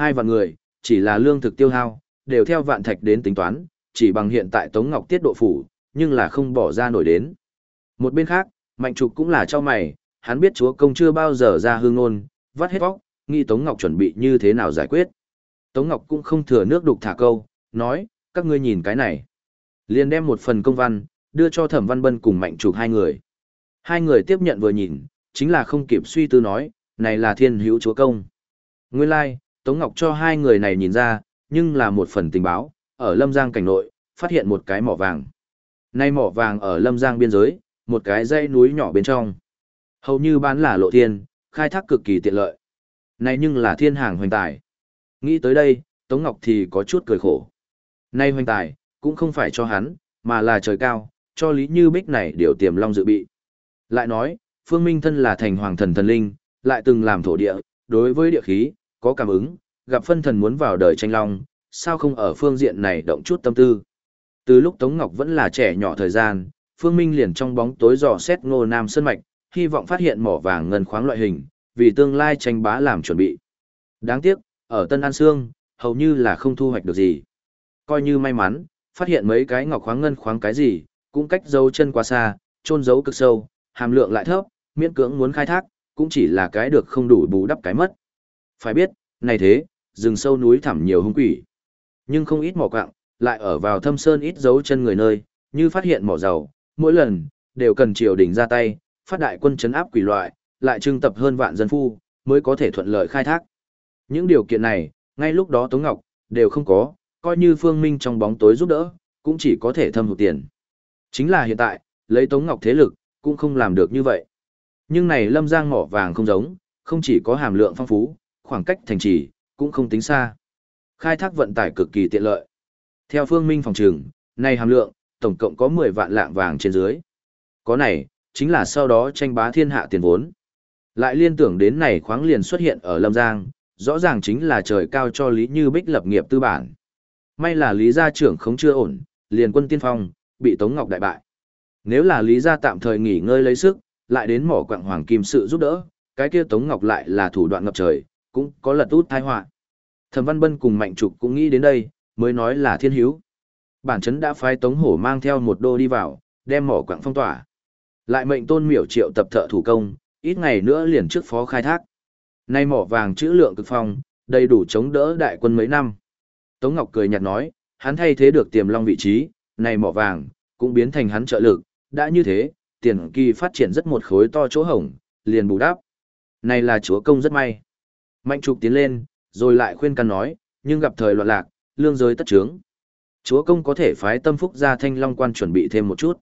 Hai vạn người, chỉ là lương thực tiêu hao, đều theo vạn thạch đến tính toán, chỉ bằng hiện tại Tống Ngọc tiết độ phủ, nhưng là không bỏ ra nổi đến. Một bên khác, Mạnh Trục cũng là cho mày, hắn biết chúa công chưa bao giờ ra hương ngôn, vắt hết vóc, nghi Tống Ngọc chuẩn bị như thế nào giải quyết. Tống Ngọc cũng không thừa nước đục thả câu, nói, các ngươi nhìn cái này. liền đem một phần công văn, đưa cho Thẩm Văn Bân cùng Mạnh Trục hai người. Hai người tiếp nhận vừa nhìn, chính là không kịp suy tư nói, này là thiên hữu chúa công. Nguyên lai, like, Tống Ngọc cho hai người này nhìn ra, nhưng là một phần tình báo, ở Lâm Giang cảnh nội, phát hiện một cái mỏ vàng. Nay mỏ vàng ở Lâm Giang biên giới, một cái dãy núi nhỏ bên trong. Hầu như bán là lộ thiên, khai thác cực kỳ tiện lợi. Này nhưng là thiên hàng hoành tài. Nghĩ tới đây, Tống Ngọc thì có chút cười khổ. Nay hoành tài, cũng không phải cho hắn, mà là trời cao, cho Lý Như Bích này điều tiềm long dự bị. Lại nói, Phương Minh thân là thành hoàng thần thần linh, lại từng làm thổ địa, đối với địa khí, có cảm ứng, gặp phân thần muốn vào đời tranh long, sao không ở phương diện này động chút tâm tư. Từ lúc Tống Ngọc vẫn là trẻ nhỏ thời gian, Phương Minh liền trong bóng tối dò xét ngô nam sơn mạch, hy vọng phát hiện mỏ vàng ngân khoáng loại hình, vì tương lai tranh bá làm chuẩn bị. Đáng tiếc, ở Tân An Sương, hầu như là không thu hoạch được gì. Coi như may mắn, phát hiện mấy cái ngọc khoáng ngân khoáng cái gì, cũng cách dấu chân quá xa, trôn giấu cực sâu, hàm lượng lại thấp, miễn cưỡng muốn khai thác, cũng chỉ là cái được không đủ bù đắp cái mất. Phải biết, này thế, rừng sâu núi thẳm nhiều hung quỷ. Nhưng không ít mỏ quạng, lại ở vào thâm sơn ít dấu chân người nơi, như phát hiện mỏ dầu, mỗi lần, đều cần triều đình ra tay, phát đại quân chấn áp quỷ loại, lại trưng tập hơn vạn dân phu, mới có thể thuận lợi khai thác. Những điều kiện này, ngay lúc đó Tống Ngọc, đều không có, coi như Phương Minh trong bóng tối giúp đỡ, cũng chỉ có thể thâm hụt tiền. Chính là hiện tại, lấy Tống Ngọc thế lực, cũng không làm được như vậy. Nhưng này lâm giang mỏ vàng không giống, không chỉ có hàm lượng phong phú, khoảng cách thành trì, cũng không tính xa. Khai thác vận tải cực kỳ tiện lợi. Theo phương minh phòng trường, này hàm lượng, tổng cộng có 10 vạn lạng vàng trên dưới. Có này, chính là sau đó tranh bá thiên hạ tiền vốn. Lại liên tưởng đến này khoáng liền xuất hiện ở Lâm Giang, rõ ràng chính là trời cao cho Lý Như Bích lập nghiệp tư bản. May là Lý gia trưởng không chưa ổn, liền quân tiên phong, bị Tống Ngọc đại bại. Nếu là Lý gia tạm thời nghỉ ngơi lấy sức, lại đến mỏ quặng hoàng kim sự giúp đỡ, cái kia Tống Ngọc lại là thủ đoạn ngập trời, cũng có lật út tai họa. Thẩm Văn Bân cùng Mạnh Trục cũng nghĩ đến đây, mới nói là thiên hiếu. Bản chấn đã phái Tống Hổ mang theo một đô đi vào, đem mỏ quặng phong tỏa. Lại mệnh Tôn Miểu triệu tập thợ thủ công, ít ngày nữa liền trước phó khai thác. Nay mỏ vàng chữ lượng cực phong, đầy đủ chống đỡ đại quân mấy năm. Tống Ngọc cười nhạt nói, hắn thay thế được tiềm long vị trí, này mỏ vàng, cũng biến thành hắn trợ lực, đã như thế, tiền kỳ phát triển rất một khối to chỗ hổng, liền bù đắp. Này là chúa công rất may. Mạnh trục tiến lên, rồi lại khuyên can nói, nhưng gặp thời loạn lạc, lương giới tất trướng. Chúa công có thể phái tâm phúc ra thanh long quan chuẩn bị thêm một chút.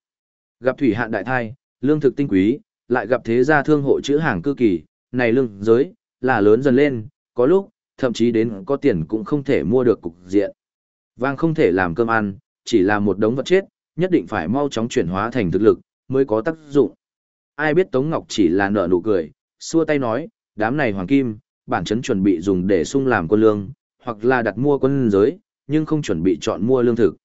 Gặp thủy hạn đại thai, lương thực tinh quý, lại gặp thế gia thương hộ chữ hàng cư kỳ, này lương giới, là lớn dần lên, có lúc, thậm chí đến có tiền cũng không thể mua được cục diện. Vàng không thể làm cơm ăn, chỉ là một đống vật chết, nhất định phải mau chóng chuyển hóa thành thực lực, mới có tác dụng. Ai biết Tống Ngọc chỉ là nở nụ cười, xua tay nói, đám này hoàng kim, bản chấn chuẩn bị dùng để sung làm quân lương, hoặc là đặt mua quân giới, nhưng không chuẩn bị chọn mua lương thực.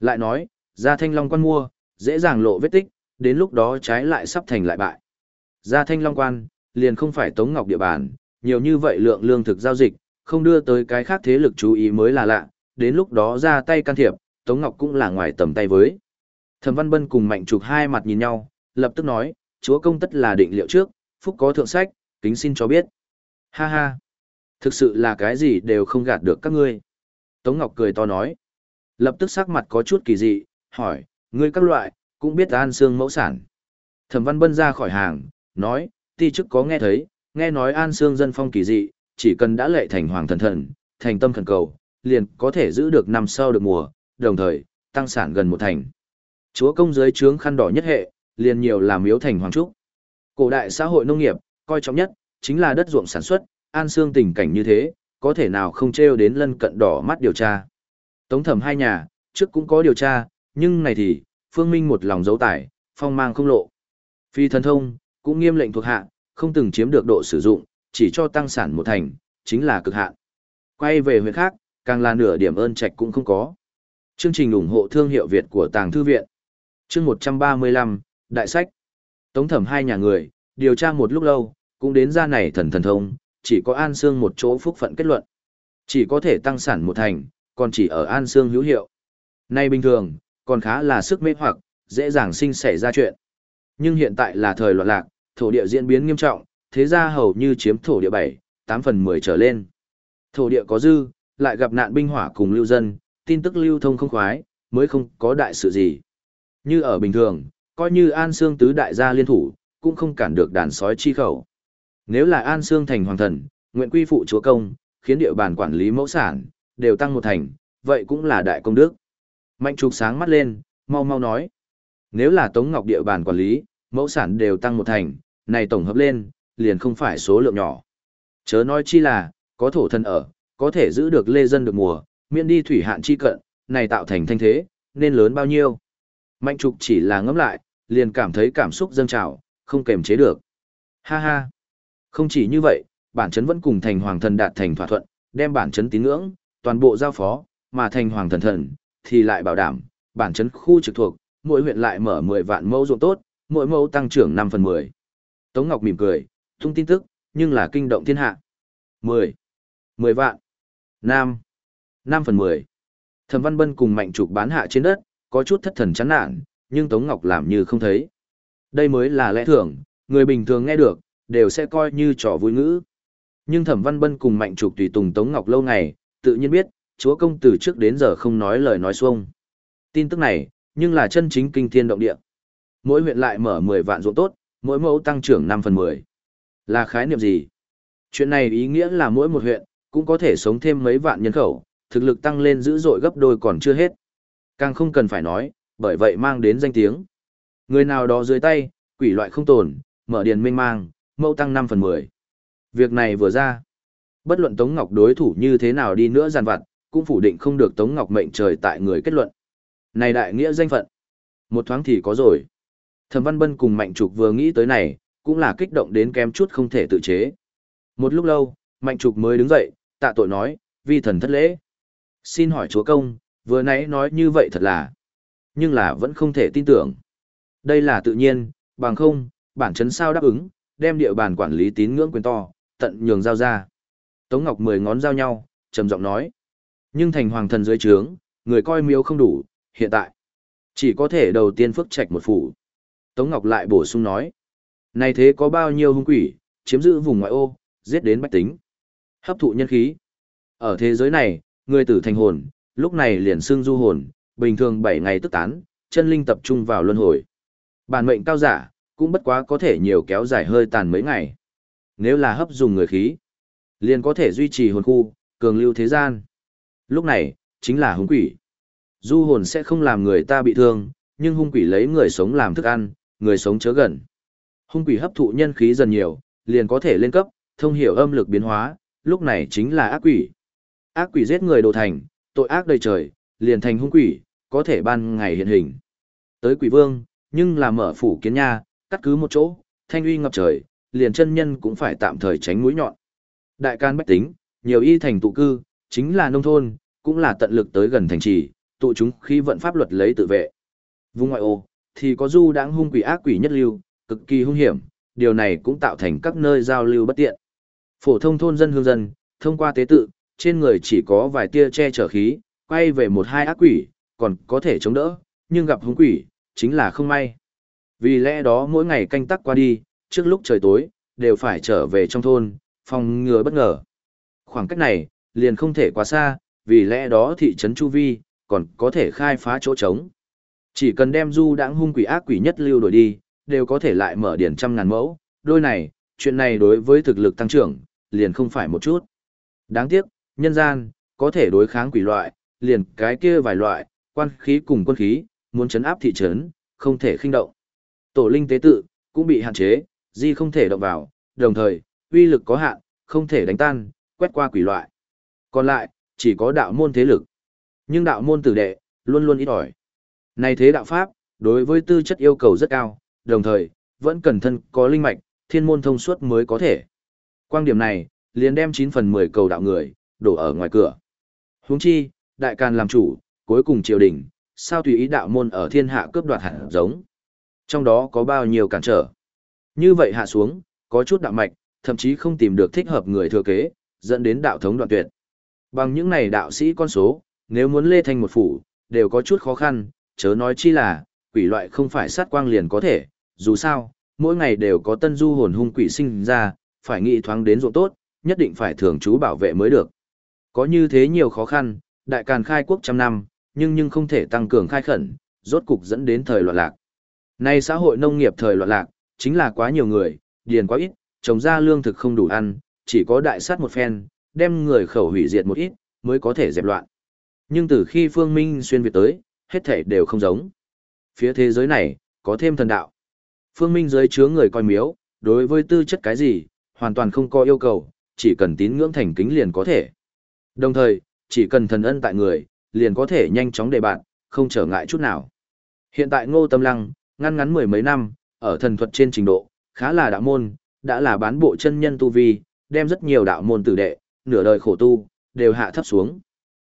Lại nói, ra thanh long quan mua, dễ dàng lộ vết tích, đến lúc đó trái lại sắp thành lại bại. Ra thanh long quan, liền không phải Tống Ngọc địa bàn, nhiều như vậy lượng lương thực giao dịch, không đưa tới cái khác thế lực chú ý mới là lạ, đến lúc đó ra tay can thiệp, Tống Ngọc cũng là ngoài tầm tay với. Thẩm Văn Bân cùng Mạnh Trục hai mặt nhìn nhau, lập tức nói, chúa công tất là định liệu trước, phúc có thượng sách, kính xin cho biết. Ha ha, thực sự là cái gì đều không gạt được các ngươi. Tống Ngọc cười to nói, lập tức sắc mặt có chút kỳ dị, hỏi, ngươi các loại, cũng biết an xương mẫu sản. Thẩm Văn Bân ra khỏi hàng, nói, ti chức có nghe thấy, nghe nói an xương dân phong kỳ dị, chỉ cần đã lệ thành hoàng thần thần, thành tâm thần cầu, liền có thể giữ được năm sau được mùa, đồng thời, tăng sản gần một thành. Chúa công dưới trướng khăn đỏ nhất hệ, liền nhiều làm miếu thành hoàng trúc. Cổ đại xã hội nông nghiệp, coi trọng nhất, chính là đất ruộng sản xuất, an xương tình cảnh như thế, có thể nào không treo đến lân cận đỏ mắt điều tra. Tống thẩm hai nhà, trước cũng có điều tra, nhưng này thì, phương minh một lòng giấu tải, phong mang không lộ. Phi thần thông, cũng nghiêm lệnh thuộc hạ, không từng chiếm được độ sử dụng, chỉ cho tăng sản một thành, chính là cực hạn. Quay về huyện khác, càng là nửa điểm ơn trạch cũng không có. Chương trình ủng hộ thương hiệu Việt của Tàng Thư Viện chương 135, Đại sách. Tống thẩm hai nhà người, điều tra một lúc lâu, cũng đến ra này thần thần thông, chỉ có An Sương một chỗ phúc phận kết luận. Chỉ có thể tăng sản một thành, còn chỉ ở An Sương hữu hiệu. Nay bình thường, còn khá là sức mê hoặc, dễ dàng sinh xảy ra chuyện. Nhưng hiện tại là thời loạn lạc, thổ địa diễn biến nghiêm trọng, thế ra hầu như chiếm thổ địa 7, 8 phần 10 trở lên. Thổ địa có dư, lại gặp nạn binh hỏa cùng lưu dân, tin tức lưu thông không khoái, mới không có đại sự gì. Như ở bình thường, coi như An Sương tứ đại gia liên thủ, cũng không cản được đàn sói chi khẩu. Nếu là An Sương thành hoàng thần, nguyện quy phụ chúa công, khiến địa bàn quản lý mẫu sản, đều tăng một thành, vậy cũng là đại công đức. Mạnh trục sáng mắt lên, mau mau nói. Nếu là Tống Ngọc địa bàn quản lý, mẫu sản đều tăng một thành, này tổng hợp lên, liền không phải số lượng nhỏ. Chớ nói chi là, có thổ thân ở, có thể giữ được lê dân được mùa, miễn đi thủy hạn chi cận, này tạo thành thanh thế, nên lớn bao nhiêu. Mạnh trục chỉ là ngẫm lại, liền cảm thấy cảm xúc dâng trào, không kềm chế được. Ha ha. Không chỉ như vậy, bản chấn vẫn cùng thành hoàng thần đạt thành thỏa thuận, đem bản chấn tín ngưỡng, toàn bộ giao phó, mà thành hoàng thần thần, thì lại bảo đảm, bản chấn khu trực thuộc, mỗi huyện lại mở 10 vạn mẫu ruộng tốt, mỗi mẫu tăng trưởng 5 phần 10. Tống Ngọc mỉm cười, tung tin tức, nhưng là kinh động thiên hạ. 10. 10 vạn. Nam. 5 phần 10. Thẩm Văn Bân cùng Mạnh Trục bán hạ trên đất, có chút thất thần chán nản, nhưng Tống Ngọc làm như không thấy. Đây mới là lẽ thường, người bình thường nghe được, đều sẽ coi như trò vui ngữ. Nhưng Thẩm Văn Bân cùng Mạnh Trục tùy tùng Tống Ngọc lâu ngày, tự nhiên biết, chúa công từ trước đến giờ không nói lời nói xuông. Tin tức này, nhưng là chân chính kinh thiên động địa. Mỗi huyện lại mở 10 vạn ruộng tốt, mỗi mẫu tăng trưởng 5 phần 10. Là khái niệm gì? Chuyện này ý nghĩa là mỗi một huyện, cũng có thể sống thêm mấy vạn nhân khẩu, thực lực tăng lên dữ dội gấp đôi còn chưa hết. Càng không cần phải nói, bởi vậy mang đến danh tiếng. Người nào đó dưới tay, quỷ loại không tồn, mở điền mênh mang, mẫu tăng 5 phần 10. Việc này vừa ra, bất luận Tống Ngọc đối thủ như thế nào đi nữa giàn vặt, cũng phủ định không được Tống Ngọc mệnh trời tại người kết luận. Này đại nghĩa danh phận. Một thoáng thì có rồi. Thẩm Văn Bân cùng Mạnh Trục vừa nghĩ tới này, cũng là kích động đến kém chút không thể tự chế. Một lúc lâu, Mạnh Trục mới đứng dậy, tạ tội nói, vi thần thất lễ. Xin hỏi chúa công, vừa nãy nói như vậy thật là, nhưng là vẫn không thể tin tưởng. Đây là tự nhiên, bằng không, bản chấn sao đáp ứng, đem địa bàn quản lý tín ngưỡng quyền to, tận nhường giao ra. Tống Ngọc mười ngón giao nhau, trầm giọng nói. Nhưng thành hoàng thần dưới trướng, người coi miếu không đủ, hiện tại. Chỉ có thể đầu tiên phức trạch một phủ. Tống Ngọc lại bổ sung nói. Này thế có bao nhiêu hung quỷ, chiếm giữ vùng ngoại ô, giết đến bách tính. Hấp thụ nhân khí. Ở thế giới này, người tử thành hồn, lúc này liền xương du hồn, bình thường 7 ngày tức tán, chân linh tập trung vào luân hồi. Bản mệnh cao giả, cũng bất quá có thể nhiều kéo dài hơi tàn mấy ngày. Nếu là hấp dùng người khí, liền có thể duy trì hồn khu, cường lưu thế gian. Lúc này, chính là hung quỷ. Du hồn sẽ không làm người ta bị thương, nhưng hung quỷ lấy người sống làm thức ăn, người sống chớ gần. Hung quỷ hấp thụ nhân khí dần nhiều, liền có thể lên cấp, thông hiểu âm lực biến hóa, lúc này chính là ác quỷ. Ác quỷ giết người đồ thành, tội ác đầy trời, liền thành hung quỷ, có thể ban ngày hiện hình. Tới quỷ vương, nhưng là mở phủ kiến nha, cắt cứ một chỗ, thanh uy ngập trời, liền chân nhân cũng phải tạm thời tránh mũi nhọn. Đại can bách tính, nhiều y thành tụ cư, chính là nông thôn, cũng là tận lực tới gần thành trì, tụ chúng khi vận pháp luật lấy tự vệ. Vùng ngoại ô, thì có du đáng hung quỷ ác quỷ nhất lưu, cực kỳ hung hiểm, điều này cũng tạo thành các nơi giao lưu bất tiện. Phổ thông thôn dân hương dân, thông qua tế tự, trên người chỉ có vài tia che chở khí, quay về một hai ác quỷ, còn có thể chống đỡ, nhưng gặp hung quỷ, chính là không may. Vì lẽ đó mỗi ngày canh tắc qua đi, trước lúc trời tối, đều phải trở về trong thôn, phòng ngừa bất ngờ. Khoảng cách này, liền không thể quá xa, vì lẽ đó thị trấn Chu Vi, còn có thể khai phá chỗ trống. Chỉ cần đem du đãng hung quỷ ác quỷ nhất lưu đổi đi, đều có thể lại mở điển trăm ngàn mẫu, đôi này, chuyện này đối với thực lực tăng trưởng, liền không phải một chút. Đáng tiếc, nhân gian, có thể đối kháng quỷ loại, liền cái kia vài loại, quan khí cùng quân khí, muốn chấn áp thị trấn, không thể khinh động. Tổ linh tế tự, cũng bị hạn chế, di không thể động vào, đồng thời, uy lực có hạn, không thể đánh tan, quét qua quỷ loại. Còn lại, chỉ có đạo môn thế lực. Nhưng đạo môn tử đệ, luôn luôn ít ỏi. Này thế đạo pháp, đối với tư chất yêu cầu rất cao, đồng thời, vẫn cần thân có linh mạch, thiên môn thông suốt mới có thể. Quan điểm này, liền đem 9 phần 10 cầu đạo người, đổ ở ngoài cửa. Huống chi, đại càn làm chủ, cuối cùng triều đình, sao tùy ý đạo môn ở thiên hạ cướp đoạt hạt giống. Trong đó có bao nhiêu cản trở. Như vậy hạ xuống, có chút đạo mạch, thậm chí không tìm được thích hợp người thừa kế, dẫn đến đạo thống đoạn tuyệt. Bằng những này đạo sĩ con số, nếu muốn lê thành một phủ, đều có chút khó khăn, chớ nói chi là, quỷ loại không phải sát quang liền có thể, dù sao, mỗi ngày đều có tân du hồn hung quỷ sinh ra, phải nghĩ thoáng đến ruộng tốt, nhất định phải thường trú bảo vệ mới được. Có như thế nhiều khó khăn, đại càn khai quốc trăm năm, nhưng nhưng không thể tăng cường khai khẩn, rốt cục dẫn đến thời loạn lạc. Nay xã hội nông nghiệp thời loạn lạc, chính là quá nhiều người, điền quá ít, trồng ra lương thực không đủ ăn, chỉ có đại sát một phen, đem người khẩu hủy diệt một ít, mới có thể dẹp loạn. Nhưng từ khi Phương Minh xuyên Việt tới, hết thể đều không giống. Phía thế giới này, có thêm thần đạo. Phương Minh giới chứa người coi miếu, đối với tư chất cái gì, hoàn toàn không có yêu cầu, chỉ cần tín ngưỡng thành kính liền có thể. Đồng thời, chỉ cần thần ân tại người, liền có thể nhanh chóng đề bạn, không trở ngại chút nào. Hiện tại Ngô Tâm Lăng, ngăn ngắn mười mấy năm, ở thần thuật trên trình độ, khá là đạo môn, đã là bán bộ chân nhân tu vi, đem rất nhiều đạo môn tử đệ, nửa đời khổ tu, đều hạ thấp xuống.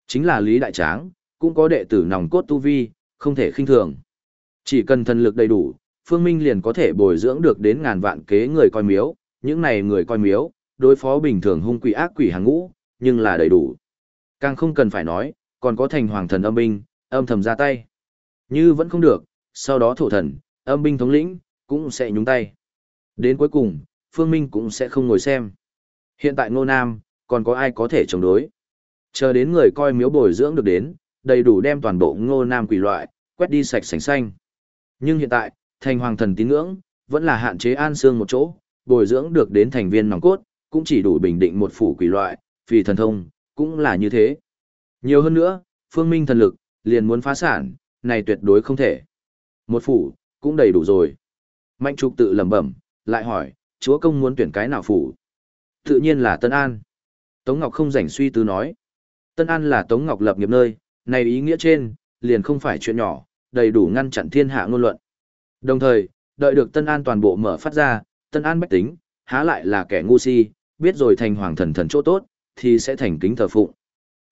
Chính là Lý Đại Tráng, cũng có đệ tử nòng cốt tu vi, không thể khinh thường. Chỉ cần thần lực đầy đủ, Phương Minh liền có thể bồi dưỡng được đến ngàn vạn kế người coi miếu, những này người coi miếu, đối phó bình thường hung quỷ ác quỷ hàng ngũ, nhưng là đầy đủ. Càng không cần phải nói, còn có thành hoàng thần âm binh, âm thầm ra tay. Như vẫn không được, sau đó thổ thần, âm binh thống lĩnh, cũng sẽ nhúng tay. Đến cuối cùng, Phương Minh cũng sẽ không ngồi xem. Hiện tại Ngô Nam, còn có ai có thể chống đối. Chờ đến người coi miếu bồi dưỡng được đến, đầy đủ đem toàn bộ Ngô Nam quỷ loại, quét đi sạch sành xanh. Nhưng hiện tại, thành hoàng thần tín ngưỡng, vẫn là hạn chế an xương một chỗ, bồi dưỡng được đến thành viên nòng cốt, cũng chỉ đủ bình định một phủ quỷ loại, vì thần thông, cũng là như thế. Nhiều hơn nữa, phương minh thần lực, liền muốn phá sản, này tuyệt đối không thể. Một phủ, cũng đầy đủ rồi. Mạnh trục tự lẩm bẩm, lại hỏi, chúa công muốn tuyển cái nào phủ? Tự nhiên là Tân An. Tống Ngọc không rảnh suy tư nói. Tân An là Tống Ngọc lập nghiệp nơi, này ý nghĩa trên, liền không phải chuyện nhỏ, đầy đủ ngăn chặn thiên hạ ngôn luận. Đồng thời, đợi được Tân An toàn bộ mở phát ra, Tân An bách tính, há lại là kẻ ngu si, biết rồi thành hoàng thần thần chỗ tốt, thì sẽ thành kính thờ phụng.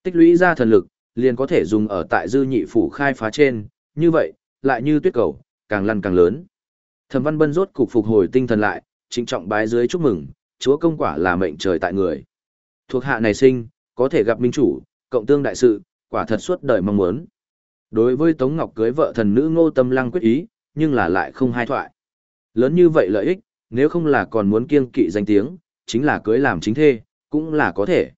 Tích lũy ra thần lực, liền có thể dùng ở tại dư nhị phủ khai phá trên, như vậy, lại như tuyết cầu, càng lăn càng lớn. Thẩm Văn Bân rốt cục phục hồi tinh thần lại, trịnh trọng bái dưới chúc mừng, chúa công quả là mệnh trời tại người. Thuộc hạ này sinh, có thể gặp minh chủ, cộng tương đại sự, quả thật suốt đời mong muốn. Đối với Tống Ngọc cưới vợ thần nữ Ngô Tâm Lăng quyết ý, nhưng là lại không hai thoại. Lớn như vậy lợi ích, nếu không là còn muốn kiêng kỵ danh tiếng, chính là cưới làm chính thê, cũng là có thể.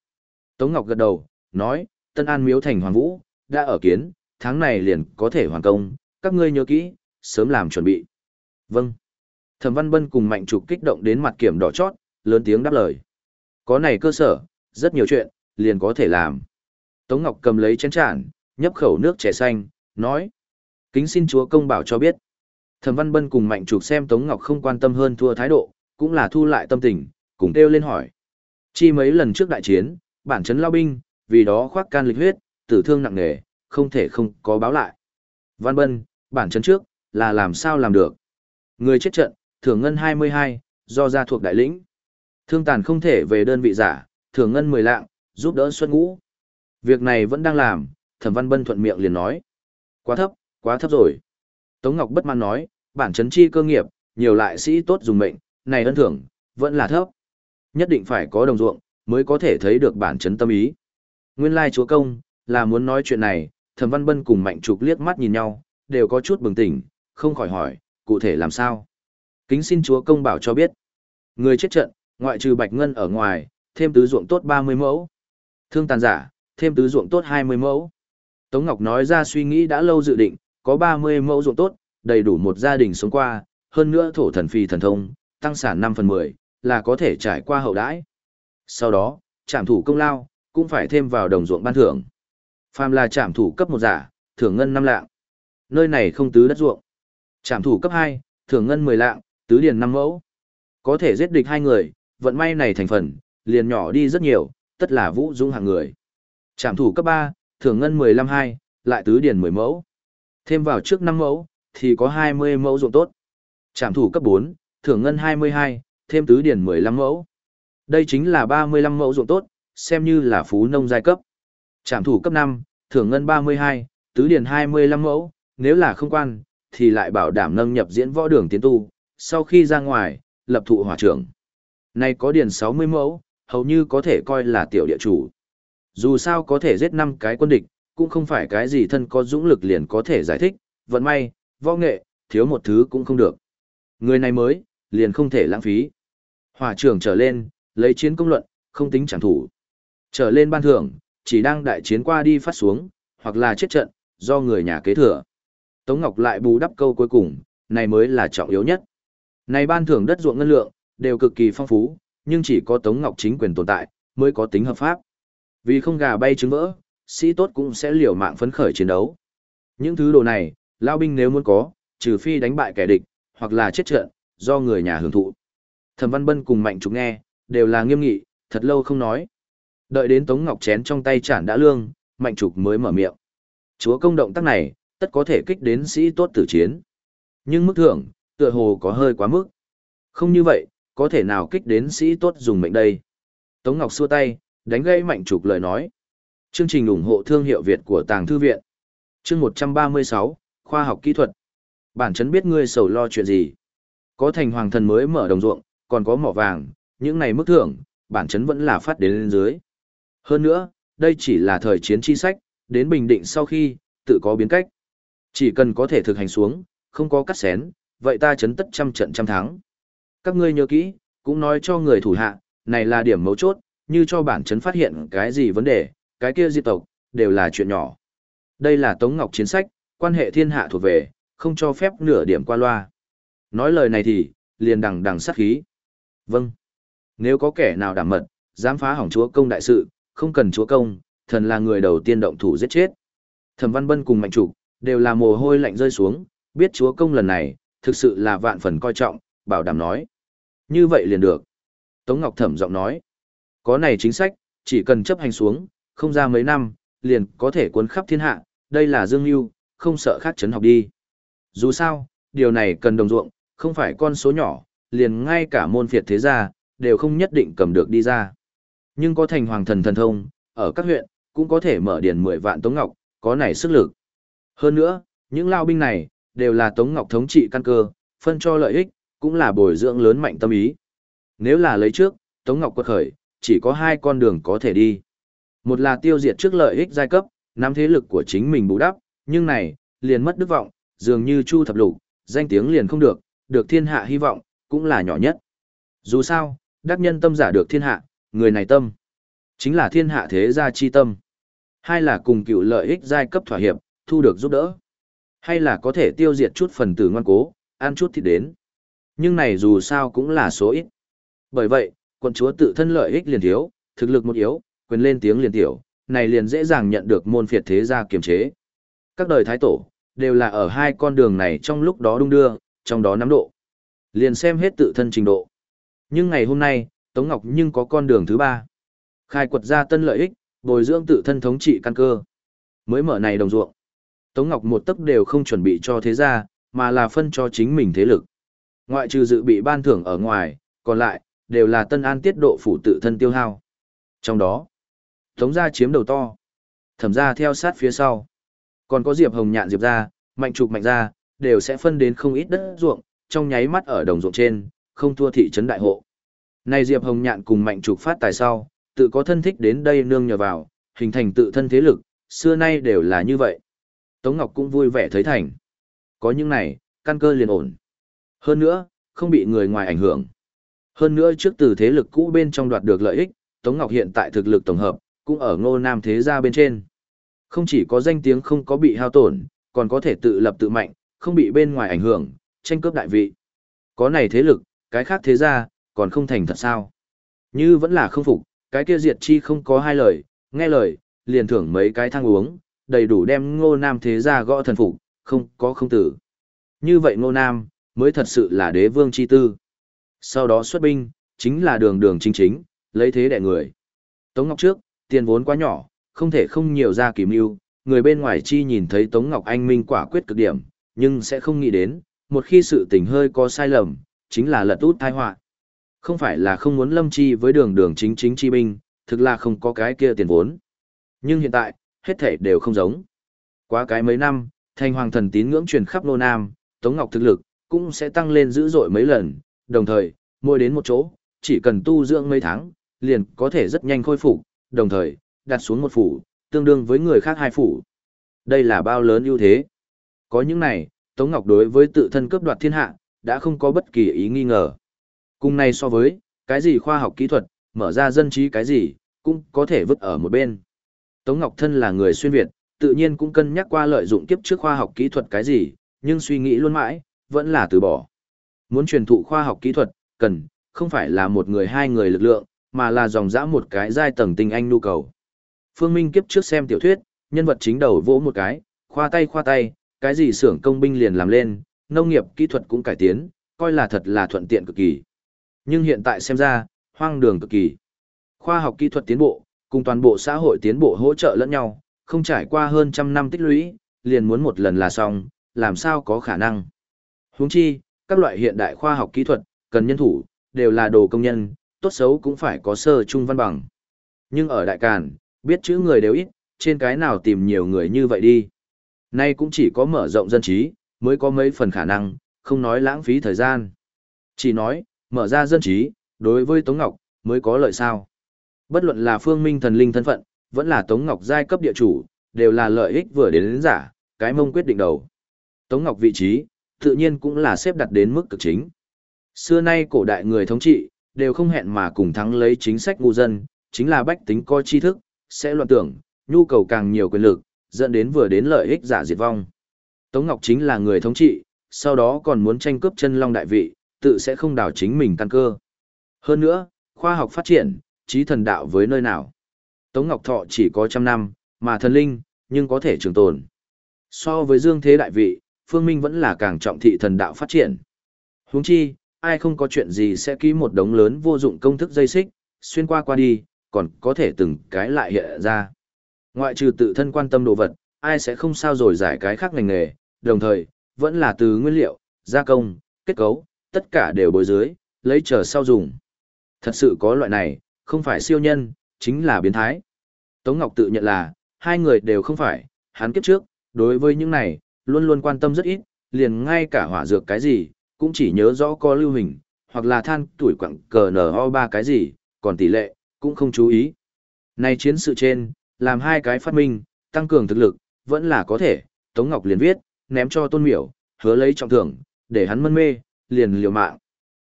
Tống Ngọc gật đầu, nói, Tân An miếu thành Hoàng Vũ, đã ở kiến, tháng này liền có thể hoàn công, các ngươi nhớ kỹ, sớm làm chuẩn bị. Vâng. Thẩm Văn Bân cùng Mạnh Trục kích động đến mặt kiểm đỏ chót, lớn tiếng đáp lời. Có này cơ sở, rất nhiều chuyện, liền có thể làm. Tống Ngọc cầm lấy chén tràn, nhấp khẩu nước trẻ xanh, nói. Kính xin chúa công bảo cho biết. Thẩm Văn Bân cùng Mạnh Trục xem Tống Ngọc không quan tâm hơn thua thái độ, cũng là thu lại tâm tình, cùng kêu lên hỏi. Chi mấy lần trước đại chiến, bản chấn lao binh, vì đó khoác can lịch huyết, tử thương nặng nề, không thể không có báo lại. Văn Bân, bản chấn trước, là làm sao làm được. Người chết trận, thưởng ngân 22, do gia thuộc đại lĩnh. Thương tàn không thể về đơn vị giả, thưởng ngân 10 lạng, giúp đỡ xuất ngũ. Việc này vẫn đang làm, thẩm văn bân thuận miệng liền nói. Quá thấp, quá thấp rồi. Tống Ngọc bất mãn nói, bản chấn chi cơ nghiệp, nhiều lại sĩ tốt dùng mệnh, này ân thưởng, vẫn là thấp. Nhất định phải có đồng ruộng, mới có thể thấy được bản chấn tâm ý. Nguyên lai chúa công, là muốn nói chuyện này, thẩm văn bân cùng mạnh trục liếc mắt nhìn nhau, đều có chút bừng tỉnh, không khỏi hỏi, cụ thể làm sao? Kính xin chúa công bảo cho biết. Người chết trận, ngoại trừ bạch ngân ở ngoài, thêm tứ ruộng tốt 30 mẫu. Thương tàn giả, thêm tứ ruộng tốt 20 mẫu. Tống Ngọc nói ra suy nghĩ đã lâu dự định, có 30 mẫu ruộng tốt, đầy đủ một gia đình sống qua, hơn nữa thổ thần phi thần thông, tăng sản 5 phần 10, là có thể trải qua hậu đãi. Sau đó, trảm thủ công lao, cũng phải thêm vào đồng ruộng ban thưởng. Phàm là trảm thủ cấp một giả, thưởng ngân 5 lạng. Nơi này không tứ đất ruộng. Trảm thủ cấp 2, thưởng ngân 10 lạng, tứ điền 5 mẫu. Có thể giết địch hai người, vận may này thành phần, liền nhỏ đi rất nhiều, tất là vũ dũng hàng người. Trảm thủ cấp 3, thưởng ngân 15 2, lại tứ điền 10 mẫu. Thêm vào trước 5 mẫu, thì có 20 mẫu ruộng tốt. Trảm thủ cấp 4, thưởng ngân 22, thêm tứ điền 15 mẫu. Đây chính là 35 mẫu ruộng tốt, xem như là phú nông giai cấp. Trảm thủ cấp 5, thưởng ngân 32, tứ điền 25 mẫu, nếu là không quan, thì lại bảo đảm nâng nhập diễn võ đường tiến tu, sau khi ra ngoài, lập thụ hỏa trưởng. Nay có điền 60 mẫu, hầu như có thể coi là tiểu địa chủ. Dù sao có thể giết năm cái quân địch, cũng không phải cái gì thân có dũng lực liền có thể giải thích, vận may, võ nghệ, thiếu một thứ cũng không được. Người này mới, liền không thể lãng phí. Hỏa trưởng trở lên, lấy chiến công luận, không tính chẳng thủ. Trở lên ban thưởng, chỉ đang đại chiến qua đi phát xuống, hoặc là chết trận, do người nhà kế thừa. Tống Ngọc lại bù đắp câu cuối cùng, này mới là trọng yếu nhất. Này ban thưởng đất ruộng ngân lượng, đều cực kỳ phong phú, nhưng chỉ có Tống Ngọc chính quyền tồn tại, mới có tính hợp pháp. Vì không gà bay trứng vỡ, sĩ tốt cũng sẽ liều mạng phấn khởi chiến đấu. Những thứ đồ này, lao binh nếu muốn có, trừ phi đánh bại kẻ địch, hoặc là chết trận, do người nhà hưởng thụ. Thẩm Văn Bân cùng Mạnh Trục nghe, đều là nghiêm nghị, thật lâu không nói. Đợi đến Tống Ngọc chén trong tay chản đã lương, Mạnh Trục mới mở miệng. Chúa công động tác này, tất có thể kích đến sĩ tốt tử chiến. Nhưng mức thưởng, tựa hồ có hơi quá mức. Không như vậy, có thể nào kích đến sĩ tốt dùng mệnh đây. Tống Ngọc xua tay, đánh gây Mạnh Trục lời nói. Chương trình ủng hộ thương hiệu Việt của Tàng Thư Viện. Chương 136, Khoa học kỹ thuật. Bản chấn biết ngươi sầu lo chuyện gì. Có thành hoàng thần mới mở đồng ruộng, còn có mỏ vàng, những này mức thưởng, bản chấn vẫn là phát đến lên dưới. Hơn nữa, đây chỉ là thời chiến chi sách, đến bình định sau khi, tự có biến cách. Chỉ cần có thể thực hành xuống, không có cắt xén, vậy ta chấn tất trăm trận trăm thắng. Các ngươi nhớ kỹ, cũng nói cho người thủ hạ, này là điểm mấu chốt, như cho bản chấn phát hiện cái gì vấn đề, cái kia diệt tộc, đều là chuyện nhỏ. Đây là Tống Ngọc chiến sách, quan hệ thiên hạ thuộc về, không cho phép nửa điểm qua loa. Nói lời này thì, liền đằng đằng sát khí. Vâng. Nếu có kẻ nào đảm mật, dám phá hỏng chúa công đại sự, không cần chúa công, thần là người đầu tiên động thủ giết chết. Thẩm Văn Bân cùng Mạnh Trục đều là mồ hôi lạnh rơi xuống, biết chúa công lần này, thực sự là vạn phần coi trọng, bảo đảm nói. Như vậy liền được. Tống Ngọc Thẩm giọng nói. Có này chính sách, chỉ cần chấp hành xuống, không ra mấy năm, liền có thể cuốn khắp thiên hạ, đây là dương lưu, không sợ khác chấn học đi. Dù sao, điều này cần đồng ruộng, không phải con số nhỏ, liền ngay cả môn phiệt thế gia, đều không nhất định cầm được đi ra. Nhưng có thành hoàng thần thần thông, ở các huyện, cũng có thể mở điển 10 vạn Tống Ngọc, có này sức lực. Hơn nữa, những lao binh này, đều là Tống Ngọc thống trị căn cơ, phân cho lợi ích, cũng là bồi dưỡng lớn mạnh tâm ý. Nếu là lấy trước, Tống Ngọc quật khởi, chỉ có hai con đường có thể đi. Một là tiêu diệt trước lợi ích giai cấp, nắm thế lực của chính mình bù đắp, nhưng này, liền mất đức vọng, dường như Chu Thập Lục, danh tiếng liền không được, được thiên hạ hy vọng, cũng là nhỏ nhất. Dù sao, đắc nhân tâm giả được thiên hạ, người này tâm, chính là thiên hạ thế gia chi tâm. Hai là cùng cựu lợi ích giai cấp thỏa hiệp, thu được giúp đỡ. Hay là có thể tiêu diệt chút phần tử ngoan cố, ăn chút thịt đến. Nhưng này dù sao cũng là số ít. Bởi vậy, quận chúa tự thân lợi ích liền thiếu, thực lực một yếu, quyền lên tiếng liền tiểu, này liền dễ dàng nhận được môn phiệt thế gia kiềm chế. Các đời thái tổ, đều là ở hai con đường này trong lúc đó đung đưa, trong đó nắm độ. Liền xem hết tự thân trình độ. Nhưng ngày hôm nay, Tống Ngọc nhưng có con đường thứ ba. Khai quật ra tân lợi ích, bồi dưỡng tự thân thống trị căn cơ. Mới mở này đồng ruộng. Tống Ngọc một tấc đều không chuẩn bị cho thế gia, mà là phân cho chính mình thế lực. Ngoại trừ dự bị ban thưởng ở ngoài, còn lại, đều là tân an tiết độ phủ tự thân tiêu hao. Trong đó, Tống gia chiếm đầu to. Thẩm gia theo sát phía sau. Còn có Diệp Hồng Nhạn Diệp gia, Mạnh Trục Mạnh gia, đều sẽ phân đến không ít đất ruộng, trong nháy mắt ở đồng ruộng trên, không thua thị trấn đại hộ. Này Diệp Hồng Nhạn cùng Mạnh Trục phát tài sau, tự có thân thích đến đây nương nhờ vào, hình thành tự thân thế lực, xưa nay đều là như vậy. Tống Ngọc cũng vui vẻ thấy thành. Có những này, căn cơ liền ổn. Hơn nữa, không bị người ngoài ảnh hưởng. Hơn nữa trước từ thế lực cũ bên trong đoạt được lợi ích, Tống Ngọc hiện tại thực lực tổng hợp, cũng ở ngô nam thế gia bên trên. Không chỉ có danh tiếng không có bị hao tổn, còn có thể tự lập tự mạnh, không bị bên ngoài ảnh hưởng, tranh cướp đại vị. Có này thế lực, cái khác thế gia, còn không thành thật sao. Như vẫn là không phục, cái kia diệt chi không có hai lời, nghe lời, liền thưởng mấy cái thang uống, đầy đủ đem ngô nam thế gia gõ thần phục, không có không tử. Như vậy ngô nam, mới thật sự là đế vương chi tư. Sau đó xuất binh, chính là đường đường chính chính, lấy thế đẻ người. Tống Ngọc trước, tiền vốn quá nhỏ, không thể không nhiều ra kỳ mưu, người bên ngoài chi nhìn thấy Tống Ngọc Anh minh quả quyết cực điểm, nhưng sẽ không nghĩ đến, một khi sự tình hơi có sai lầm, chính là lật út tai họa. Không phải là không muốn lâm chi với đường đường chính chính chi binh, thực là không có cái kia tiền vốn. Nhưng hiện tại, hết thể đều không giống. Quá cái mấy năm, thành hoàng thần tín ngưỡng truyền khắp nô nam, Tống Ngọc thực lực, cũng sẽ tăng lên dữ dội mấy lần, đồng thời, mỗi đến một chỗ, chỉ cần tu dưỡng mấy tháng, liền có thể rất nhanh khôi phục, đồng thời, đặt xuống một phủ, tương đương với người khác hai phủ. Đây là bao lớn ưu thế. Có những này, Tống Ngọc đối với tự thân cướp đoạt thiên hạ, đã không có bất kỳ ý nghi ngờ. Cùng này so với, cái gì khoa học kỹ thuật, mở ra dân trí cái gì, cũng có thể vứt ở một bên. Tống Ngọc Thân là người xuyên Việt, tự nhiên cũng cân nhắc qua lợi dụng kiếp trước khoa học kỹ thuật cái gì, nhưng suy nghĩ luôn mãi, vẫn là từ bỏ. Muốn truyền thụ khoa học kỹ thuật, cần, không phải là một người hai người lực lượng, mà là dòng dã một cái giai tầng tinh anh nhu cầu. Phương Minh kiếp trước xem tiểu thuyết, nhân vật chính đầu vỗ một cái, khoa tay khoa tay, cái gì xưởng công binh liền làm lên, nông nghiệp kỹ thuật cũng cải tiến, coi là thật là thuận tiện cực kỳ. Nhưng hiện tại xem ra, hoang đường cực kỳ. Khoa học kỹ thuật tiến bộ, cùng toàn bộ xã hội tiến bộ hỗ trợ lẫn nhau, không trải qua hơn trăm năm tích lũy, liền muốn một lần là xong, làm sao có khả năng. Huống chi, các loại hiện đại khoa học kỹ thuật, cần nhân thủ, đều là đồ công nhân, tốt xấu cũng phải có sơ trung văn bằng. Nhưng ở Đại Càn, biết chữ người đều ít, trên cái nào tìm nhiều người như vậy đi. Nay cũng chỉ có mở rộng dân trí, mới có mấy phần khả năng, không nói lãng phí thời gian. Chỉ nói, mở ra dân trí, đối với Tống Ngọc, mới có lợi sao. Bất luận là phương minh thần linh thân phận, vẫn là Tống Ngọc giai cấp địa chủ, đều là lợi ích vừa đến, đến giả, cái mông quyết định đầu. Tống Ngọc vị trí, tự nhiên cũng là xếp đặt đến mức cực chính. Xưa nay cổ đại người thống trị, đều không hẹn mà cùng thắng lấy chính sách ngu dân, chính là bách tính coi tri thức, sẽ loạn tưởng, nhu cầu càng nhiều quyền lực, dẫn đến vừa đến lợi ích giả diệt vong. Tống Ngọc chính là người thống trị, sau đó còn muốn tranh cướp chân long đại vị, tự sẽ không đảo chính mình căn cơ. Hơn nữa, khoa học phát triển, trí thần đạo với nơi nào. Tống Ngọc Thọ chỉ có trăm năm, mà thần linh, nhưng có thể trường tồn. So với dương thế đại vị, Phương Minh vẫn là càng trọng thị thần đạo phát triển. Huống chi, ai không có chuyện gì sẽ ký một đống lớn vô dụng công thức dây xích, xuyên qua qua đi, còn có thể từng cái lại hiện ra. Ngoại trừ tự thân quan tâm đồ vật, ai sẽ không sao rồi giải cái khác ngành nghề, đồng thời, vẫn là từ nguyên liệu, gia công, kết cấu, tất cả đều bồi dưới, lấy chờ sau dùng. Thật sự có loại này, không phải siêu nhân, chính là biến thái. Tống Ngọc tự nhận là, hai người đều không phải, hắn kiếp trước, đối với những này, luôn luôn quan tâm rất ít, liền ngay cả hỏa dược cái gì, cũng chỉ nhớ rõ có lưu hình, hoặc là than tuổi quặng cờ nở ho ba cái gì, còn tỷ lệ, cũng không chú ý. Này chiến sự trên, làm hai cái phát minh, tăng cường thực lực, vẫn là có thể, Tống Ngọc liền viết, ném cho tôn miểu, hứa lấy trọng thưởng, để hắn mân mê, liền liều mạng.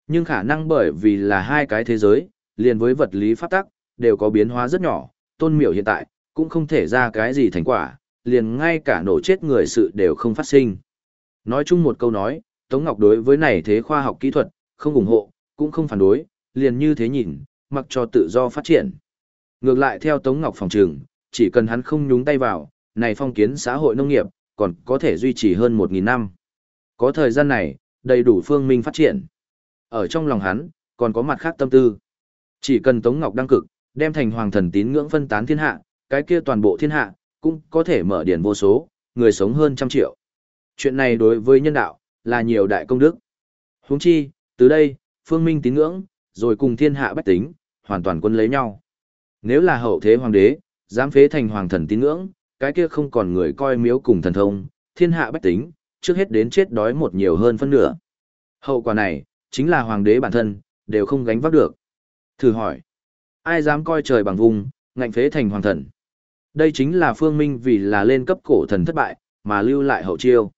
Nhưng khả năng bởi vì là hai cái thế giới, liền với vật lý pháp tắc, đều có biến hóa rất nhỏ, tôn miểu hiện tại, cũng không thể ra cái gì thành quả, liền ngay cả nổ chết người sự đều không phát sinh. Nói chung một câu nói, Tống Ngọc đối với này thế khoa học kỹ thuật, không ủng hộ, cũng không phản đối, liền như thế nhìn, mặc cho tự do phát triển. Ngược lại theo Tống Ngọc phòng trường, chỉ cần hắn không nhúng tay vào, này phong kiến xã hội nông nghiệp, còn có thể duy trì hơn 1.000 năm. Có thời gian này, đầy đủ phương minh phát triển. Ở trong lòng hắn, còn có mặt khác tâm tư. Chỉ cần Tống Ngọc đăng cực, đem thành hoàng thần tín ngưỡng phân tán thiên hạ, cái kia toàn bộ thiên hạ, cũng có thể mở điển vô số, người sống hơn trăm triệu. Chuyện này đối với nhân đạo, là nhiều đại công đức. Huống chi, từ đây, phương minh tín ngưỡng, rồi cùng thiên hạ bách tính, hoàn toàn quân lấy nhau. Nếu là hậu thế hoàng đế, dám phế thành hoàng thần tín ngưỡng, cái kia không còn người coi miếu cùng thần thông, thiên hạ bách tính, trước hết đến chết đói một nhiều hơn phân nửa. Hậu quả này, chính là hoàng đế bản thân, đều không gánh vác được. Thử hỏi, ai dám coi trời bằng vùng, ngạnh phế thành hoàng thần? Đây chính là phương minh vì là lên cấp cổ thần thất bại, mà lưu lại hậu chiêu.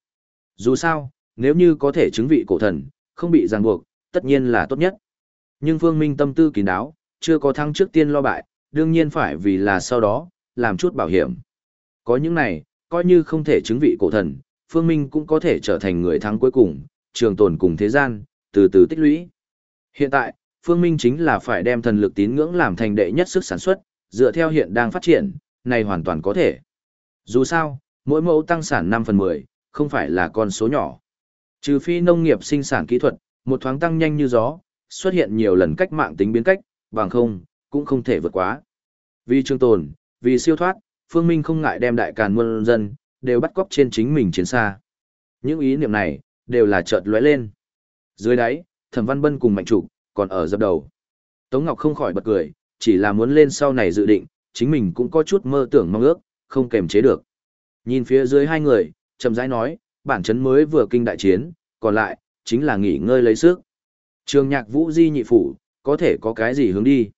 Dù sao, nếu như có thể chứng vị cổ thần, không bị ràng buộc, tất nhiên là tốt nhất. Nhưng phương minh tâm tư kín đáo, chưa có thăng trước tiên lo bại, đương nhiên phải vì là sau đó, làm chút bảo hiểm. Có những này, coi như không thể chứng vị cổ thần, phương minh cũng có thể trở thành người thắng cuối cùng, trường tồn cùng thế gian, từ từ tích lũy. Hiện tại, phương minh chính là phải đem thần lực tín ngưỡng làm thành đệ nhất sức sản xuất, dựa theo hiện đang phát triển, này hoàn toàn có thể. Dù sao, mỗi mẫu tăng sản 5 phần 10, không phải là con số nhỏ. Trừ phi nông nghiệp sinh sản kỹ thuật, một thoáng tăng nhanh như gió, xuất hiện nhiều lần cách mạng tính biến cách, bằng không, cũng không thể vượt quá. Vì trường tồn, vì siêu thoát, Phương Minh không ngại đem đại càn muôn dân, đều bắt cóc trên chính mình chiến xa. Những ý niệm này, đều là chợt lóe lên. Dưới đáy, Thẩm Văn Bân cùng Mạnh Trục, còn ở dập đầu. Tống Ngọc không khỏi bật cười, chỉ là muốn lên sau này dự định, chính mình cũng có chút mơ tưởng mong ước, không kềm chế được. Nhìn phía dưới hai người, chậm rãi nói, bản chấn mới vừa kinh đại chiến, còn lại, chính là nghỉ ngơi lấy sức. Trường nhạc vũ di nhị phủ, có thể có cái gì hướng đi.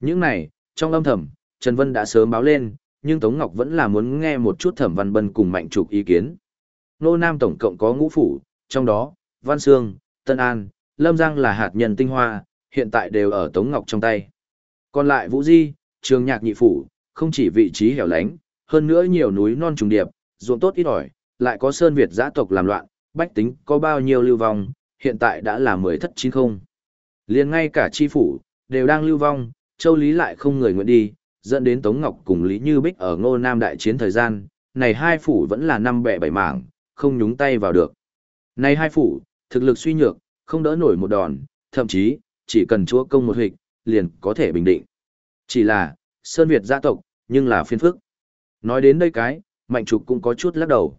Những này, trong âm thầm, Trần Vân đã sớm báo lên, nhưng Tống Ngọc vẫn là muốn nghe một chút Thẩm Văn Bân cùng Mạnh Trục ý kiến. Nô Nam tổng cộng có ngũ phủ, trong đó, Văn Sương, Tân An, Lâm Giang là hạt nhân tinh hoa, hiện tại đều ở Tống Ngọc trong tay. Còn lại Vũ Di, Trường Nhạc Nhị Phủ, không chỉ vị trí hẻo lánh, hơn nữa nhiều núi non trùng điệp, ruộng tốt ít ỏi, lại có Sơn Việt giã tộc làm loạn, bách tính có bao nhiêu lưu vong, hiện tại đã là mười thất chín không. liền ngay cả chi phủ, đều đang lưu vong, châu Lý lại không người nguyện đi, dẫn đến Tống Ngọc cùng Lý Như Bích ở ngô nam đại chiến thời gian, này hai phủ vẫn là năm bẻ bảy mảng, không nhúng tay vào được. Này hai phủ, thực lực suy nhược, không đỡ nổi một đòn, thậm chí, chỉ cần chúa công một hịch, liền có thể bình định. Chỉ là, Sơn Việt gia tộc, nhưng là phiên phức. Nói đến đây cái, Mạnh Trục cũng có chút lắc đầu.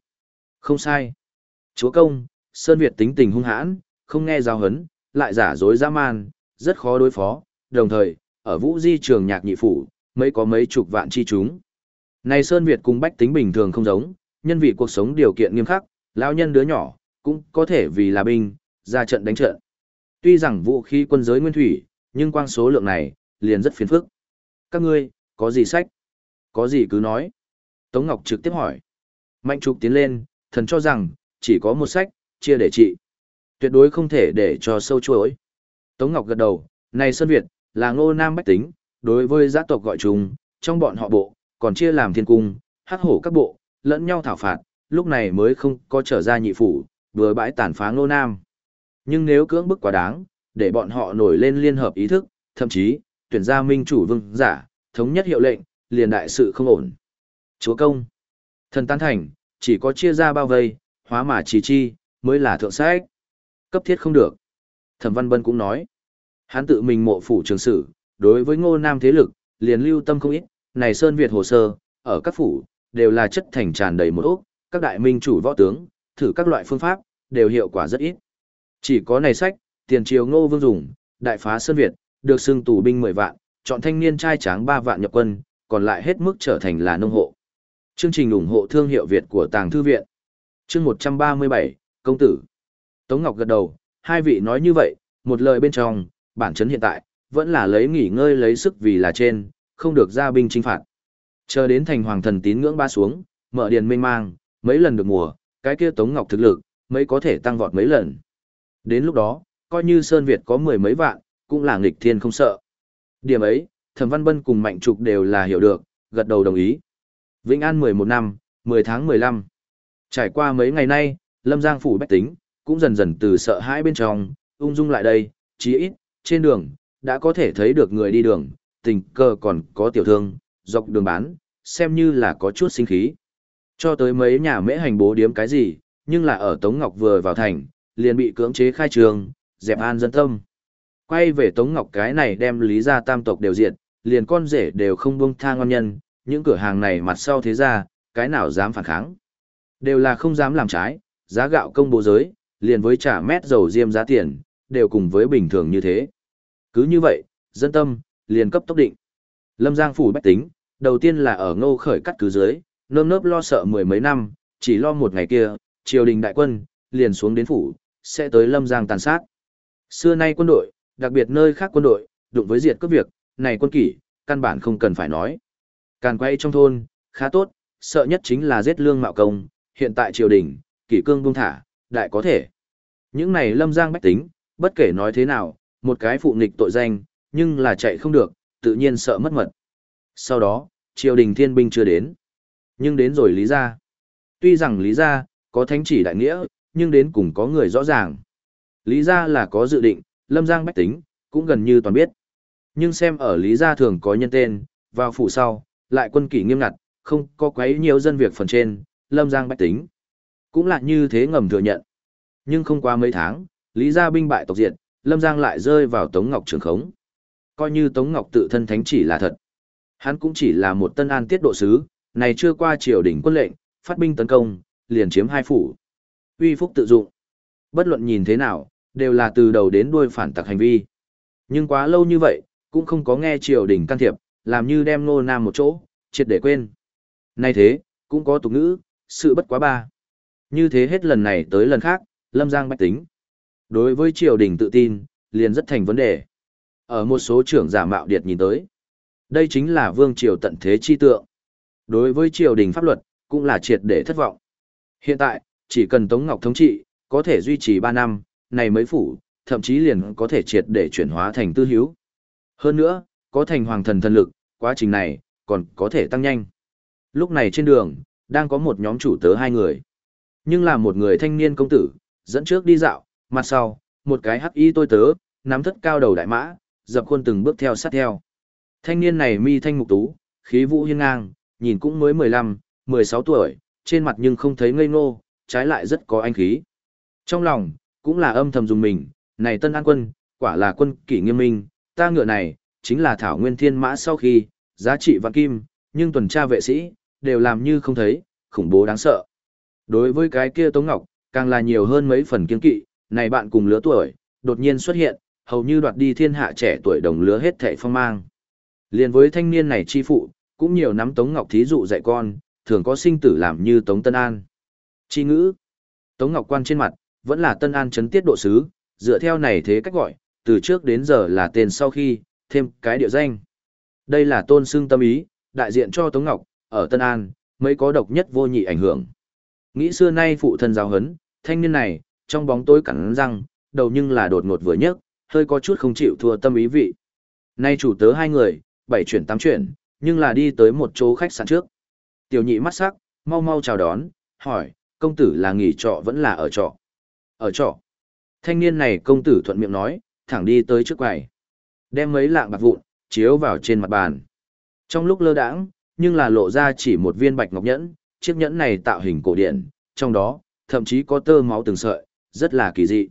Không sai. Chúa công, Sơn Việt tính tình hung hãn, không nghe giáo hấn, lại giả dối dã man, rất khó đối phó, đồng thời, ở Vũ Di trường nhạc nhị phủ, mấy có mấy chục vạn chi chúng. Này Sơn Việt cùng bách tính bình thường không giống, nhân vì cuộc sống điều kiện nghiêm khắc, lão nhân đứa nhỏ, cũng có thể vì là binh, ra trận đánh trận. Tuy rằng vũ khí quân giới nguyên thủy, nhưng quang số lượng này, liền rất phiền phức. Các ngươi, có gì sách? Có gì cứ nói. Tống Ngọc trực tiếp hỏi. Mạnh trục tiến lên, thần cho rằng, chỉ có một sách, chia để trị. Tuyệt đối không thể để cho sâu chuỗi. Tống Ngọc gật đầu, này Sơn Việt, là ngô nam bách tính, đối với giã tộc gọi chung, trong bọn họ bộ, còn chia làm thiên cung, hắc hổ các bộ, lẫn nhau thảo phạt, lúc này mới không có trở ra nhị phủ, vừa bãi tàn phá ngô nam. Nhưng nếu cưỡng bức quá đáng, để bọn họ nổi lên liên hợp ý thức, thậm chí, tuyển ra minh chủ vương giả, thống nhất hiệu lệnh, liền đại sự không ổn. Chúa công, thần tán thành, chỉ có chia ra bao vây, hóa mà trì chi, mới là thượng sách. Cấp thiết không được. Thẩm Văn Bân cũng nói, hắn tự mình mộ phủ trường sử, đối với ngô nam thế lực, liền lưu tâm không ít, này Sơn Việt hồ sơ, ở các phủ, đều là chất thành tràn đầy một ốc, các đại minh chủ võ tướng, thử các loại phương pháp, đều hiệu quả rất ít. Chỉ có này sách, tiền triều ngô vương dùng, đại phá Sơn Việt, được xưng tù binh 10 vạn, chọn thanh niên trai tráng 3 vạn nhập quân, còn lại hết mức trở thành là nông hộ. Chương trình ủng hộ thương hiệu Việt của Tàng Thư Viện. Chương 137, Công tử. Tống Ngọc gật đầu, hai vị nói như vậy, một lời bên trong, bản chấn hiện tại, vẫn là lấy nghỉ ngơi lấy sức vì là trên, không được ra binh chinh phạt. Chờ đến thành hoàng thần tín ngưỡng ba xuống, mở điền mênh mang, mấy lần được mùa, cái kia Tống Ngọc thực lực, mấy có thể tăng vọt mấy lần. Đến lúc đó, coi như Sơn Việt có mười mấy vạn, cũng là nghịch thiên không sợ. Điểm ấy, Thẩm Văn Bân cùng Mạnh Trục đều là hiểu được, gật đầu đồng ý. Vĩnh An 11 năm, 10 tháng 15. Trải qua mấy ngày nay, Lâm Giang phủ bách tính, cũng dần dần từ sợ hãi bên trong, ung dung lại đây, chí ít, trên đường, đã có thể thấy được người đi đường, tình cờ còn có tiểu thương, dọc đường bán, xem như là có chút sinh khí. Cho tới mấy nhà mễ hành bố điếm cái gì, nhưng là ở Tống Ngọc vừa vào thành, liền bị cưỡng chế khai trường, dẹp an dân tâm. Quay về Tống Ngọc cái này đem lý ra tam tộc đều diệt, liền con rể đều không buông tha ngon nhân, những cửa hàng này mặt sau thế ra, cái nào dám phản kháng. Đều là không dám làm trái, giá gạo công bố giới, liền với trả mét dầu diêm giá tiền, đều cùng với bình thường như thế. Cứ như vậy, dân tâm, liền cấp tốc định. Lâm Giang phủ bách tính, đầu tiên là ở ngô khởi cắt cứ dưới, nơm nớp lo sợ mười mấy năm, chỉ lo một ngày kia, triều đình đại quân, liền xuống đến phủ, sẽ tới Lâm Giang tàn sát. Xưa nay quân đội, đặc biệt nơi khác quân đội, đụng với diệt cướp việc, này quân kỷ, căn bản không cần phải nói. Càn quay trong thôn, khá tốt, sợ nhất chính là giết lương mạo công, hiện tại triều đình, kỷ cương buông thả, đại có thể. Những này lâm giang bách tính, bất kể nói thế nào, một cái phụ nghịch tội danh, nhưng là chạy không được, tự nhiên sợ mất mật. Sau đó, triều đình thiên binh chưa đến. Nhưng đến rồi lý gia. Tuy rằng lý gia, có thánh chỉ đại nghĩa, nhưng đến cùng có người rõ ràng. Lý gia là có dự định, lâm giang bách tính, cũng gần như toàn biết. Nhưng xem ở lý gia thường có nhân tên, vào phủ sau, lại quân kỷ nghiêm ngặt, không có quấy nhiều dân việc phần trên, lâm giang bách tính. Cũng là như thế ngầm thừa nhận. Nhưng không qua mấy tháng, lý gia binh bại tộc diệt, lâm giang lại rơi vào Tống Ngọc trường khống. Coi như Tống Ngọc tự thân thánh chỉ là thật. Hắn cũng chỉ là một tân an tiết độ sứ, này chưa qua triều đỉnh quân lệnh, phát binh tấn công, liền chiếm hai phủ. Uy phúc tự dụng. Bất luận nhìn thế nào, đều là từ đầu đến đuôi phản tặc hành vi. Nhưng quá lâu như vậy, cũng không có nghe triều đình can thiệp, làm như đem nô nam một chỗ, triệt để quên. Nay thế, cũng có tục ngữ, sự bất quá ba. Như thế hết lần này tới lần khác, Lâm Giang bách tính. Đối với triều đình tự tin, liền rất thành vấn đề. Ở một số trưởng giả mạo điệt nhìn tới. Đây chính là vương triều tận thế chi tượng. Đối với triều đình pháp luật, cũng là triệt để thất vọng. Hiện tại, chỉ cần Tống Ngọc thống trị, có thể duy trì 3 năm, này mới phủ, thậm chí liền có thể triệt để chuyển hóa thành tư hiếu. Hơn nữa, có thành hoàng thần thần lực, quá trình này, còn có thể tăng nhanh. Lúc này trên đường, đang có một nhóm chủ tớ hai người. Nhưng là một người thanh niên công tử, dẫn trước đi dạo, mặt sau, một cái hắc y tôi tớ, nắm thất cao đầu đại mã, dập khuôn từng bước theo sát theo. Thanh niên này mi thanh mục tú, khí vũ hiên ngang, nhìn cũng mới 15, 16 tuổi, trên mặt nhưng không thấy ngây ngô, trái lại rất có anh khí. Trong lòng, cũng là âm thầm dùng mình, này tân an quân, quả là quân kỷ nghiêm minh, ta ngựa này, chính là thảo nguyên thiên mã sau khi, giá trị vạn kim, nhưng tuần tra vệ sĩ, đều làm như không thấy, khủng bố đáng sợ. Đối với cái kia Tống Ngọc, càng là nhiều hơn mấy phần kiên kỵ, này bạn cùng lứa tuổi, đột nhiên xuất hiện, hầu như đoạt đi thiên hạ trẻ tuổi đồng lứa hết thảy phong mang. Liên với thanh niên này chi phụ, cũng nhiều nắm Tống Ngọc thí dụ dạy con, thường có sinh tử làm như Tống Tân An. Chi ngữ, Tống Ngọc quan trên mặt, vẫn là Tân An chấn tiết độ sứ, dựa theo này thế cách gọi, từ trước đến giờ là tên sau khi, thêm cái địa danh. Đây là tôn xưng tâm ý, đại diện cho Tống Ngọc, ở Tân An, mới có độc nhất vô nhị ảnh hưởng. Nghĩ xưa nay phụ thân giáo hấn, thanh niên này, trong bóng tối cắn răng, đầu nhưng là đột ngột vừa nhấc, hơi có chút không chịu thua tâm ý vị. Nay chủ tớ hai người, bảy chuyển tám chuyển, nhưng là đi tới một chỗ khách sạn trước. Tiểu nhị mắt sắc, mau mau chào đón, hỏi, công tử là nghỉ trọ vẫn là ở trọ? Ở trọ. Thanh niên này công tử thuận miệng nói, thẳng đi tới trước quầy. Đem mấy lạng bạc vụn, chiếu vào trên mặt bàn. Trong lúc lơ đãng, nhưng là lộ ra chỉ một viên bạch ngọc nhẫn, chiếc nhẫn này tạo hình cổ điển, trong đó, thậm chí có tơ máu từng sợi, rất là kỳ dị.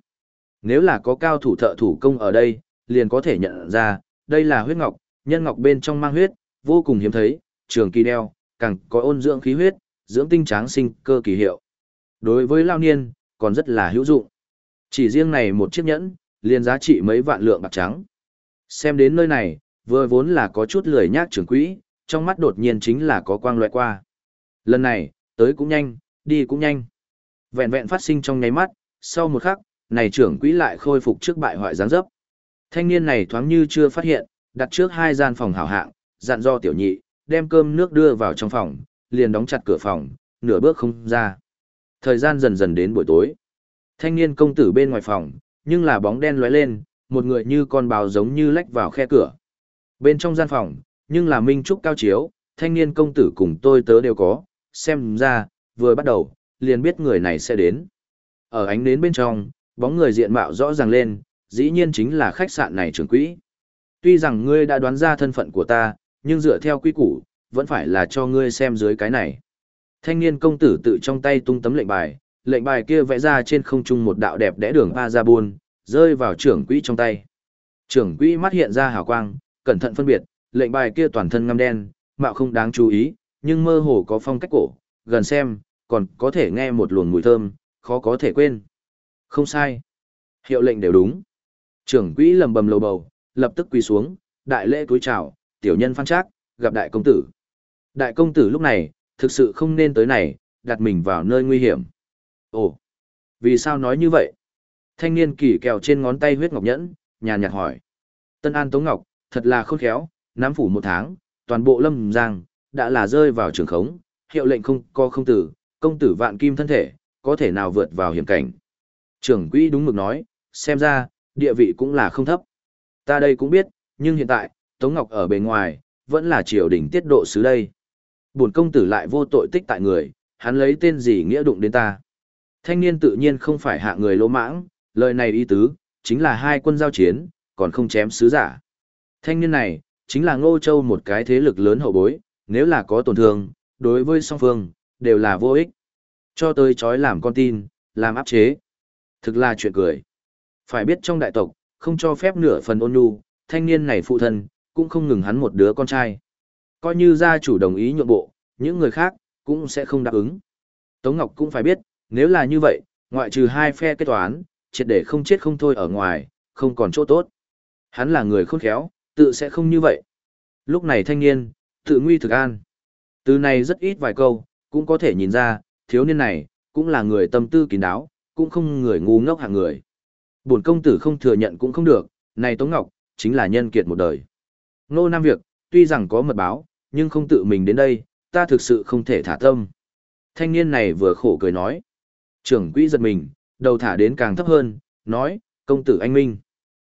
Nếu là có cao thủ thợ thủ công ở đây, liền có thể nhận ra, đây là huyết ngọc, nhân ngọc bên trong mang huyết, vô cùng hiếm thấy, trường kỳ đeo, càng có ôn dưỡng khí huyết, dưỡng tinh tráng sinh cơ kỳ hiệu. Đối với lao niên, còn rất là hữu dụng. Chỉ riêng này một chiếc nhẫn, liền giá trị mấy vạn lượng bạc trắng. Xem đến nơi này, vừa vốn là có chút lười nhác trưởng quỹ, trong mắt đột nhiên chính là có quang loại qua. Lần này, tới cũng nhanh, đi cũng nhanh. Vẹn vẹn phát sinh trong nháy mắt, sau một khắc, này trưởng quỹ lại khôi phục trước bại hoại dáng dấp. Thanh niên này thoáng như chưa phát hiện, đặt trước hai gian phòng hảo hạng, dặn do tiểu nhị, đem cơm nước đưa vào trong phòng, liền đóng chặt cửa phòng, nửa bước không ra. Thời gian dần dần đến buổi tối. Thanh niên công tử bên ngoài phòng, nhưng là bóng đen lóe lên, một người như con bào giống như lách vào khe cửa. Bên trong gian phòng, nhưng là minh trúc cao chiếu, thanh niên công tử cùng tôi tớ đều có, xem ra, vừa bắt đầu, liền biết người này sẽ đến. Ở ánh nến bên trong, bóng người diện mạo rõ ràng lên, dĩ nhiên chính là khách sạn này trưởng quỹ. Tuy rằng ngươi đã đoán ra thân phận của ta, nhưng dựa theo quy củ, vẫn phải là cho ngươi xem dưới cái này. Thanh niên công tử tự trong tay tung tấm lệnh bài, lệnh bài kia vẽ ra trên không trung một đạo đẹp đẽ đường ba ra buôn, rơi vào trưởng quỹ trong tay. Trưởng quỹ mắt hiện ra hào quang, cẩn thận phân biệt, lệnh bài kia toàn thân ngăm đen, mạo không đáng chú ý, nhưng mơ hồ có phong cách cổ, gần xem, còn có thể nghe một luồng mùi thơm, khó có thể quên. Không sai. Hiệu lệnh đều đúng. Trưởng quỹ lầm bầm lầu bầu, lập tức quỳ xuống, đại lễ túi chào, tiểu nhân phan trác, gặp đại công tử. Đại công tử lúc này, thực sự không nên tới này, đặt mình vào nơi nguy hiểm. Ồ, vì sao nói như vậy? Thanh niên kỳ kèo trên ngón tay huyết ngọc nhẫn, nhàn nhạt hỏi. Tân An Tống Ngọc, thật là khôn khéo, nắm phủ một tháng, toàn bộ lâm giang, đã là rơi vào trường khống, hiệu lệnh không có không tử, công tử vạn kim thân thể, có thể nào vượt vào hiểm cảnh. Trưởng quỹ đúng mực nói, xem ra, địa vị cũng là không thấp. Ta đây cũng biết, nhưng hiện tại, Tống Ngọc ở bề ngoài, vẫn là triều đình tiết độ sứ đây. Buồn công tử lại vô tội tích tại người, hắn lấy tên gì nghĩa đụng đến ta. Thanh niên tự nhiên không phải hạ người lỗ mãng, lời này ý tứ, chính là hai quân giao chiến, còn không chém sứ giả. Thanh niên này, chính là Ngô Châu một cái thế lực lớn hậu bối, nếu là có tổn thương, đối với song phương, đều là vô ích. Cho tới chói làm con tin, làm áp chế. Thực là chuyện cười. Phải biết trong đại tộc, không cho phép nửa phần ôn nhu, thanh niên này phụ thân, cũng không ngừng hắn một đứa con trai. Coi như gia chủ đồng ý nhượng bộ, những người khác, cũng sẽ không đáp ứng. Tống Ngọc cũng phải biết, nếu là như vậy, ngoại trừ hai phe kết toán, triệt để không chết không thôi ở ngoài, không còn chỗ tốt. Hắn là người khôn khéo, tự sẽ không như vậy. Lúc này thanh niên, tự nguy thực an. Từ này rất ít vài câu, cũng có thể nhìn ra, thiếu niên này, cũng là người tâm tư kín đáo, cũng không người ngu ngốc hạng người. Bổn công tử không thừa nhận cũng không được, này Tống Ngọc, chính là nhân kiệt một đời. Nô Nam việc, tuy rằng có mật báo, nhưng không tự mình đến đây, ta thực sự không thể thả tâm. Thanh niên này vừa khổ cười nói. Trưởng quỹ giật mình, đầu thả đến càng thấp hơn, nói, công tử anh Minh.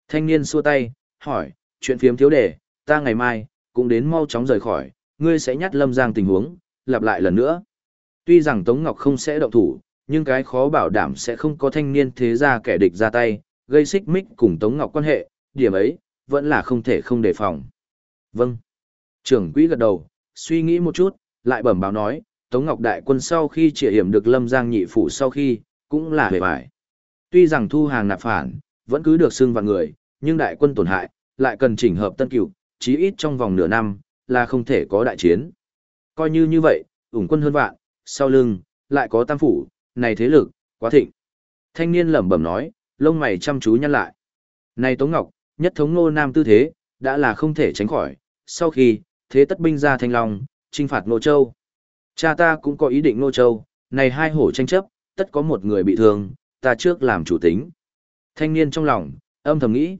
Thanh niên xua tay, hỏi, chuyện phiếm thiếu đề, ta ngày mai, cũng đến mau chóng rời khỏi, ngươi sẽ nhắc lâm giang tình huống, lặp lại lần nữa. Tuy rằng Tống Ngọc không sẽ động thủ, nhưng cái khó bảo đảm sẽ không có thanh niên thế gia kẻ địch ra tay, gây xích mích cùng Tống Ngọc quan hệ, điểm ấy, vẫn là không thể không đề phòng. Vâng. Trưởng quỹ gật đầu, suy nghĩ một chút, lại bẩm báo nói, Tống Ngọc Đại quân sau khi trịa hiểm được Lâm Giang nhị phủ sau khi, cũng là hề bại. Tuy rằng thu hàng nạp phản, vẫn cứ được xưng vào người, nhưng đại quân tổn hại, lại cần chỉnh hợp tân cửu, chí ít trong vòng nửa năm, là không thể có đại chiến. Coi như như vậy, ủng quân hơn vạn, sau lưng, lại có tam phủ, này thế lực, quá thịnh. Thanh niên lẩm bẩm nói, lông mày chăm chú nhăn lại. Này Tống Ngọc, nhất thống ngô nam tư thế, đã là không thể tránh khỏi, sau khi, thế tất binh ra thanh long, trinh phạt nô Châu. Cha ta cũng có ý định nô Châu, này hai hổ tranh chấp, tất có một người bị thương, ta trước làm chủ tính. Thanh niên trong lòng, âm thầm nghĩ.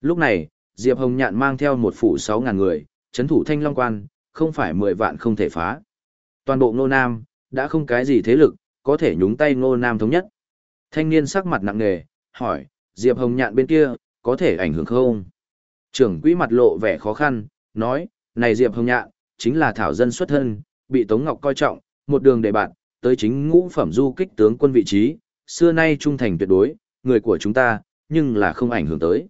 Lúc này, Diệp Hồng Nhạn mang theo một phủ sáu ngàn người, chấn thủ thanh long quan, không phải mười vạn không thể phá. Toàn bộ Ngô Nam, đã không cái gì thế lực, có thể nhúng tay Ngô Nam thống nhất. Thanh niên sắc mặt nặng nề, hỏi, Diệp Hồng Nhạn bên kia, có thể ảnh hưởng không? Trưởng quỹ mặt lộ vẻ khó khăn, nói, này Diệp Hồng Nhạn, chính là thảo dân xuất thân, bị Tống Ngọc coi trọng, một đường để bạn, tới chính ngũ phẩm du kích tướng quân vị trí, xưa nay trung thành tuyệt đối, người của chúng ta, nhưng là không ảnh hưởng tới.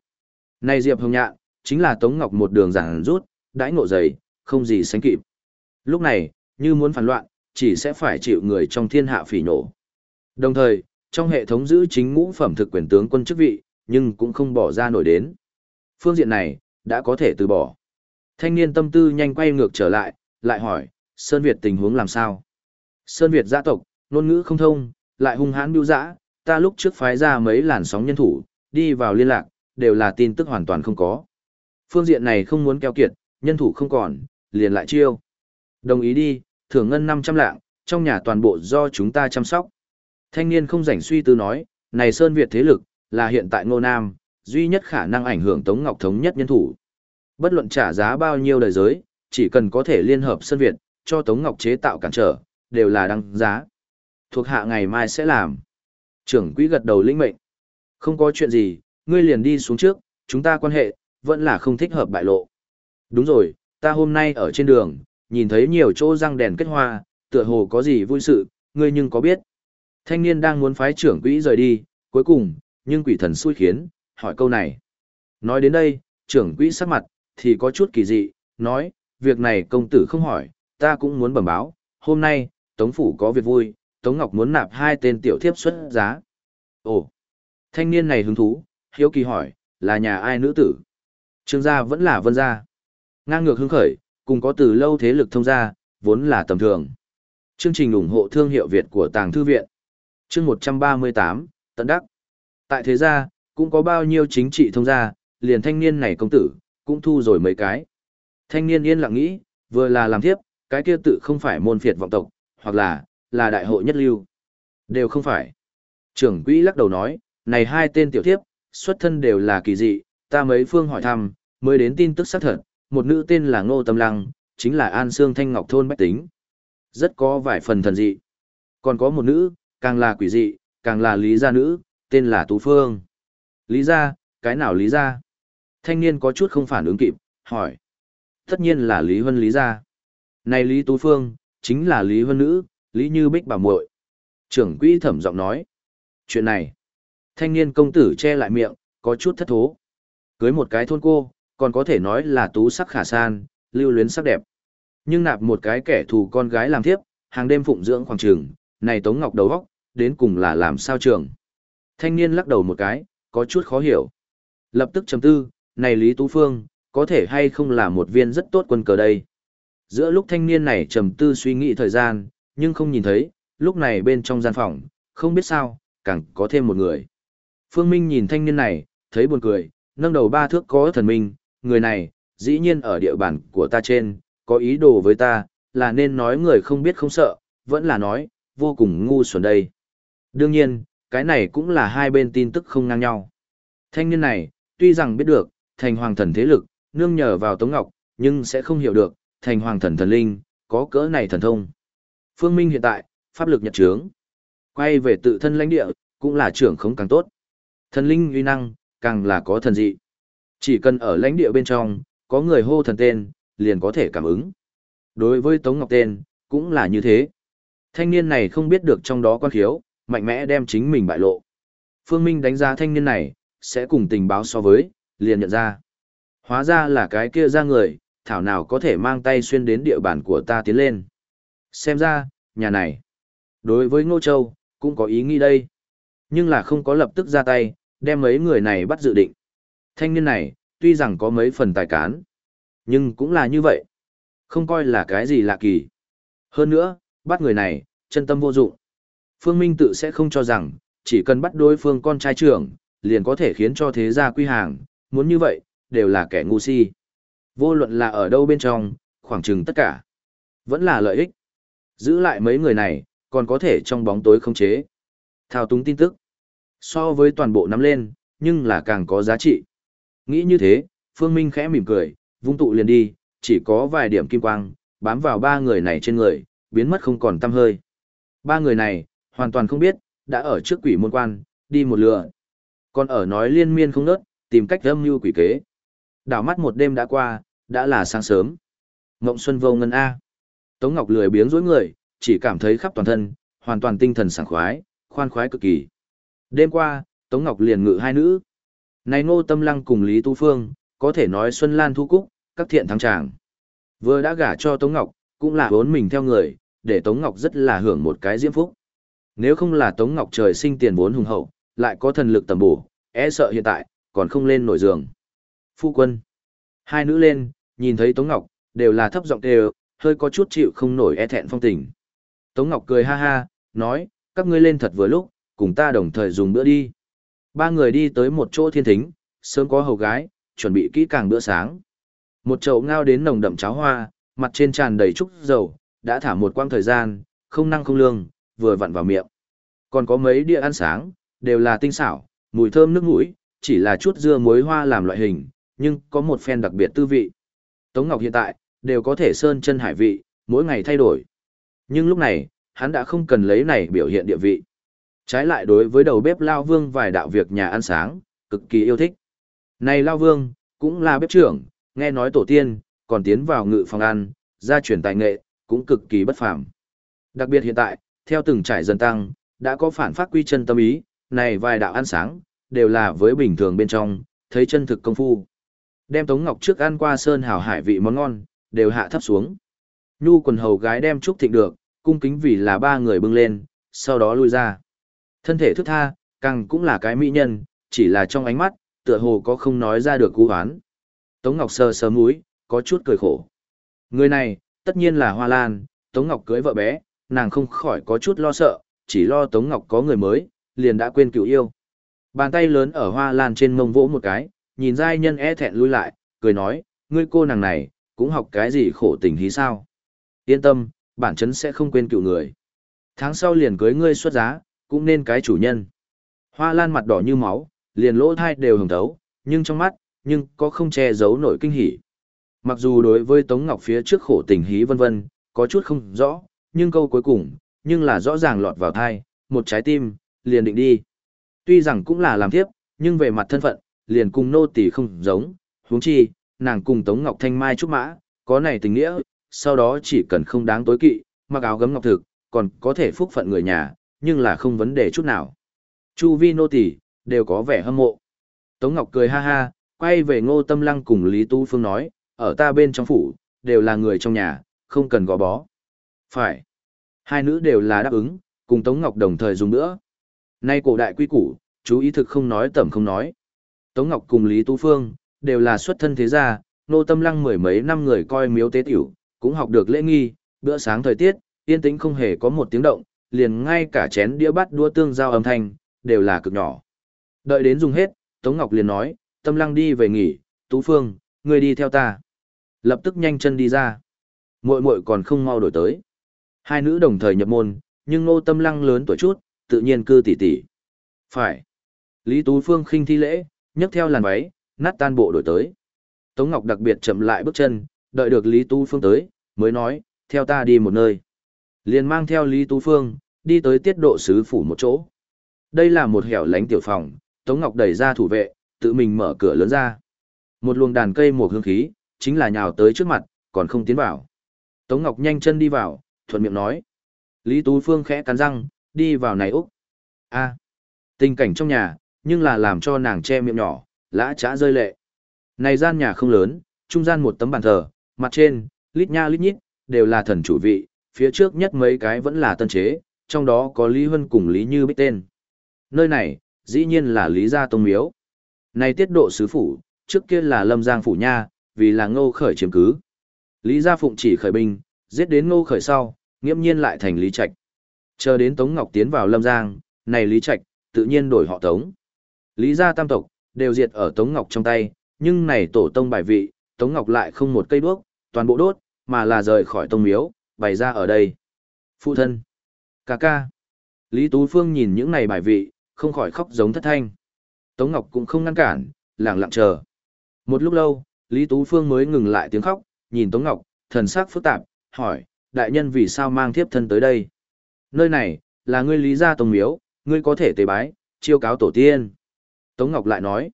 Này Diệp Hồng Nhạn, chính là Tống Ngọc một đường giảng rút, đãi ngộ dày, không gì sánh kịp. Lúc này, như muốn phản loạn, chỉ sẽ phải chịu người trong thiên hạ phỉ nổ. Đồng thời, trong hệ thống giữ chính ngũ phẩm thực quyền tướng quân chức vị, nhưng cũng không bỏ ra nổi đến. Phương diện này, đã có thể từ bỏ. Thanh niên tâm tư nhanh quay ngược trở lại, lại hỏi, Sơn Việt tình huống làm sao? Sơn Việt gia tộc, ngôn ngữ không thông, lại hung hãn biêu dã, ta lúc trước phái ra mấy làn sóng nhân thủ, đi vào liên lạc, đều là tin tức hoàn toàn không có. Phương diện này không muốn keo kiệt, nhân thủ không còn, liền lại chiêu. Đồng ý đi, thưởng ngân 500 lạng, trong nhà toàn bộ do chúng ta chăm sóc. Thanh niên không rảnh suy tư nói, này Sơn Việt thế lực, là hiện tại Ngô Nam, duy nhất khả năng ảnh hưởng Tống Ngọc thống nhất nhân thủ. Bất luận trả giá bao nhiêu đời giới, chỉ cần có thể liên hợp Sơn Việt, cho Tống Ngọc chế tạo cản trở, đều là đăng giá. Thuộc hạ ngày mai sẽ làm. Trưởng quỹ gật đầu lĩnh mệnh. Không có chuyện gì, ngươi liền đi xuống trước, chúng ta quan hệ, vẫn là không thích hợp bại lộ. Đúng rồi, ta hôm nay ở trên đường, nhìn thấy nhiều chỗ răng đèn kết hoa, tựa hồ có gì vui sự, ngươi nhưng có biết. Thanh niên đang muốn phái trưởng quỹ rời đi, cuối cùng, nhưng quỷ thần xui khiến, hỏi câu này. Nói đến đây, trưởng quỹ sắc mặt, thì có chút kỳ dị, nói, việc này công tử không hỏi, ta cũng muốn bẩm báo, hôm nay, Tống Phủ có việc vui, Tống Ngọc muốn nạp hai tên tiểu thiếp xuất giá. Ồ, thanh niên này hứng thú, hiếu kỳ hỏi, là nhà ai nữ tử? Trương gia vẫn là vân gia. Ngang ngược hứng khởi, cùng có từ lâu thế lực thông gia, vốn là tầm thường. Chương trình ủng hộ thương hiệu Việt của Tàng Thư Viện. Chương 138, Tận Đắc. Tại thế gia, cũng có bao nhiêu chính trị thông gia, liền thanh niên này công tử, cũng thu rồi mấy cái. Thanh niên yên lặng nghĩ, vừa là làm thiếp, cái kia tự không phải môn phiệt vọng tộc, hoặc là, là đại hội nhất lưu. Đều không phải. Trưởng quỹ lắc đầu nói, này hai tên tiểu thiếp, xuất thân đều là kỳ dị, ta mấy phương hỏi thăm, mới đến tin tức xác thật, một nữ tên là Ngô Tâm Lăng, chính là An Sương Thanh Ngọc Thôn Bách Tính. Rất có vài phần thần dị. Còn có một nữ, càng là quỷ dị, càng là lý gia nữ, tên là Tú Phương. Lý gia, cái nào lý gia? Thanh niên có chút không phản ứng kịp, hỏi. Tất nhiên là Lý Huân Lý gia. Này Lý Tú Phương, chính là Lý Huân nữ, Lý Như Bích bà muội. Trưởng quỹ thẩm giọng nói. Chuyện này. Thanh niên công tử che lại miệng, có chút thất thố. Cưới một cái thôn cô, còn có thể nói là tú sắc khả san, lưu luyến sắc đẹp. Nhưng nạp một cái kẻ thù con gái làm thiếp, hàng đêm phụng dưỡng khoảng trường, này Tống Ngọc đầu góc, đến cùng là làm sao trường. Thanh niên lắc đầu một cái, có chút khó hiểu. Lập tức trầm tư, này Lý Tú Phương, có thể hay không là một viên rất tốt quân cờ đây. Giữa lúc thanh niên này trầm tư suy nghĩ thời gian, nhưng không nhìn thấy, lúc này bên trong gian phòng, không biết sao, càng có thêm một người. Phương Minh nhìn thanh niên này, thấy buồn cười, nâng đầu ba thước có thần minh, người này, dĩ nhiên ở địa bàn của ta trên, có ý đồ với ta, là nên nói người không biết không sợ, vẫn là nói, vô cùng ngu xuẩn đây. Đương nhiên, cái này cũng là hai bên tin tức không ngang nhau. Thanh niên này, tuy rằng biết được, thành hoàng thần thế lực, nương nhờ vào Tống Ngọc, nhưng sẽ không hiểu được, thành hoàng thần thần linh, có cỡ này thần thông. Phương Minh hiện tại, pháp lực nhật trướng. Quay về tự thân lãnh địa, cũng là trưởng không càng tốt. Thần linh uy năng, càng là có thần dị. Chỉ cần ở lãnh địa bên trong, có người hô thần tên, liền có thể cảm ứng. Đối với Tống Ngọc tên, cũng là như thế. Thanh niên này không biết được trong đó quan khiếu, mạnh mẽ đem chính mình bại lộ. Phương Minh đánh giá thanh niên này, sẽ cùng tình báo so với, liền nhận ra. Hóa ra là cái kia ra người, thảo nào có thể mang tay xuyên đến địa bàn của ta tiến lên. Xem ra, nhà này, đối với Ngô Châu, cũng có ý nghĩ đây. Nhưng là không có lập tức ra tay, đem mấy người này bắt dự định. Thanh niên này, tuy rằng có mấy phần tài cán, nhưng cũng là như vậy. Không coi là cái gì lạ kỳ. Hơn nữa, bắt người này, chân tâm vô dụng. Phương Minh tự sẽ không cho rằng, chỉ cần bắt đối phương con trai trưởng, liền có thể khiến cho thế gia quy hàng, muốn như vậy, đều là kẻ ngu si. Vô luận là ở đâu bên trong, khoảng chừng tất cả, vẫn là lợi ích. Giữ lại mấy người này, còn có thể trong bóng tối không chế. Thao túng tin tức. So với toàn bộ nắm lên, nhưng là càng có giá trị. Nghĩ như thế, Phương Minh khẽ mỉm cười, vung tụ liền đi, chỉ có vài điểm kim quang, bám vào ba người này trên người, biến mất không còn tăm hơi. Ba người này, hoàn toàn không biết, đã ở trước quỷ môn quan, đi một lừa Còn ở nói liên miên không nớt, tìm cách âm mưu quỷ kế. Đảo mắt một đêm đã qua, đã là sáng sớm. Ngộng Xuân vô ngân A. Tống Ngọc lười biếng dối người, chỉ cảm thấy khắp toàn thân, hoàn toàn tinh thần sảng khoái, khoan khoái cực kỳ. Đêm qua, Tống Ngọc liền ngự hai nữ. Này Ngô Tâm Lăng cùng Lý Tu Phương, có thể nói Xuân Lan Thu Cúc, các thiện thắng tràng. Vừa đã gả cho Tống Ngọc, cũng là vốn mình theo người, để Tống Ngọc rất là hưởng một cái diễm phúc. Nếu không là Tống Ngọc trời sinh tiền vốn hùng hậu, lại có thần lực tầm bổ, e sợ hiện tại, còn không lên nổi giường. Phu quân. Hai nữ lên, nhìn thấy Tống Ngọc, đều là thấp giọng đều, hơi có chút chịu không nổi e thẹn phong tình. Tống Ngọc cười ha ha, nói, các ngươi lên thật vừa lúc, cùng ta đồng thời dùng bữa đi. Ba người đi tới một chỗ thiên thính, sớm có hầu gái, chuẩn bị kỹ càng bữa sáng. Một chậu ngao đến nồng đậm cháo hoa, mặt trên tràn đầy trúc dầu, đã thả một quãng thời gian, không năng không lương, vừa vặn vào miệng. Còn có mấy đĩa ăn sáng, đều là tinh xảo, mùi thơm nước mũi, chỉ là chút dưa muối hoa làm loại hình, nhưng có một phen đặc biệt tư vị. Tống Ngọc hiện tại, đều có thể sơn chân hải vị, mỗi ngày thay đổi. Nhưng lúc này, hắn đã không cần lấy này biểu hiện địa vị. Trái lại đối với đầu bếp Lao Vương vài đạo việc nhà ăn sáng, cực kỳ yêu thích. Này Lao Vương, cũng là bếp trưởng, nghe nói tổ tiên, còn tiến vào ngự phòng ăn, gia truyền tài nghệ, cũng cực kỳ bất phàm. Đặc biệt hiện tại, theo từng trải dần tăng, đã có phản phát quy chân tâm ý, này vài đạo ăn sáng, đều là với bình thường bên trong, thấy chân thực công phu. Đem Tống Ngọc trước ăn qua sơn hào hải vị món ngon, đều hạ thấp xuống. Nhu quần hầu gái đem chúc thịnh được, cung kính vì là ba người bưng lên, sau đó lui ra. Thân thể thức tha, càng cũng là cái mỹ nhân, chỉ là trong ánh mắt, tựa hồ có không nói ra được cú hoán. Tống Ngọc sờ sờ mũi, có chút cười khổ. Người này, tất nhiên là Hoa Lan, Tống Ngọc cưới vợ bé, nàng không khỏi có chút lo sợ, chỉ lo Tống Ngọc có người mới, liền đã quên cựu yêu. Bàn tay lớn ở Hoa Lan trên mông vỗ một cái, nhìn giai nhân e thẹn lui lại, cười nói, ngươi cô nàng này, cũng học cái gì khổ tình hí sao. Yên tâm, bản chấn sẽ không quên cựu người. Tháng sau liền cưới ngươi xuất giá, cũng nên cái chủ nhân. Hoa lan mặt đỏ như máu, liền lỗ thai đều hồng thấu, nhưng trong mắt, nhưng có không che giấu nổi kinh hỉ. Mặc dù đối với Tống Ngọc phía trước khổ tình hí vân vân, có chút không rõ, nhưng câu cuối cùng, nhưng là rõ ràng lọt vào thai, một trái tim, liền định đi. Tuy rằng cũng là làm tiếp, nhưng về mặt thân phận, liền cùng nô tỳ không giống, huống chi, nàng cùng Tống Ngọc Thanh Mai trúc mã, có này tình nghĩa, sau đó chỉ cần không đáng tối kỵ, mặc áo gấm ngọc thực, còn có thể phúc phận người nhà, nhưng là không vấn đề chút nào. Chu vi nô tỳ đều có vẻ hâm mộ. Tống Ngọc cười ha ha, quay về Ngô Tâm Lăng cùng Lý Tu Phương nói, ở ta bên trong phủ, đều là người trong nhà, không cần gò bó. Phải. Hai nữ đều là đáp ứng, cùng Tống Ngọc đồng thời dùng nữa. Nay cổ đại quy củ, chú ý thực không nói tầm không nói. Tống Ngọc cùng Lý Tu Phương, đều là xuất thân thế gia, nô tâm lăng mười mấy năm người coi miếu tế tiểu, cũng học được lễ nghi, bữa sáng thời tiết, yên tĩnh không hề có một tiếng động, liền ngay cả chén đĩa bát đua tương giao âm thanh, đều là cực nhỏ. Đợi đến dùng hết, Tống Ngọc liền nói, tâm lăng đi về nghỉ, Tú Phương, người đi theo ta. Lập tức nhanh chân đi ra. muội muội còn không mau đổi tới. Hai nữ đồng thời nhập môn, nhưng nô tâm lăng lớn tuổi chút, tự nhiên cư tỷ tỷ. Phải. Lý Tú Phương khinh thi lễ, nhấc theo làn váy, nát tan bộ đổi tới. Tống Ngọc đặc biệt chậm lại bước chân, đợi được Lý Tú Phương tới, mới nói, theo ta đi một nơi. Liền mang theo Lý Tú Phương, đi tới tiết độ sứ phủ một chỗ. Đây là một hẻo lánh tiểu phòng, Tống Ngọc đẩy ra thủ vệ, tự mình mở cửa lớn ra. Một luồng đàn cây một hương khí, chính là nhào tới trước mặt, còn không tiến vào. Tống Ngọc nhanh chân đi vào, thuận miệng nói. Lý Tú Phương khẽ cắn răng, đi vào này Úc. a tình cảnh trong nhà, nhưng là làm cho nàng che miệng nhỏ, lã trã rơi lệ. Này gian nhà không lớn, trung gian một tấm bàn thờ, mặt trên, lít nha lít nhít, đều là thần chủ vị, phía trước nhất mấy cái vẫn là tân chế, trong đó có Lý Huân cùng Lý Như Bích tên. Nơi này, dĩ nhiên là Lý Gia Tông Miếu. Này tiết độ sứ phủ, trước kia là Lâm Giang Phủ Nha, vì là ngô khởi chiếm cứ. Lý Gia Phụng chỉ khởi binh, giết đến ngô khởi sau, nghiễm nhiên lại thành Lý Trạch. Chờ đến Tống Ngọc tiến vào Lâm Giang, này Lý Trạch, tự nhiên đổi họ Tống. Lý Gia Tam Tộc, đều diệt ở Tống Ngọc trong tay, nhưng này tổ tông bài vị, Tống Ngọc lại không một cây đuốc, toàn bộ đốt, mà là rời khỏi tông miếu, bày ra ở đây. Phụ thân. ca ca. Lý Tú Phương nhìn những này bài vị, không khỏi khóc giống thất thanh. Tống Ngọc cũng không ngăn cản, lặng lặng chờ. Một lúc lâu, Lý Tú Phương mới ngừng lại tiếng khóc, nhìn Tống Ngọc, thần sắc phức tạp, hỏi, đại nhân vì sao mang thiếp thân tới đây? Nơi này, là ngươi lý gia tông miếu, ngươi có thể tế bái, chiêu cáo tổ tiên. Tống Ngọc lại nói,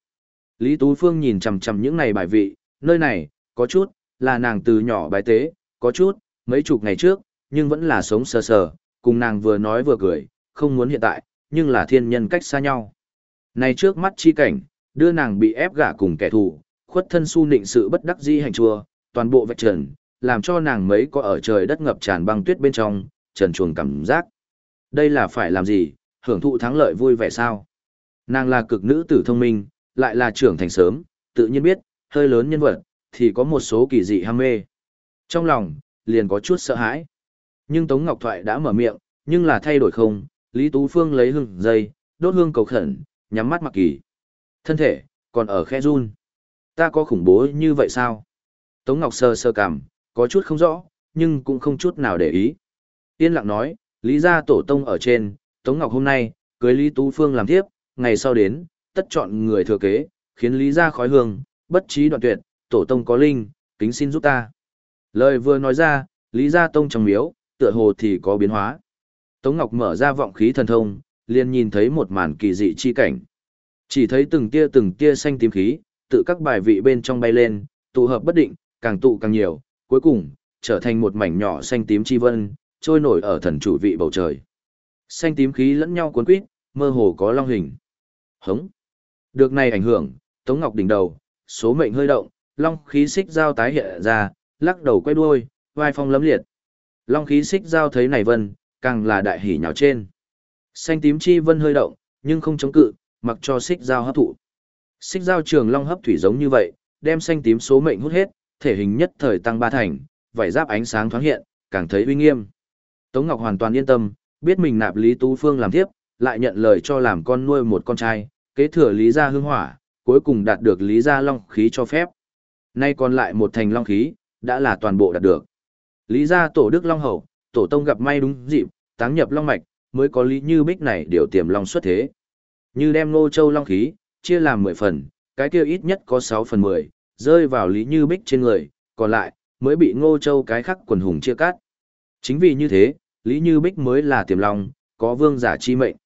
Lý Tú Phương nhìn chằm chằm những này bài vị, nơi này, có chút, là nàng từ nhỏ bái tế, có chút, mấy chục ngày trước, nhưng vẫn là sống sờ sờ, cùng nàng vừa nói vừa cười, không muốn hiện tại, nhưng là thiên nhân cách xa nhau. Này trước mắt chi cảnh, đưa nàng bị ép gả cùng kẻ thù, khuất thân su nịnh sự bất đắc dĩ hành chùa, toàn bộ vạch trần, làm cho nàng mấy có ở trời đất ngập tràn băng tuyết bên trong, trần chuồng cảm giác. Đây là phải làm gì, hưởng thụ thắng lợi vui vẻ sao? Nàng là cực nữ tử thông minh, lại là trưởng thành sớm, tự nhiên biết, hơi lớn nhân vật, thì có một số kỳ dị ham mê. Trong lòng, liền có chút sợ hãi. Nhưng Tống Ngọc Thoại đã mở miệng, nhưng là thay đổi không, Lý Tú Phương lấy hương dây, đốt hương cầu khẩn, nhắm mắt mặc kỳ. Thân thể, còn ở khe run. Ta có khủng bố như vậy sao? Tống Ngọc sơ sơ cảm, có chút không rõ, nhưng cũng không chút nào để ý. Yên lặng nói, Lý gia tổ tông ở trên, Tống Ngọc hôm nay, cưới Lý Tú Phương làm tiếp, ngày sau đến, tất chọn người thừa kế, khiến Lý gia khói hương, bất trí đoạn tuyệt, tổ tông có linh, kính xin giúp ta. Lời vừa nói ra, Lý gia tông trong miếu, tựa hồ thì có biến hóa. Tống Ngọc mở ra vọng khí thần thông, liền nhìn thấy một màn kỳ dị chi cảnh. Chỉ thấy từng tia từng tia xanh tím khí, tự các bài vị bên trong bay lên, tụ hợp bất định, càng tụ càng nhiều, cuối cùng, trở thành một mảnh nhỏ xanh tím chi vân, trôi nổi ở thần chủ vị bầu trời. Xanh tím khí lẫn nhau cuốn quýt, mơ hồ có long hình. Hống. Được này ảnh hưởng, Tống Ngọc đỉnh đầu, số mệnh hơi động, long khí xích giao tái hiện ra, lắc đầu quay đuôi, vai phong lấm liệt. Long khí xích giao thấy này vân, càng là đại hỉ nhào trên. Xanh tím chi vân hơi động, nhưng không chống cự, mặc cho xích giao hấp thụ. Xích giao trường long hấp thủy giống như vậy, đem xanh tím số mệnh hút hết, thể hình nhất thời tăng ba thành, vảy giáp ánh sáng thoáng hiện, càng thấy uy nghiêm. Tống Ngọc hoàn toàn yên tâm, biết mình nạp Lý Tú Phương làm tiếp, lại nhận lời cho làm con nuôi một con trai, kế thừa Lý gia hương hỏa, cuối cùng đạt được Lý gia long khí cho phép. Nay còn lại một thành long khí, đã là toàn bộ đạt được. Lý gia tổ đức long hậu, tổ tông gặp may đúng dịp, táng nhập long mạch, mới có lý như bích này điều tiềm long xuất thế. Như đem ngô châu long khí, chia làm 10 phần, cái kia ít nhất có 6 phần 10, rơi vào lý như bích trên người, còn lại, mới bị ngô châu cái khắc quần hùng chia cắt. Chính vì như thế, lý như bích mới là tiềm long, có vương giả chi mệnh.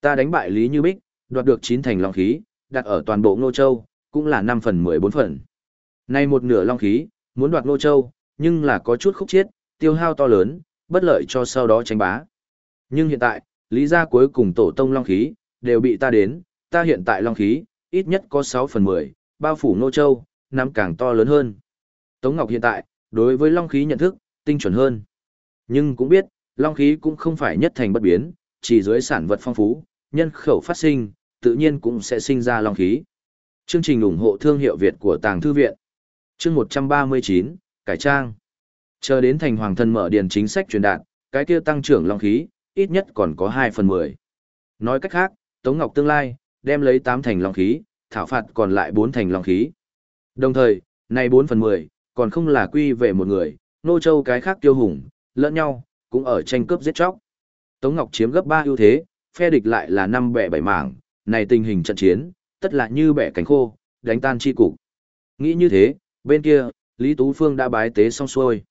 Ta đánh bại lý như bích, đoạt được 9 thành long khí, đặt ở toàn bộ ngô châu, cũng là 5 phần 14 phần. Nay một nửa long khí, muốn đoạt ngô châu, nhưng là có chút khúc chiết, tiêu hao to lớn, bất lợi cho sau đó tranh bá. Nhưng hiện tại, lý gia cuối cùng tổ tông long khí, đều bị ta đến, ta hiện tại long khí, ít nhất có 6 phần 10, bao phủ Nô Châu, nắm càng to lớn hơn. Tống Ngọc hiện tại, đối với long khí nhận thức, tinh chuẩn hơn. Nhưng cũng biết, long khí cũng không phải nhất thành bất biến, chỉ dưới sản vật phong phú, nhân khẩu phát sinh, tự nhiên cũng sẽ sinh ra long khí. Chương trình ủng hộ thương hiệu Việt của Tàng Thư Viện. Chương 139, Cải Trang. Chờ đến thành hoàng thân mở điền chính sách truyền đạt, cái kia tăng trưởng long khí, ít nhất còn có 2 phần 10. Nói cách khác, Tống Ngọc tương lai, đem lấy 8 thành long khí, thảo phạt còn lại 4 thành long khí. Đồng thời, này 4 phần 10, còn không là quy về một người, nô châu cái khác tiêu hùng, lẫn nhau, cũng ở tranh cướp giết chóc. Tống Ngọc chiếm gấp 3 ưu thế, phe địch lại là 5 bẻ 7 mảng, này tình hình trận chiến, tất là như bẻ cánh khô, đánh tan chi cục. Nghĩ như thế, bên kia, Lý Tú Phương đã bái tế xong xuôi.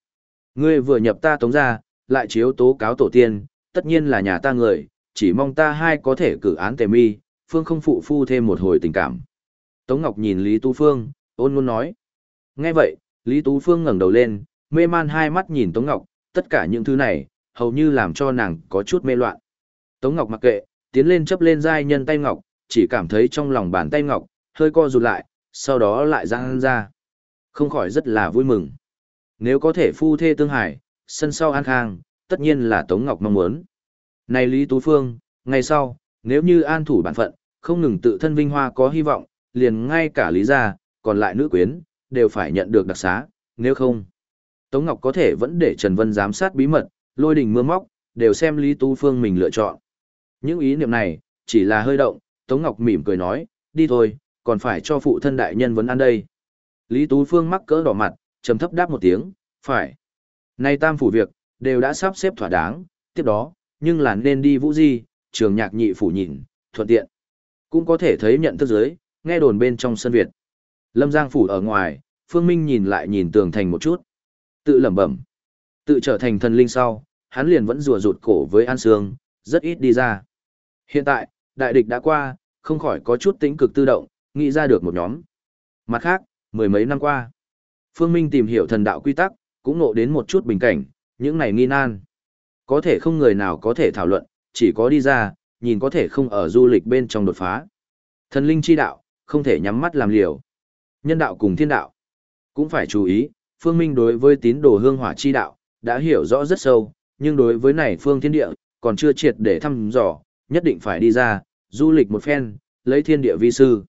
Ngươi vừa nhập ta tống ra, lại chiếu tố cáo tổ tiên, tất nhiên là nhà ta người, chỉ mong ta hai có thể cử án tề mi, Phương không phụ phu thêm một hồi tình cảm. Tống Ngọc nhìn Lý Tú Phương, ôn ngôn nói. Nghe vậy, Lý Tú Phương ngẩng đầu lên, mê man hai mắt nhìn Tống Ngọc, tất cả những thứ này, hầu như làm cho nàng có chút mê loạn. Tống Ngọc mặc kệ, tiến lên chấp lên giai nhân tay Ngọc, chỉ cảm thấy trong lòng bàn tay Ngọc, hơi co rụt lại, sau đó lại giang ra. Không khỏi rất là vui mừng. Nếu có thể phu thê tương hải, sân sau an khang, tất nhiên là Tống Ngọc mong muốn. Này Lý Tú Phương, ngày sau, nếu như an thủ bản phận, không ngừng tự thân vinh hoa có hy vọng, liền ngay cả Lý gia, còn lại nữ quyến, đều phải nhận được đặc xá, nếu không. Tống Ngọc có thể vẫn để Trần Vân giám sát bí mật, lôi đình mưa móc, đều xem Lý Tú Phương mình lựa chọn. Những ý niệm này, chỉ là hơi động, Tống Ngọc mỉm cười nói, đi thôi, còn phải cho phụ thân đại nhân vấn ăn đây. Lý Tú Phương mắc cỡ đỏ mặt, trầm thấp đáp một tiếng, phải. Nay tam phủ việc, đều đã sắp xếp thỏa đáng, tiếp đó, nhưng là nên đi vũ di, trường nhạc nhị phủ nhìn, thuận tiện. Cũng có thể thấy nhận thức giới, nghe đồn bên trong sân Việt. Lâm Giang phủ ở ngoài, Phương Minh nhìn lại nhìn tường thành một chút. Tự lẩm bẩm. Tự trở thành thần linh sau, hắn liền vẫn rùa rụt cổ với An Sương, rất ít đi ra. Hiện tại, đại địch đã qua, không khỏi có chút tính cực tự động, nghĩ ra được một nhóm. Mặt khác, mười mấy năm qua, Phương Minh tìm hiểu thần đạo quy tắc, cũng nộ đến một chút bình cảnh, những này nghi nan. Có thể không người nào có thể thảo luận, chỉ có đi ra, nhìn có thể không ở du lịch bên trong đột phá. Thần linh chi đạo, không thể nhắm mắt làm liều. Nhân đạo cùng thiên đạo. Cũng phải chú ý, Phương Minh đối với tín đồ hương hỏa chi đạo, đã hiểu rõ rất sâu, nhưng đối với này phương thiên địa, còn chưa triệt để thăm dò, nhất định phải đi ra, du lịch một phen, lấy thiên địa vi sư.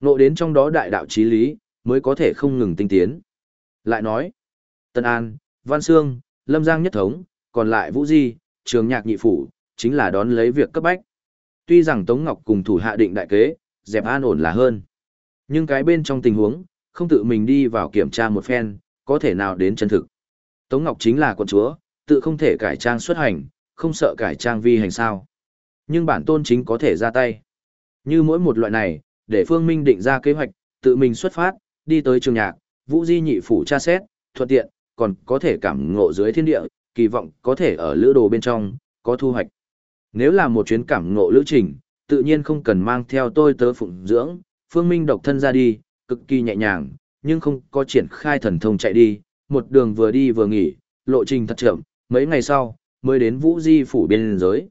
Nộ đến trong đó đại đạo chí lý, mới có thể không ngừng tinh tiến. Lại nói, Tân An, Văn Sương, Lâm Giang nhất thống, còn lại Vũ Di, Trường Nhạc nhị phủ, chính là đón lấy việc cấp bách. Tuy rằng Tống Ngọc cùng thủ hạ định đại kế, dẹp an ổn là hơn. Nhưng cái bên trong tình huống, không tự mình đi vào kiểm tra một phen, có thể nào đến chân thực. Tống Ngọc chính là quận chúa, tự không thể cải trang xuất hành, không sợ cải trang vi hành sao. Nhưng bản tôn chính có thể ra tay. Như mỗi một loại này, để Phương Minh định ra kế hoạch, tự mình xuất phát, đi tới trường nhạc, Vũ Di nhị phủ tra xét, thuận tiện, còn có thể cảm ngộ dưới thiên địa, kỳ vọng có thể ở lữ đồ bên trong, có thu hoạch. Nếu là một chuyến cảm ngộ lữ trình, tự nhiên không cần mang theo tôi tớ phụng dưỡng, Phương Minh độc thân ra đi, cực kỳ nhẹ nhàng, nhưng không có triển khai thần thông chạy đi, một đường vừa đi vừa nghỉ, lộ trình thật chậm, mấy ngày sau, mới đến Vũ Di phủ biên giới.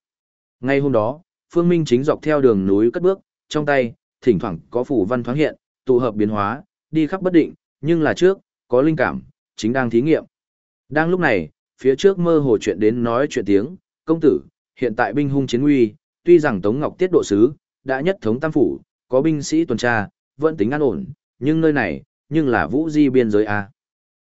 Ngay hôm đó, Phương Minh chính dọc theo đường núi cất bước, trong tay, thỉnh thoảng có phủ văn thoáng hiện, tụ hợp biến hóa, đi khắp bất định, nhưng là trước, có linh cảm, chính đang thí nghiệm. Đang lúc này, phía trước mơ hồ chuyện đến nói chuyện tiếng, công tử, hiện tại binh hung chiến uy tuy rằng Tống Ngọc tiết độ sứ, đã nhất thống tam phủ, có binh sĩ tuần tra, vẫn tính an ổn, nhưng nơi này, nhưng là vũ di biên giới A.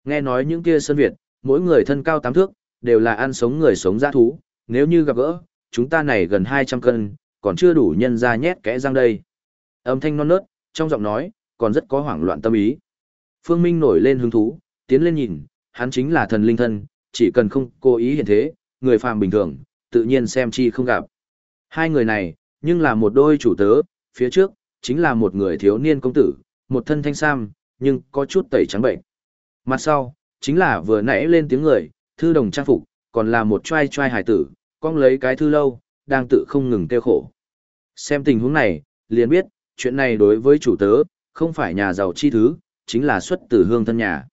Nghe nói những kia sơn Việt, mỗi người thân cao tám thước, đều là ăn sống người sống dã thú, nếu như gặp gỡ, chúng ta này gần 200 cân, còn chưa đủ nhân ra nhét kẽ răng đây. Âm thanh non nớt, trong giọng nói, còn rất có hoảng loạn tâm ý. Phương Minh nổi lên hứng thú, tiến lên nhìn, hắn chính là thần linh thân, chỉ cần không cố ý hiện thế, người phàm bình thường, tự nhiên xem chi không gặp. Hai người này, nhưng là một đôi chủ tớ, phía trước, chính là một người thiếu niên công tử, một thân thanh sam, nhưng có chút tẩy trắng bệnh. Mặt sau, chính là vừa nãy lên tiếng người, thư đồng trang phục, còn là một trai trai hải tử, con lấy cái thư lâu, đang tự không ngừng tiêu khổ. Xem tình huống này, liền biết, chuyện này đối với chủ tớ, không phải nhà giàu chi thứ, chính là xuất từ hương thân nhà.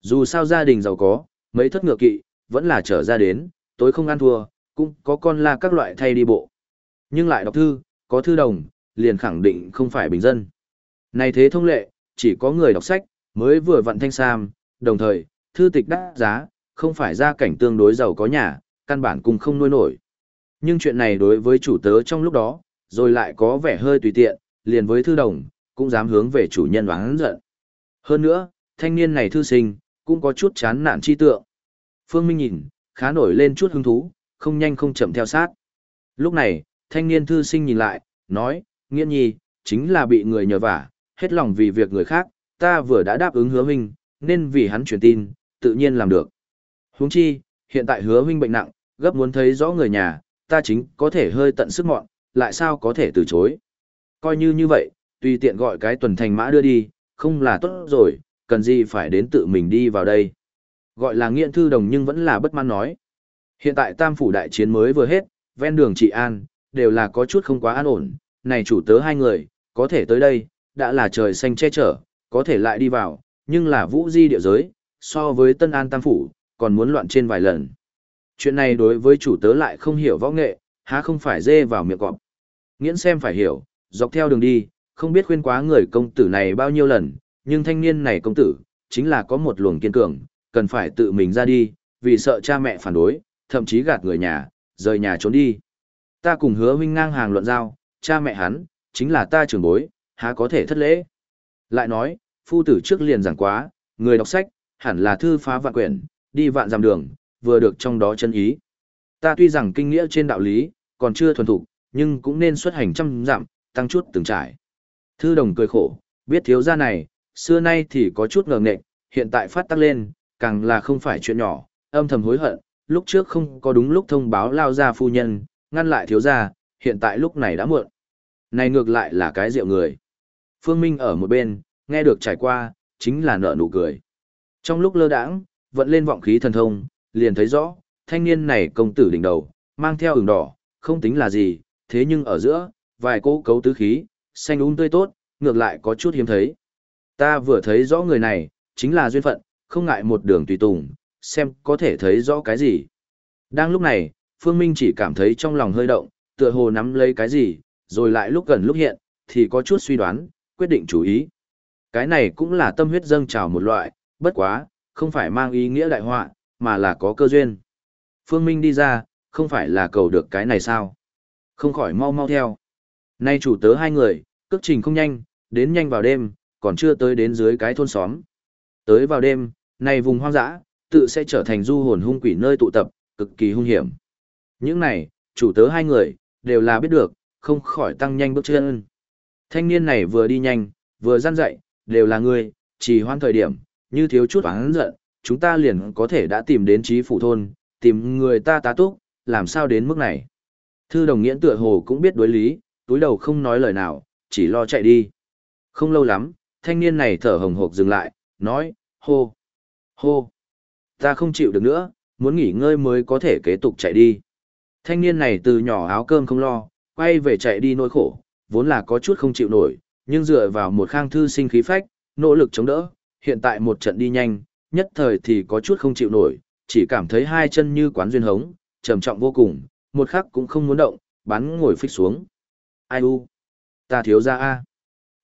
Dù sao gia đình giàu có, mấy thất ngựa kỵ, vẫn là trở ra đến, tối không ăn thua, cũng có con la các loại thay đi bộ. Nhưng lại đọc thư, có thư đồng, liền khẳng định không phải bình dân. Này thế thông lệ, chỉ có người đọc sách, mới vừa vận thanh sam, đồng thời, thư tịch đắt giá, không phải gia cảnh tương đối giàu có nhà, căn bản cùng không nuôi nổi. Nhưng chuyện này đối với chủ tớ trong lúc đó, rồi lại có vẻ hơi tùy tiện, liền với thư đồng, cũng dám hướng về chủ nhân oán giận. Hơn nữa, thanh niên này thư sinh, cũng có chút chán nản chi tượng. Phương Minh nhìn, khá nổi lên chút hứng thú, không nhanh không chậm theo sát. Lúc này, thanh niên thư sinh nhìn lại, nói, nghiên nhi, chính là bị người nhờ vả, hết lòng vì việc người khác, ta vừa đã đáp ứng hứa huynh, nên vì hắn truyền tin, tự nhiên làm được. Huống chi, hiện tại hứa huynh bệnh nặng, gấp muốn thấy rõ người nhà, ta chính có thể hơi tận sức mọn, lại sao có thể từ chối. Coi như như vậy, tùy tiện gọi cái tuần thành mã đưa đi, không là tốt rồi, cần gì phải đến tự mình đi vào đây. Gọi là nghiện thư đồng nhưng vẫn là bất mãn nói. Hiện tại tam phủ đại chiến mới vừa hết, ven đường trị an, đều là có chút không quá an ổn, này chủ tớ hai người, có thể tới đây, đã là trời xanh che chở, có thể lại đi vào, nhưng là vũ di địa giới, so với tân an tam phủ, còn muốn loạn trên vài lần. Chuyện này đối với chủ tớ lại không hiểu võ nghệ, há không phải dê vào miệng cọp. Nghiễn xem phải hiểu, dọc theo đường đi, không biết khuyên quá người công tử này bao nhiêu lần, nhưng thanh niên này công tử, chính là có một luồng kiên cường, cần phải tự mình ra đi, vì sợ cha mẹ phản đối, thậm chí gạt người nhà, rời nhà trốn đi. Ta cùng hứa huynh ngang hàng luận giao, cha mẹ hắn, chính là ta trưởng bối, há có thể thất lễ. Lại nói, phu tử trước liền giảng quá, người đọc sách, hẳn là thư phá vạn quyển, đi vạn dặm đường, vừa được trong đó chân ý. Ta tuy rằng kinh nghĩa trên đạo lý, còn chưa thuần thục, nhưng cũng nên xuất hành trăm dặm, tăng chút từng trải. Thư đồng cười khổ, biết thiếu gia này, xưa nay thì có chút ngờ nghệch, hiện tại phát tăng lên, càng là không phải chuyện nhỏ, âm thầm hối hận, lúc trước không có đúng lúc thông báo lao ra phu nhân, ngăn lại thiếu gia, hiện tại lúc này đã muộn. Này ngược lại là cái rượu người. Phương Minh ở một bên, nghe được trải qua, chính là nợ nụ cười. Trong lúc lơ đãng, vận lên vọng khí thần thông, liền thấy rõ, thanh niên này công tử đỉnh đầu, mang theo ửng đỏ, không tính là gì, thế nhưng ở giữa, vài cỗ cấu tứ khí, xanh úng um tươi tốt, ngược lại có chút hiếm thấy. Ta vừa thấy rõ người này, chính là duyên phận, không ngại một đường tùy tùng, xem có thể thấy rõ cái gì. Đang lúc này, Phương Minh chỉ cảm thấy trong lòng hơi động, tựa hồ nắm lấy cái gì, rồi lại lúc gần lúc hiện, thì có chút suy đoán, quyết định chú ý. Cái này cũng là tâm huyết dâng trào một loại, bất quá, không phải mang ý nghĩa đại họa, mà là có cơ duyên. Phương Minh đi ra, không phải là cầu được cái này sao? Không khỏi mau mau theo. Nay chủ tớ hai người, cước trình không nhanh, đến nhanh vào đêm, còn chưa tới đến dưới cái thôn xóm. Tới vào đêm, này vùng hoang dã, tự sẽ trở thành du hồn hung quỷ nơi tụ tập, cực kỳ hung hiểm. Những này, chủ tớ hai người, đều là biết được, không khỏi tăng nhanh bước chân. Thanh niên này vừa đi nhanh, vừa gian dạy, đều là người, chỉ hoan thời điểm, như thiếu chút oán giận, chúng ta liền có thể đã tìm đến trí phủ thôn, tìm người ta tá túc, làm sao đến mức này. Thư đồng nghiễn tựa hồ cũng biết đối lý, túi đầu không nói lời nào, chỉ lo chạy đi. Không lâu lắm, thanh niên này thở hồng hộc dừng lại, nói, hô, hô, ta không chịu được nữa, muốn nghỉ ngơi mới có thể kế tục chạy đi. Thanh niên này từ nhỏ áo cơm không lo, quay về chạy đi nỗi khổ, vốn là có chút không chịu nổi, nhưng dựa vào một khang thư sinh khí phách, nỗ lực chống đỡ, hiện tại một trận đi nhanh, nhất thời thì có chút không chịu nổi, chỉ cảm thấy hai chân như quán duyên hống, trầm trọng vô cùng, một khắc cũng không muốn động, bắn ngồi phích xuống. Ai u? Ta thiếu ra a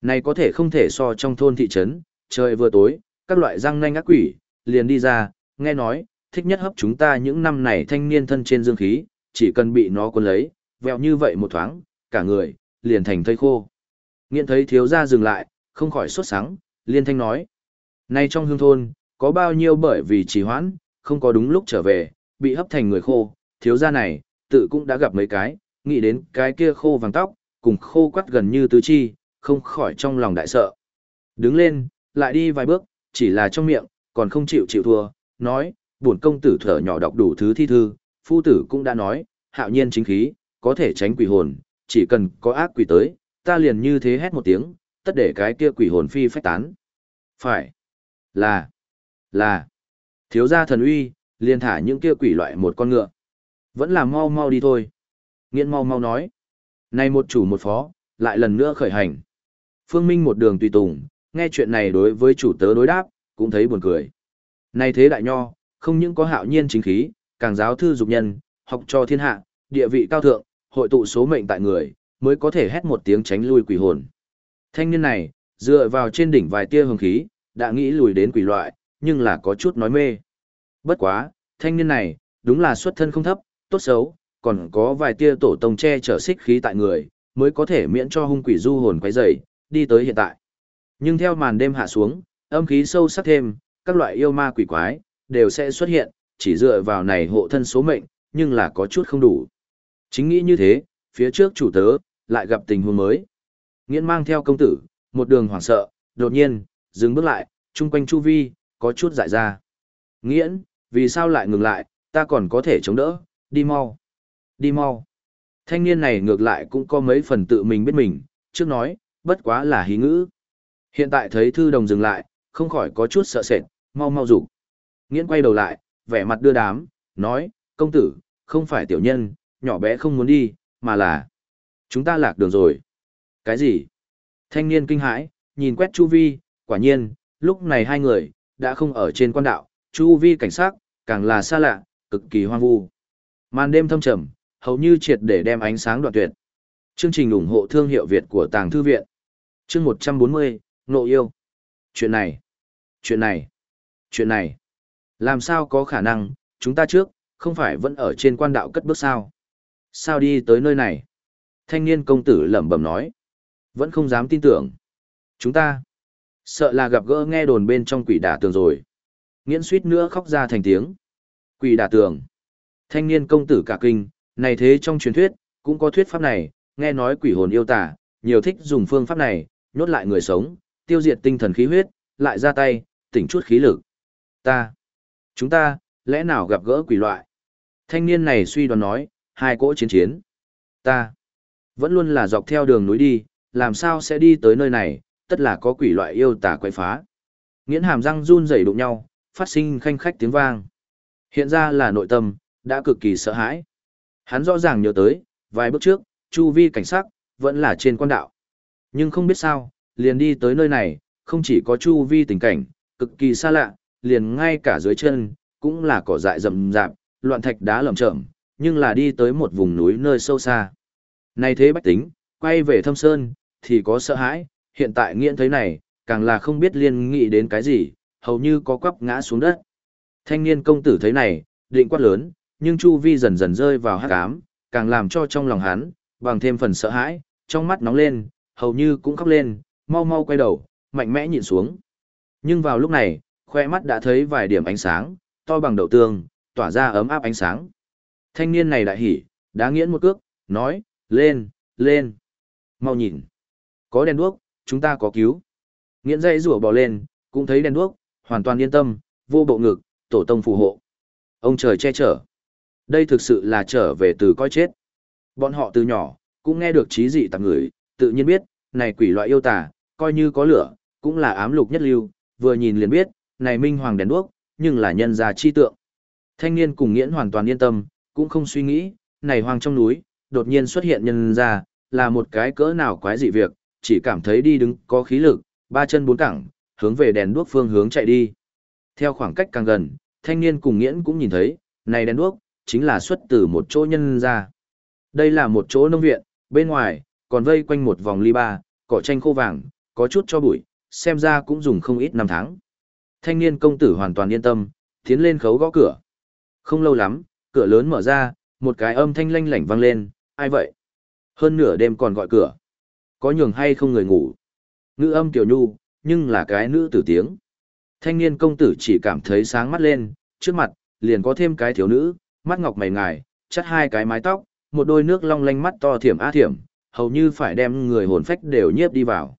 Này có thể không thể so trong thôn thị trấn, trời vừa tối, các loại răng nanh ác quỷ, liền đi ra, nghe nói, thích nhất hấp chúng ta những năm này thanh niên thân trên dương khí, chỉ cần bị nó cuốn lấy, vẹo như vậy một thoáng, cả người, liền thành thây khô. Nghiện thấy thiếu gia dừng lại, không khỏi sốt sắng, liên thanh nói. Nay trong hương thôn, có bao nhiêu bởi vì trì hoãn, không có đúng lúc trở về, bị hấp thành người khô, thiếu gia này, tự cũng đã gặp mấy cái, nghĩ đến cái kia khô vàng tóc, cùng khô quắt gần như tứ chi, không khỏi trong lòng đại sợ. Đứng lên, lại đi vài bước, chỉ là trong miệng, còn không chịu chịu thua, nói, buồn công tử thở nhỏ đọc đủ thứ thi thư, phu tử cũng đã nói, hạo nhiên chính khí, có thể tránh quỷ hồn, chỉ cần có ác quỷ tới, ta liền như thế hét một tiếng, tất để cái kia quỷ hồn phi phách tán. Phải, là, là, thiếu gia thần uy, liền thả những kia quỷ loại một con ngựa. Vẫn là mau mau đi thôi. Nghiễn mau mau nói. Này một chủ một phó, lại lần nữa khởi hành. Phương Minh một đường tùy tùng, nghe chuyện này đối với chủ tớ đối đáp, cũng thấy buồn cười. Này thế đại nho, không những có hạo nhiên chính khí, càng giáo thư dục nhân, học cho thiên hạ, địa vị cao thượng, hội tụ số mệnh tại người, mới có thể hét một tiếng tránh lui quỷ hồn. Thanh niên này, dựa vào trên đỉnh vài tia hương khí, đã nghĩ lùi đến quỷ loại, nhưng là có chút nói mê. Bất quá, thanh niên này, đúng là xuất thân không thấp, tốt xấu, còn có vài tia tổ tông che chở xích khí tại người, mới có thể miễn cho hung quỷ du hồn quấy rầy, đi tới hiện tại. Nhưng theo màn đêm hạ xuống, âm khí sâu sắc thêm, các loại yêu ma quỷ quái, đều sẽ xuất hiện, chỉ dựa vào này hộ thân số mệnh, nhưng là có chút không đủ. Chính nghĩ như thế, phía trước chủ tớ, lại gặp tình huống mới. Nghiễn mang theo công tử, một đường hoảng sợ, đột nhiên, dừng bước lại, chung quanh chu vi, có chút dại ra. Nghiễn, vì sao lại ngừng lại, ta còn có thể chống đỡ, đi mau. Đi mau. Thanh niên này ngược lại cũng có mấy phần tự mình biết mình, trước nói, bất quá là hí ngữ. Hiện tại thấy thư đồng dừng lại, không khỏi có chút sợ sệt, mau mau rủ. Nghiễn quay đầu lại, vẻ mặt đưa đám, nói, công tử, không phải tiểu nhân, nhỏ bé không muốn đi, mà là chúng ta lạc đường rồi. Cái gì? Thanh niên kinh hãi, nhìn quét chu vi, quả nhiên, lúc này hai người đã không ở trên quan đạo, chu vi cảnh sát càng là xa lạ, cực kỳ hoang vu. Màn đêm thâm trầm, hầu như triệt để đem ánh sáng đoạn tuyệt. Chương trình ủng hộ thương hiệu Việt của Tàng Thư Viện. Chương 140, Nộ Yêu. Chuyện này, chuyện này, chuyện này. Làm sao có khả năng, chúng ta trước, không phải vẫn ở trên quan đạo cất bước sao? Sao đi tới nơi này? Thanh niên công tử lẩm bẩm nói. Vẫn không dám tin tưởng. Chúng ta, sợ là gặp gỡ nghe đồn bên trong quỷ đả tường rồi. Nghiễn suýt nữa khóc ra thành tiếng. Quỷ đả tường. Thanh niên công tử cả kinh, này thế trong truyền thuyết, cũng có thuyết pháp này, nghe nói quỷ hồn yêu tả, nhiều thích dùng phương pháp này, nhốt lại người sống, tiêu diệt tinh thần khí huyết, lại ra tay, tỉnh chút khí lực. Ta, chúng ta, lẽ nào gặp gỡ quỷ loại? Thanh niên này suy đoán nói, hai cỗ chiến chiến. Ta, vẫn luôn là dọc theo đường núi đi, làm sao sẽ đi tới nơi này, tất là có quỷ loại yêu tả quậy phá. Nghiễn hàm răng run rẩy đụng nhau, phát sinh khanh khách tiếng vang. Hiện ra là nội tâm, đã cực kỳ sợ hãi. Hắn rõ ràng nhớ tới, vài bước trước, chu vi cảnh sát, vẫn là trên quan đạo. Nhưng không biết sao, liền đi tới nơi này, không chỉ có chu vi tình cảnh, cực kỳ xa lạ, liền ngay cả dưới chân, cũng là cỏ dại rậm rạp, loạn thạch đá lởm chởm, nhưng là đi tới một vùng núi nơi sâu xa. Này thế bách tính, quay về thâm sơn, thì có sợ hãi, hiện tại nghiện thấy này, càng là không biết liên nghĩ đến cái gì, hầu như có quắp ngã xuống đất. Thanh niên công tử thấy này, định quát lớn, nhưng chu vi dần dần rơi vào hắc ám, càng làm cho trong lòng hắn, bằng thêm phần sợ hãi, trong mắt nóng lên, hầu như cũng khóc lên, mau mau quay đầu, mạnh mẽ nhìn xuống. Nhưng vào lúc này, khoe mắt đã thấy vài điểm ánh sáng, to bằng đậu tương, tỏa ra ấm áp ánh sáng. Thanh niên này đại hỉ, đã nghiễn một cước, nói, lên, lên. Mau nhìn. Có đèn đuốc, chúng ta có cứu. Nghiễn dây rủa bò lên, cũng thấy đèn đuốc, hoàn toàn yên tâm, vô bộ ngực, tổ tông phù hộ. Ông trời che chở. Đây thực sự là trở về từ coi chết. Bọn họ từ nhỏ, cũng nghe được trí dị tạm người, tự nhiên biết, này quỷ loại yêu tà, coi như có lửa, cũng là ám lục nhất lưu, vừa nhìn liền biết, này minh hoàng đèn đuốc, nhưng là nhân gia chi tượng. Thanh niên cùng nghiễn hoàn toàn yên tâm, cũng không suy nghĩ, này hoang trong núi, đột nhiên xuất hiện nhân gia, là một cái cỡ nào quái dị việc, chỉ cảm thấy đi đứng có khí lực, ba chân bốn cẳng, hướng về đèn đuốc phương hướng chạy đi. Theo khoảng cách càng gần, thanh niên cùng nghiễn cũng nhìn thấy, này đèn đuốc, chính là xuất từ một chỗ nhân gia. Đây là một chỗ nông viện, bên ngoài, còn vây quanh một vòng ly ba, cỏ tranh khô vàng, có chút cho bụi, xem ra cũng dùng không ít năm tháng. Thanh niên công tử hoàn toàn yên tâm, tiến lên khấu gõ cửa. Không lâu lắm, cửa lớn mở ra, một cái âm thanh lanh lảnh vang lên, ai vậy? Hơn nửa đêm còn gọi cửa. Có nhường hay không người ngủ? Ngữ âm tiểu nhu, nhưng là cái nữ tử tiếng. Thanh niên công tử chỉ cảm thấy sáng mắt lên, trước mặt, liền có thêm cái thiếu nữ, mắt ngọc mày ngài, chắt hai cái mái tóc, một đôi nước long lanh mắt to thiểm á thiểm, hầu như phải đem người hồn phách đều nhiếp đi vào.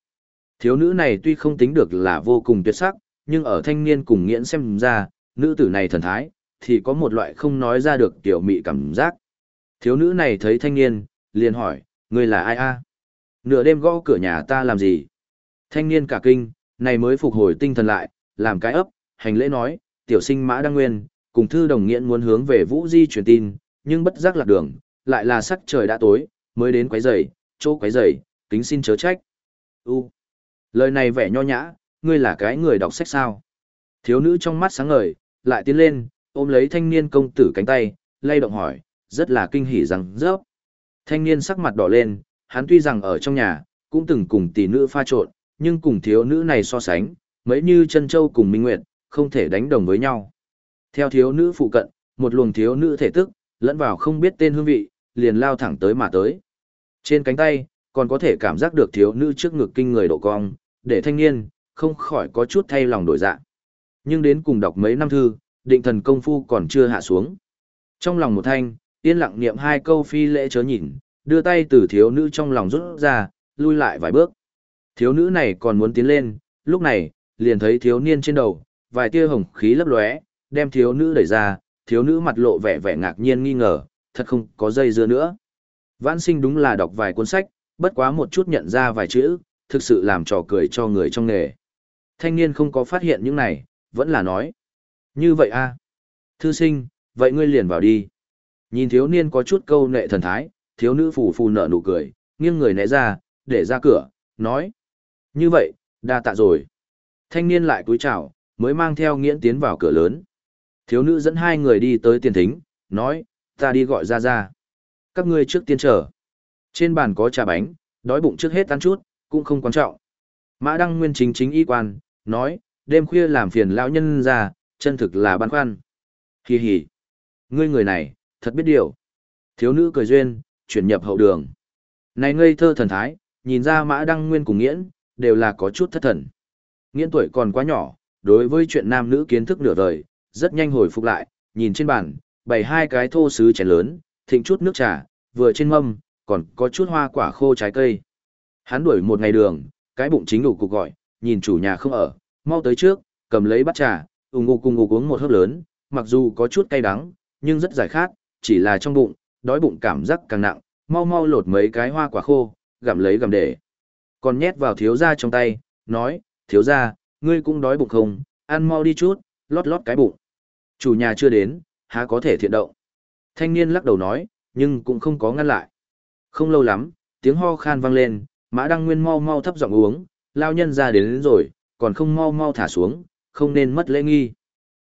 Thiếu nữ này tuy không tính được là vô cùng tuyệt sắc, nhưng ở thanh niên cùng nghiễn xem ra, nữ tử này thần thái, thì có một loại không nói ra được tiểu mị cảm giác. Thiếu nữ này thấy thanh niên, liền hỏi, người là ai a? Nửa đêm gõ cửa nhà ta làm gì? Thanh niên cả kinh, này mới phục hồi tinh thần lại, làm cái ấp, hành lễ nói, tiểu sinh mã đăng nguyên, cùng thư đồng nghiện muốn hướng về vũ di truyền tin, nhưng bất giác lạc đường, lại là sắc trời đã tối, mới đến quấy rầy, chỗ quấy rầy, kính xin chớ trách. U. Lời này vẻ nho nhã, ngươi là cái người đọc sách sao? Thiếu nữ trong mắt sáng ngời, lại tiến lên, ôm lấy thanh niên công tử cánh tay, lay động hỏi, rất là kinh hỉ rằng rớp. Thanh niên sắc mặt đỏ lên, hắn tuy rằng ở trong nhà, cũng từng cùng tỷ nữ pha trộn, nhưng cùng thiếu nữ này so sánh, mấy như chân châu cùng minh nguyệt, không thể đánh đồng với nhau. Theo thiếu nữ phụ cận, một luồng thiếu nữ thể tức, lẫn vào không biết tên hương vị, liền lao thẳng tới mà tới. Trên cánh tay, còn có thể cảm giác được thiếu nữ trước ngực kinh người độ cong, để thanh niên, không khỏi có chút thay lòng đổi dạ. Nhưng đến cùng đọc mấy năm thư, định thần công phu còn chưa hạ xuống. Trong lòng một thanh, yên lặng niệm hai câu phi lễ chớ nhìn, đưa tay từ thiếu nữ trong lòng rút ra, lui lại vài bước. Thiếu nữ này còn muốn tiến lên, lúc này, liền thấy thiếu niên trên đầu, vài tia hồng khí lấp lóe, đem thiếu nữ đẩy ra, thiếu nữ mặt lộ vẻ vẻ ngạc nhiên nghi ngờ, thật không có dây dưa nữa. Vãn sinh đúng là đọc vài cuốn sách, bất quá một chút nhận ra vài chữ, thực sự làm trò cười cho người trong nghề. Thanh niên không có phát hiện những này, vẫn là nói. Như vậy a Thư sinh, vậy ngươi liền vào đi. Nhìn thiếu niên có chút câu nệ thần thái, thiếu nữ phù phù nở nụ cười, nghiêng người né ra, để ra cửa, nói. Như vậy, đa tạ rồi. Thanh niên lại cúi chào, mới mang theo nghiễn tiến vào cửa lớn. Thiếu nữ dẫn hai người đi tới tiền thính, nói, ta đi gọi ra ra. Các ngươi trước tiên chờ. Trên bàn có trà bánh, đói bụng trước hết ăn chút, cũng không quan trọng. Mã Đăng Nguyên chính chính y quan, nói, đêm khuya làm phiền lão nhân ra, chân thực là băn khoăn. Hi hi. Ngươi người này, thật biết điều. Thiếu nữ cười duyên, chuyển nhập hậu đường. Này ngây thơ thần thái, nhìn ra Mã Đăng Nguyên cùng Nghiễn, đều là có chút thất thần. Nghiễn tuổi còn quá nhỏ, đối với chuyện nam nữ kiến thức nửa đời, rất nhanh hồi phục lại, nhìn trên bàn, bày hai cái thô sứ chén lớn, thịnh chút nước trà, vừa trên mâm, còn có chút hoa quả khô trái cây. Hắn đuổi một ngày đường, cái bụng chính đủ cục gọi, nhìn chủ nhà không ở, mau tới trước, cầm lấy bát trà, ung ngục cùng ngục uống một hớp lớn, mặc dù có chút cay đắng, nhưng rất giải khát, chỉ là trong bụng, đói bụng cảm giác càng nặng, mau mau lột mấy cái hoa quả khô, gặm lấy gặm để. Còn nhét vào thiếu gia trong tay, nói, thiếu gia, ngươi cũng đói bụng không, ăn mau đi chút, lót lót cái bụng. Chủ nhà chưa đến, há có thể thiện động. Thanh niên lắc đầu nói, nhưng cũng không có ngăn lại. Không lâu lắm, tiếng ho khan vang lên, mã đăng nguyên mau mau thấp giọng uống, lao nhân ra đến, đến rồi, còn không mau mau thả xuống, không nên mất lễ nghi.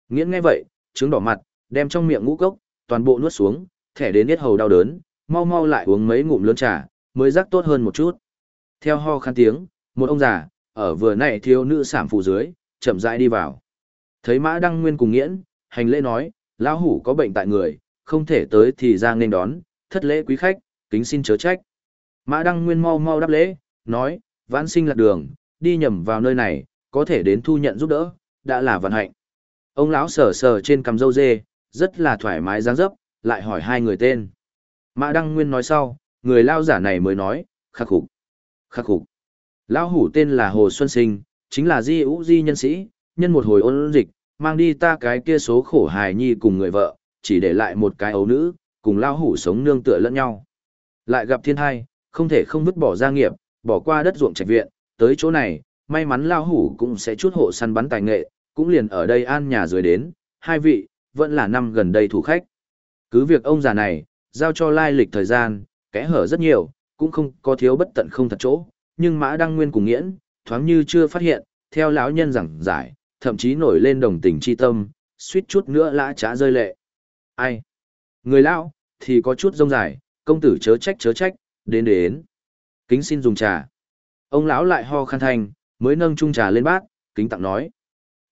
Nghiễn nghe vậy, trứng đỏ mặt, đem trong miệng ngũ cốc, toàn bộ nuốt xuống, thẻ đến hết hầu đau đớn, mau mau lại uống mấy ngụm lớn trà, mới rắc tốt hơn một chút. Theo ho khan tiếng, một ông già, ở vừa nãy thiếu nữ sản phụ dưới, chậm rãi đi vào. Thấy mã đăng nguyên cùng nghiễn, hành lễ nói, lão hủ có bệnh tại người, không thể tới thì ra nên đón, thất lễ quý khách, kính xin chớ trách. Mã đăng nguyên mau mau đáp lễ, nói, vãn sinh lạc đường, đi nhầm vào nơi này, có thể đến thu nhận giúp đỡ, đã là vận hạnh. Ông lão sờ sờ trên cằm râu dê, rất là thoải mái dáng dấp, lại hỏi hai người tên. Mã Đăng Nguyên nói sau, người lao giả này mới nói, khắc khục. Khắc khục. Lão hủ tên là Hồ Xuân Sinh, chính là di ú di nhân sĩ, nhân một hồi ôn dịch, mang đi ta cái kia số khổ hài nhi cùng người vợ, chỉ để lại một cái ấu nữ, cùng lão hủ sống nương tựa lẫn nhau. Lại gặp thiên hai, không thể không vứt bỏ gia nghiệp, bỏ qua đất ruộng trạch viện, tới chỗ này, may mắn lão hủ cũng sẽ chút hộ săn bắn tài nghệ, cũng liền ở đây an nhà rồi đến, hai vị, vẫn là năm gần đây thủ khách. Cứ việc ông già này, giao cho lai lịch thời gian, kẽ hở rất nhiều, cũng không có thiếu bất tận không thật chỗ, nhưng Mã Đăng Nguyên cùng nghiễn, thoáng như chưa phát hiện, theo lão nhân giảng giải, thậm chí nổi lên đồng tình chi tâm, suýt chút nữa lã trá rơi lệ. Ai? Người lão, thì có chút rông dài, công tử chớ trách chớ trách, đến đến. Kính xin dùng trà. Ông lão lại ho khăn thành, mới nâng chung trà lên bát, kính tặng nói.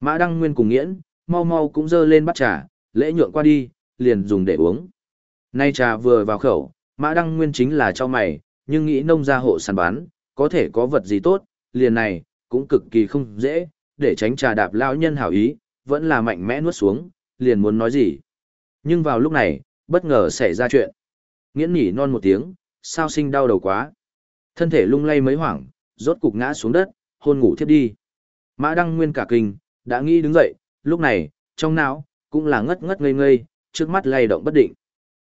Mã Đăng Nguyên cùng nghiễn, mau mau cũng dơ lên bát trà, lễ nhượng qua đi, liền dùng để uống. Nay trà vừa vào khẩu, Mã Đăng Nguyên chính là cho mày, nhưng nghĩ nông gia hộ săn bán, có thể có vật gì tốt, liền này, cũng cực kỳ không dễ, để tránh trà đạp lão nhân hảo ý, vẫn là mạnh mẽ nuốt xuống, liền muốn nói gì. Nhưng vào lúc này, bất ngờ xảy ra chuyện. Nghiễn nhỉ non một tiếng, sao sinh đau đầu quá. Thân thể lung lay mấy hoảng, rốt cục ngã xuống đất, hôn ngủ thiếp đi. Mã Đăng Nguyên cả kinh, đã nghĩ đứng dậy, lúc này, trong não, cũng là ngất ngất ngây ngây, trước mắt lay động bất định.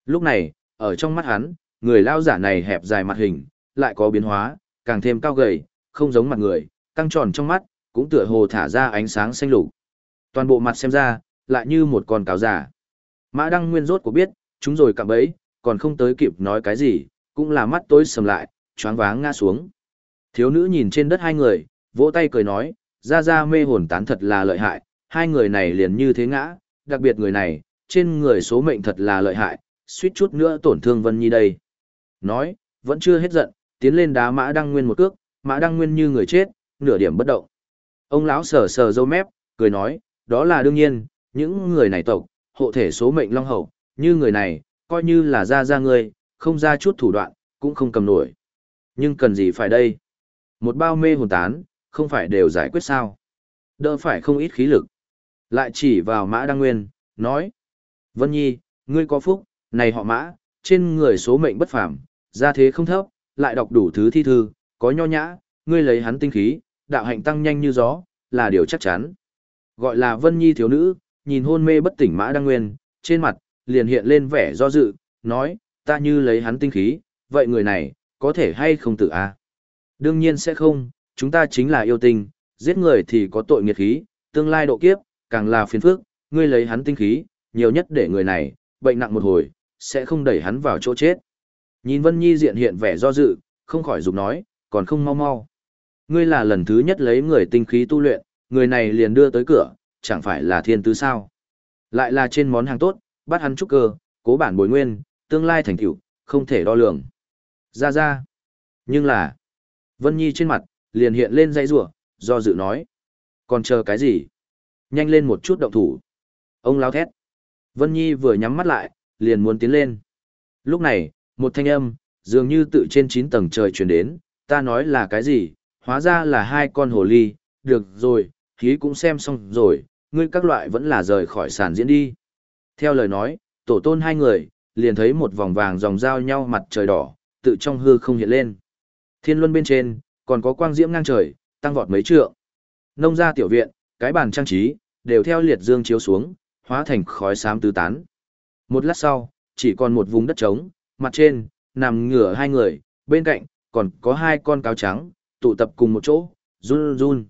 Lúc này, ở trong mắt hắn, người lao giả này hẹp dài mặt hình, lại có biến hóa, càng thêm cao gầy, không giống mặt người, căng tròn trong mắt, cũng tựa hồ thả ra ánh sáng xanh lục. Toàn bộ mặt xem ra, lại như một con cáo giả. Mã Đăng Nguyên rốt của biết, chúng rồi cạm bẫy, còn không tới kịp nói cái gì, cũng là mắt tối sầm lại, choáng váng ngã xuống. Thiếu nữ nhìn trên đất hai người, vỗ tay cười nói, ra ra mê hồn tán thật là lợi hại, hai người này liền như thế ngã, đặc biệt người này, trên người số mệnh thật là lợi hại, suýt chút nữa tổn thương Vân Nhi đây. Nói, vẫn chưa hết giận, tiến lên đá Mã Đăng Nguyên một cước, Mã Đăng Nguyên như người chết, nửa điểm bất động. Ông lão sờ sờ râu mép, cười nói, đó là đương nhiên, những người này tộc, hộ thể số mệnh long hậu, như người này, coi như là ra ra người, không ra chút thủ đoạn, cũng không cầm nổi. Nhưng cần gì phải đây? Một bao mê hồn tán, không phải đều giải quyết sao? Đỡ phải không ít khí lực. Lại chỉ vào Mã Đăng Nguyên, nói. Vân Nhi, ngươi có phúc, này họ Mã, trên người số mệnh bất phàm, gia thế không thấp, lại đọc đủ thứ thi thư, có nho nhã, ngươi lấy hắn tinh khí, đạo hạnh tăng nhanh như gió, là điều chắc chắn. Gọi là Vân Nhi thiếu nữ, nhìn hôn mê bất tỉnh Mã Đăng Nguyên, trên mặt, liền hiện lên vẻ do dự, nói, ta như lấy hắn tinh khí, vậy người này, có thể hay không tự a? Đương nhiên sẽ không, chúng ta chính là yêu tinh, giết người thì có tội nghiệt khí, tương lai độ kiếp, càng là phiền phức, ngươi lấy hắn tinh khí, nhiều nhất để người này, bệnh nặng một hồi, sẽ không đẩy hắn vào chỗ chết. Nhìn Vân Nhi diện hiện vẻ do dự, không khỏi dục nói, còn không mau mau. Ngươi là lần thứ nhất lấy người tinh khí tu luyện, người này liền đưa tới cửa, chẳng phải là thiên tứ sao. Lại là trên món hàng tốt, bắt hắn trúc cơ, cố bản bồi nguyên, tương lai thành tựu, không thể đo lường. Ra ra. Nhưng là, Vân Nhi trên mặt, liền hiện lên dây rủa do dự nói. Còn chờ cái gì? Nhanh lên một chút động thủ. Ông lao thét. Vân Nhi vừa nhắm mắt lại, liền muốn tiến lên. Lúc này, một thanh âm, dường như tự trên chín tầng trời truyền đến, ta nói là cái gì, hóa ra là hai con hồ ly, được rồi, khí cũng xem xong rồi, ngươi các loại vẫn là rời khỏi sàn diễn đi. Theo lời nói, tổ tôn hai người, liền thấy một vòng vàng dòng giao nhau mặt trời đỏ, tự trong hư không hiện lên. Thiên luân bên trên, còn có quang diễm ngang trời, tăng vọt mấy trượng. Nông gia tiểu viện, cái bàn trang trí, đều theo liệt dương chiếu xuống, hóa thành khói xám tứ tán. Một lát sau, chỉ còn một vùng đất trống, mặt trên, nằm ngửa hai người, bên cạnh, còn có hai con cáo trắng, tụ tập cùng một chỗ, run run.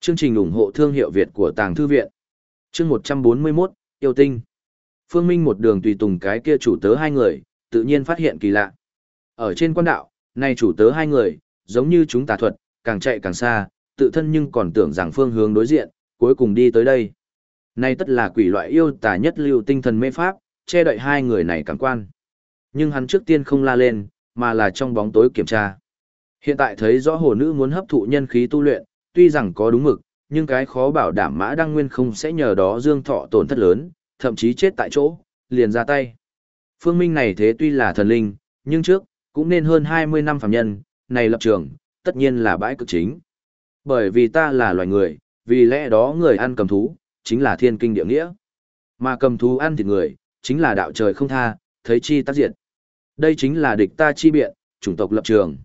Chương trình ủng hộ thương hiệu Việt của Tàng Thư Viện. Chương 141, Yêu Tinh. Phương Minh một đường tùy tùng cái kia chủ tớ hai người, tự nhiên phát hiện kỳ lạ. Ở trên quan đạo, nay chủ tớ hai người, giống như chúng tà thuật, càng chạy càng xa, tự thân nhưng còn tưởng rằng phương hướng đối diện, cuối cùng đi tới đây. Nay tất là quỷ loại yêu tà nhất lưu tinh thần mê pháp, che đậy hai người này cảm quan. Nhưng hắn trước tiên không la lên, mà là trong bóng tối kiểm tra. Hiện tại thấy rõ hồ nữ muốn hấp thụ nhân khí tu luyện, tuy rằng có đúng mực, nhưng cái khó bảo đảm mã đăng nguyên không sẽ nhờ đó dương thọ tổn thất lớn, thậm chí chết tại chỗ, liền ra tay. Phương Minh này thế tuy là thần linh, nhưng trước, cũng nên hơn 20 năm phạm nhân, này lập trường, tất nhiên là bãi cực chính. Bởi vì ta là loài người, vì lẽ đó người ăn cầm thú, chính là thiên kinh địa nghĩa. Mà cầm thú ăn thịt người, chính là đạo trời không tha, thấy chi tác diệt. Đây chính là địch ta chi biện, chủng tộc lập trường.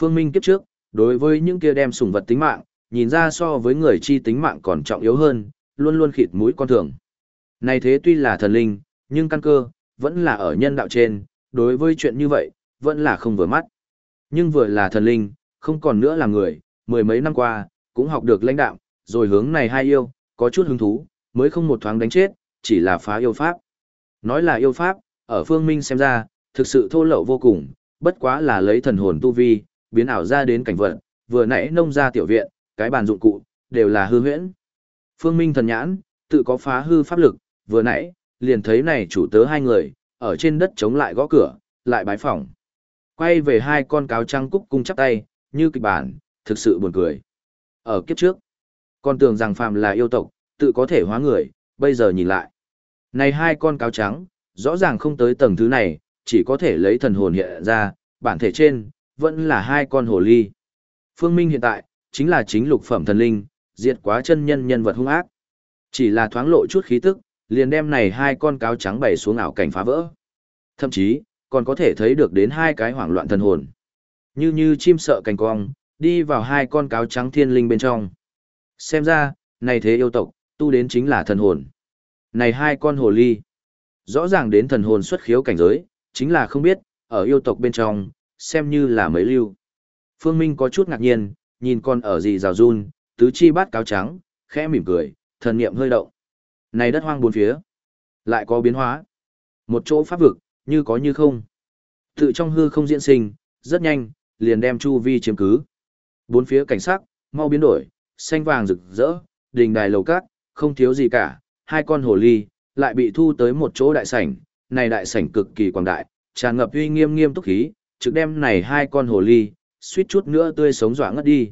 Phương Minh kiếp trước, đối với những kia đem sủng vật tính mạng, nhìn ra so với người chi tính mạng còn trọng yếu hơn, luôn luôn khịt mũi con thường. Này thế tuy là thần linh, nhưng căn cơ, vẫn là ở nhân đạo trên, đối với chuyện như vậy, vẫn là không vừa mắt. Nhưng vừa là thần linh, không còn nữa là người, mười mấy năm qua, cũng học được lãnh đạo, rồi hướng này hai yêu, có chút hứng thú, mới không một thoáng đánh chết, chỉ là phá yêu pháp. Nói là yêu pháp, ở phương minh xem ra, thực sự thô lậu vô cùng, bất quá là lấy thần hồn tu vi, biến ảo ra đến cảnh vật, vừa nãy nông ra tiểu viện, cái bàn dụng cụ, đều là hư huyễn. Phương minh thần nhãn, tự có phá hư pháp lực, vừa nãy, liền thấy này chủ tớ hai người, ở trên đất chống lại gõ cửa, lại bái phỏng. Quay về hai con cáo trăng cúc cung chắp tay, như kịch bản, thực sự buồn cười. Ở kiếp trước, con tưởng rằng phàm là yêu tộc, tự có thể hóa người, bây giờ nhìn lại. Này hai con cáo trắng, rõ ràng không tới tầng thứ này, chỉ có thể lấy thần hồn hiện ra, bản thể trên, vẫn là hai con hồ ly. Phương Minh hiện tại, chính là chính lục phẩm thần linh, diệt quá chân nhân nhân vật hung ác. Chỉ là thoáng lộ chút khí tức, liền đem này hai con cáo trắng bày xuống ảo cảnh phá vỡ. Thậm chí, còn có thể thấy được đến hai cái hoảng loạn thần hồn. Như như chim sợ cành cong, đi vào hai con cáo trắng thiên linh bên trong. Xem ra, này thế yêu tộc, tu đến chính là thần hồn. Này hai con hồ ly, rõ ràng đến thần hồn xuất khiếu cảnh giới, chính là không biết, ở yêu tộc bên trong, xem như là mấy lưu. Phương Minh có chút ngạc nhiên, nhìn con ở gì rào run, tứ chi bát cáo trắng, khẽ mỉm cười, thần niệm hơi động. Này đất hoang bốn phía, lại có biến hóa. Một chỗ pháp vực, như có như không. Tự trong hư không diễn sinh, rất nhanh, liền đem chu vi chiếm cứ. Bốn phía cảnh sắc, mau biến đổi, xanh vàng rực rỡ, đình đài lầu cát, không thiếu gì cả, hai con hồ ly, lại bị thu tới một chỗ đại sảnh, này đại sảnh cực kỳ quảng đại, tràn ngập uy nghiêm nghiêm túc khí, trực đem này hai con hồ ly, suýt chút nữa tươi sống dọa ngất đi.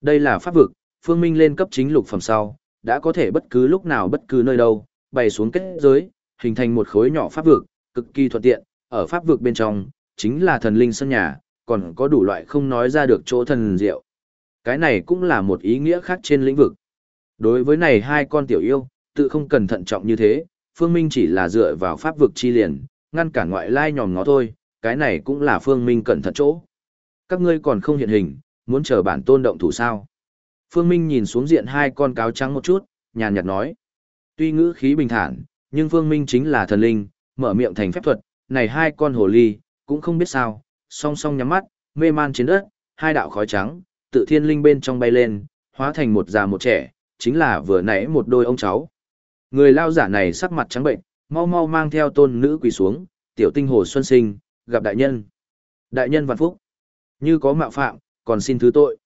Đây là pháp vực, phương minh lên cấp chính lục phẩm sau, đã có thể bất cứ lúc nào bất cứ nơi đâu, bày xuống kết giới, hình thành một khối nhỏ pháp vực, cực kỳ thuận tiện, ở pháp vực bên trong, chính là thần linh sân nhà, còn có đủ loại không nói ra được chỗ thần diệu. Cái này cũng là một ý nghĩa khác trên lĩnh vực. Đối với này hai con tiểu yêu, tự không cần thận trọng như thế, Phương Minh chỉ là dựa vào pháp vực chi liền, ngăn cản ngoại lai nhòm ngó thôi, cái này cũng là Phương Minh cẩn thận chỗ. Các ngươi còn không hiện hình, muốn chờ bản tôn động thủ sao? Phương Minh nhìn xuống diện hai con cáo trắng một chút, nhàn nhạt nói. Tuy ngữ khí bình thản, nhưng Phương Minh chính là thần linh, mở miệng thành phép thuật, này hai con hồ ly, cũng không biết sao, song song nhắm mắt, mê man trên đất, hai đạo khói trắng, tự thiên linh bên trong bay lên, hóa thành một già một trẻ, chính là vừa nãy một đôi ông cháu. Người lao giả này sắc mặt trắng bệnh, mau mau mang theo tôn nữ quỳ xuống, tiểu tinh hồ xuân sinh, gặp đại nhân. Đại nhân vạn phúc. Như có mạo phạm, còn xin thứ tội.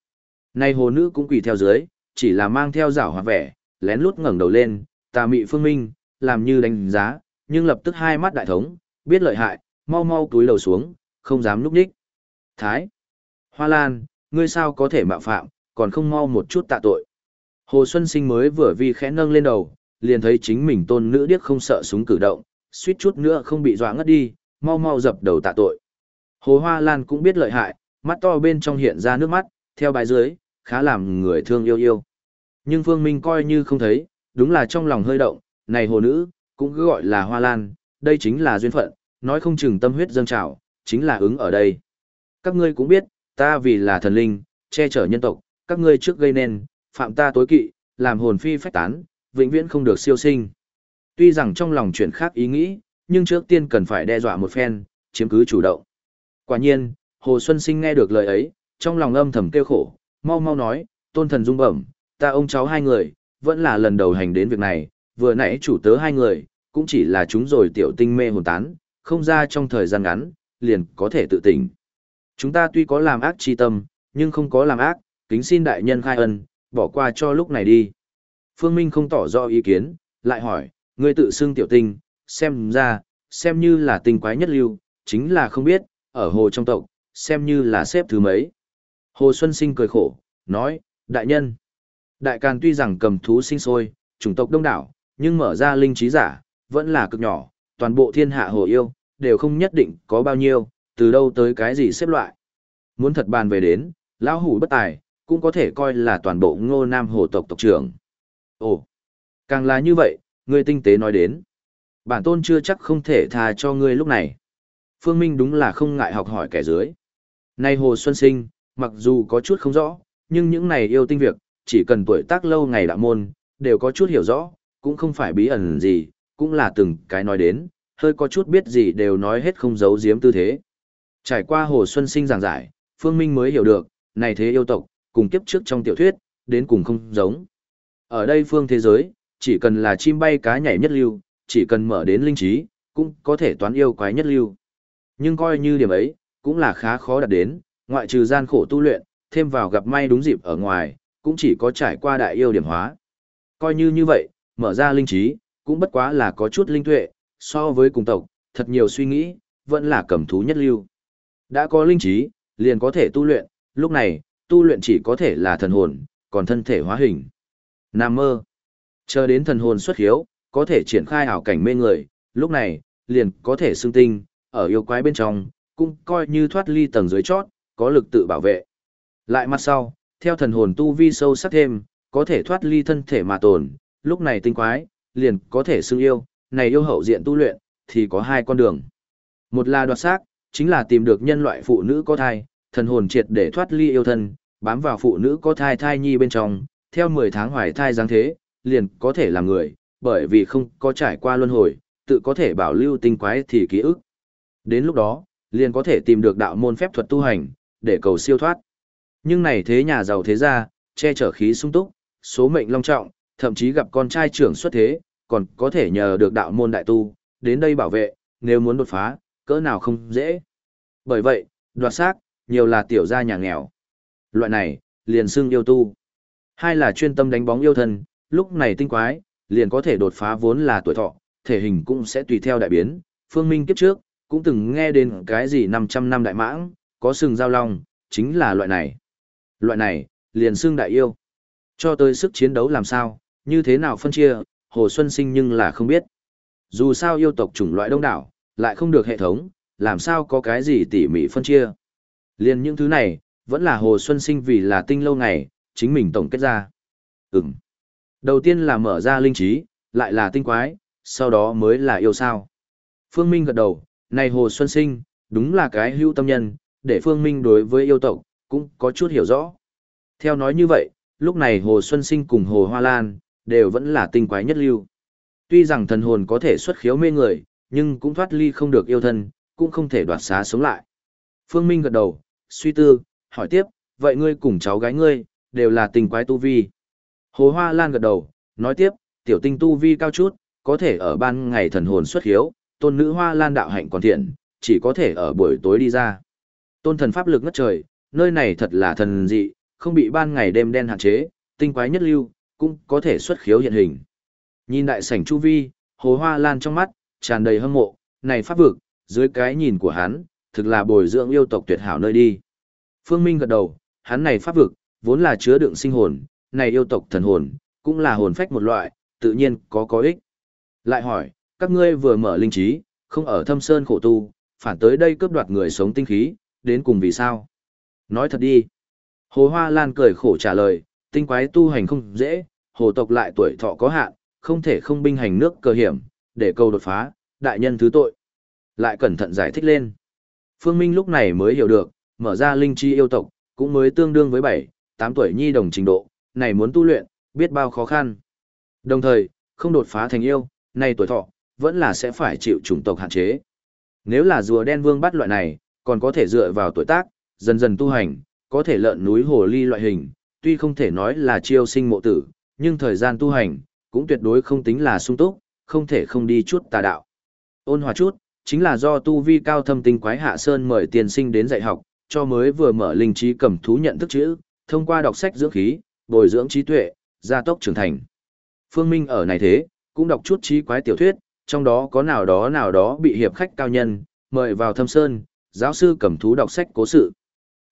Nay hồ nữ cũng quỳ theo dưới, chỉ là mang theo rảo hòa vẻ, lén lút ngẩng đầu lên, tà mị phương minh, làm như đánh giá, nhưng lập tức hai mắt đại thống, biết lợi hại, mau mau túi đầu xuống, không dám núp đích. Thái. Hoa Lan, ngươi sao có thể mạo phạm, còn không mau một chút tạ tội. Hồ Xuân Sinh mới vừa vì khẽ nâng lên đầu, liền thấy chính mình tôn nữ điếc không sợ súng cử động, suýt chút nữa không bị dọa ngất đi, mau mau dập đầu tạ tội. Hồ Hoa Lan cũng biết lợi hại, mắt to bên trong hiện ra nước mắt, theo bài dưới, khá làm người thương yêu yêu. Nhưng Phương Minh coi như không thấy, đúng là trong lòng hơi động, này hồ nữ, cũng cứ gọi là Hoa Lan, đây chính là duyên phận, nói không chừng tâm huyết dâng trào, chính là ứng ở đây. Các ngươi cũng biết, ta vì là thần linh, che chở nhân tộc, các ngươi trước gây nên, phạm ta tối kỵ, làm hồn phi phách tán, vĩnh viễn không được siêu sinh. Tuy rằng trong lòng chuyện khác ý nghĩ, nhưng trước tiên cần phải đe dọa một phen, chiếm cứ chủ động. Quả nhiên, Hồ Xuân Sinh nghe được lời ấy, trong lòng âm thầm kêu khổ, mau mau nói, tôn thần dung bẩm, ta ông cháu hai người, vẫn là lần đầu hành đến việc này, vừa nãy chủ tớ hai người, cũng chỉ là chúng rồi tiểu tinh mê hồn tán, không ra trong thời gian ngắn, liền có thể tự tỉnh. Chúng ta tuy có làm ác chi tâm, nhưng không có làm ác, kính xin đại nhân khai ân, bỏ qua cho lúc này đi. Phương Minh không tỏ rõ ý kiến, lại hỏi, ngươi tự xưng tiểu tinh, xem ra, xem như là tinh quái nhất lưu, chính là không biết, ở hồ trong tộc, xem như là xếp thứ mấy. Hồ Xuân Sinh cười khổ, nói, đại nhân, đại càn tuy rằng cầm thú sinh sôi, chủng tộc đông đảo, nhưng mở ra linh trí giả, vẫn là cực nhỏ, toàn bộ thiên hạ hồ yêu, đều không nhất định có bao nhiêu, từ đâu tới cái gì xếp loại. Muốn thật bàn về đến, lão hủ bất tài, cũng có thể coi là toàn bộ ngô nam hồ tộc tộc trưởng. Ồ, càng là như vậy, ngươi tinh tế nói đến. Bản tôn chưa chắc không thể tha cho ngươi lúc này. Phương Minh đúng là không ngại học hỏi kẻ dưới. Nay Hồ Xuân Sinh, mặc dù có chút không rõ, nhưng những này yêu tinh việc, chỉ cần tuổi tác lâu ngày đạo môn, đều có chút hiểu rõ, cũng không phải bí ẩn gì, cũng là từng cái nói đến, hơi có chút biết gì đều nói hết không giấu giếm tư thế. Trải qua Hồ Xuân Sinh giảng giải, Phương Minh mới hiểu được, này thế yêu tộc, cùng kiếp trước trong tiểu thuyết, đến cùng không giống. Ở đây phương thế giới, chỉ cần là chim bay cá nhảy nhất lưu, chỉ cần mở đến linh trí, cũng có thể toán yêu quái nhất lưu. Nhưng coi như điểm ấy, cũng là khá khó đạt đến, ngoại trừ gian khổ tu luyện, thêm vào gặp may đúng dịp ở ngoài, cũng chỉ có trải qua đại yêu điểm hóa. Coi như như vậy, mở ra linh trí, cũng bất quá là có chút linh tuệ, so với cùng tộc, thật nhiều suy nghĩ, vẫn là cầm thú nhất lưu. Đã có linh trí, liền có thể tu luyện, lúc này, tu luyện chỉ có thể là thần hồn, còn thân thể hóa hình. Nam mơ. Chờ đến thần hồn xuất hiếu, có thể triển khai ảo cảnh mê người, lúc này, liền có thể xương tinh, ở yêu quái bên trong, cũng coi như thoát ly tầng dưới chót, có lực tự bảo vệ. Lại mặt sau, theo thần hồn tu vi sâu sắc thêm, có thể thoát ly thân thể mà tồn, lúc này tinh quái, liền có thể xưng yêu, này yêu hậu diện tu luyện, thì có hai con đường. Một là đoạt xác, chính là tìm được nhân loại phụ nữ có thai, thần hồn triệt để thoát ly yêu thân, bám vào phụ nữ có thai thai nhi bên trong, theo 10 tháng hoài thai dáng thế, liền có thể làm người, bởi vì không có trải qua luân hồi, tự có thể bảo lưu tinh quái thì ký ức. Đến lúc đó, liền có thể tìm được đạo môn phép thuật tu hành, để cầu siêu thoát. Nhưng này thế nhà giàu thế gia, che chở khí sung túc, số mệnh long trọng, thậm chí gặp con trai trưởng xuất thế, còn có thể nhờ được đạo môn đại tu, đến đây bảo vệ, nếu muốn đột phá, cỡ nào không dễ. Bởi vậy, đoạt xác, nhiều là tiểu gia nhà nghèo. Loại này, liền xưng yêu tu. Hai là chuyên tâm đánh bóng yêu thân, lúc này tinh quái, liền có thể đột phá vốn là tuổi thọ, thể hình cũng sẽ tùy theo đại biến. Phương Minh kiếp trước, cũng từng nghe đến cái gì 500 năm đại mãng, có sừng giao long, chính là loại này. Loại này, liền xưng đại yêu. Cho tới sức chiến đấu làm sao, như thế nào phân chia, Hồ Xuân Sinh nhưng là không biết. Dù sao yêu tộc chủng loại đông đảo, lại không được hệ thống, làm sao có cái gì tỉ mỉ phân chia. Liên những thứ này, vẫn là Hồ Xuân Sinh vì là tinh lâu ngày, chính mình tổng kết ra. Ừm. Đầu tiên là mở ra linh trí, lại là tinh quái, sau đó mới là yêu sao. Phương Minh gật đầu, này Hồ Xuân Sinh, đúng là cái hữu tâm nhân, để Phương Minh đối với yêu tộc, cũng có chút hiểu rõ. Theo nói như vậy, lúc này Hồ Xuân Sinh cùng Hồ Hoa Lan, đều vẫn là tinh quái nhất lưu. Tuy rằng thần hồn có thể xuất khiếu mê người, nhưng cũng thoát ly không được yêu thân, cũng không thể đoạt xá sống lại. Phương Minh gật đầu, suy tư, hỏi tiếp, vậy ngươi cùng cháu gái ngươi, đều là tình quái tu vi. Hồ Hoa Lan gật đầu, nói tiếp, tiểu tinh tu vi cao chút, có thể ở ban ngày thần hồn xuất hiếu, tôn nữ Hoa Lan đạo hạnh còn thiện, chỉ có thể ở buổi tối đi ra. Tôn thần pháp lực ngất trời, nơi này thật là thần dị, không bị ban ngày đêm đen hạn chế, tinh quái nhất lưu, cũng có thể xuất khiếu hiện hình. Nhìn đại sảnh chu vi, Hồ Hoa Lan trong mắt, tràn đầy hâm mộ, này pháp vực, dưới cái nhìn của hắn, thực là bồi dưỡng yêu tộc tuyệt hảo nơi đi. Phương Minh gật đầu, hắn này pháp vực, vốn là chứa đựng sinh hồn, này yêu tộc thần hồn, cũng là hồn phách một loại, tự nhiên có có ích. Lại hỏi, các ngươi vừa mở linh trí, không ở thâm sơn khổ tu, phản tới đây cướp đoạt người sống tinh khí, đến cùng vì sao? Nói thật đi. Hồ Hoa Lan cười khổ trả lời, tinh quái tu hành không dễ, hồ tộc lại tuổi thọ có hạn, không thể không binh hành nước cơ hiểm, để câu đột phá, đại nhân thứ tội. Lại cẩn thận giải thích lên. Phương Minh lúc này mới hiểu được, mở ra linh chi yêu tộc, cũng mới tương đương với 7, 8 tuổi nhi đồng trình độ, này muốn tu luyện, biết bao khó khăn. Đồng thời, không đột phá thành yêu, này tuổi thọ, vẫn là sẽ phải chịu chủng tộc hạn chế. Nếu là rùa đen vương bắt loại này, còn có thể dựa vào tuổi tác, dần dần tu hành, có thể lợn núi hồ ly loại hình, tuy không thể nói là chiêu sinh mộ tử, nhưng thời gian tu hành, cũng tuyệt đối không tính là sung túc, không thể không đi chút tà đạo. Ôn hòa chút, chính là do tu vi cao thâm tinh quái hạ sơn mời tiền sinh đến dạy học, cho mới vừa mở linh trí cầm thú nhận thức chữ, thông qua đọc sách dưỡng khí, bồi dưỡng trí tuệ, gia tốc trưởng thành. Phương Minh ở này thế, cũng đọc chút trí quái tiểu thuyết, trong đó có nào đó nào đó bị hiệp khách cao nhân, mời vào thâm sơn, giáo sư cầm thú đọc sách cố sự.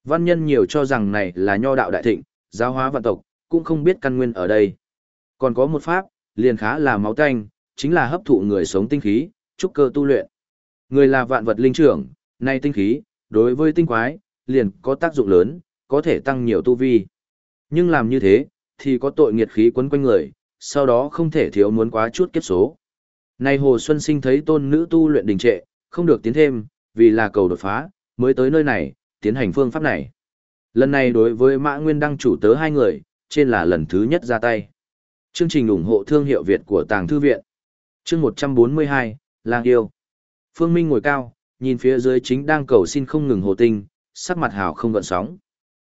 Văn nhân nhiều cho rằng này là nho đạo đại thịnh, giáo hóa vạn tộc, cũng không biết căn nguyên ở đây. Còn có một pháp, liền khá là máu tanh, chính là hấp thụ người sống tinh khí, trúc cơ tu luyện. Người là vạn vật linh trưởng, nay tinh khí, đối với tinh quái, liền có tác dụng lớn, có thể tăng nhiều tu vi. Nhưng làm như thế, thì có tội nghiệt khí quấn quanh người, sau đó không thể thiếu muốn quá chút kiếp số. Nay Hồ Xuân Sinh thấy tôn nữ tu luyện đình trệ, không được tiến thêm, vì là cầu đột phá, mới tới nơi này, tiến hành phương pháp này. Lần này đối với Mã Nguyên Đăng chủ tớ hai người, trên là lần thứ nhất ra tay. Chương trình ủng hộ thương hiệu Việt của Tàng Thư Viện. Chương 142, Lang Yêu. Phương Minh ngồi cao, nhìn phía dưới chính đang cầu xin không ngừng hồ tinh, sắc mặt hào không gợn sóng.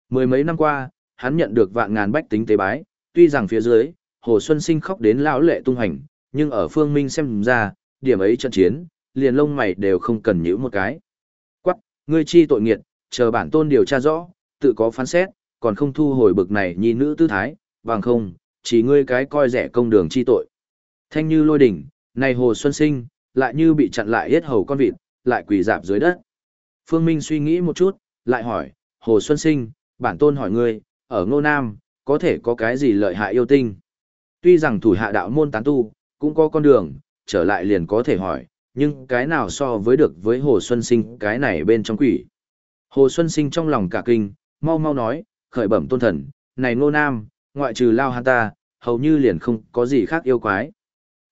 Mười mấy năm qua, hắn nhận được vạn ngàn bách tính tế bái, tuy rằng phía dưới, Hồ Xuân Sinh khóc đến lão lệ tung hành, nhưng ở Phương Minh xem ra, điểm ấy trận chiến, liền lông mày đều không cần nhữ một cái. Quắc, ngươi chi tội nghiệt, chờ bản tôn điều tra rõ, tự có phán xét, còn không thu hồi bực này nhi nữ tư thái, bằng không, chỉ ngươi cái coi rẻ công đường chi tội. Thanh như lôi đỉnh, này Hồ Xuân Sinh, lại như bị chặn lại hết hầu con vịt, lại quỳ dạp dưới đất. Phương Minh suy nghĩ một chút, lại hỏi, Hồ Xuân Sinh, bản tôn hỏi ngươi, ở Ngô Nam, có thể có cái gì lợi hại yêu tinh? Tuy rằng thủ hạ đạo môn tán tu, cũng có con đường, trở lại liền có thể hỏi, nhưng cái nào so với được với Hồ Xuân Sinh cái này bên trong quỷ. Hồ Xuân Sinh trong lòng cả kinh, mau mau nói, khởi bẩm tôn thần, này Ngô Nam, ngoại trừ Lao Hàn ta, hầu như liền không có gì khác yêu quái.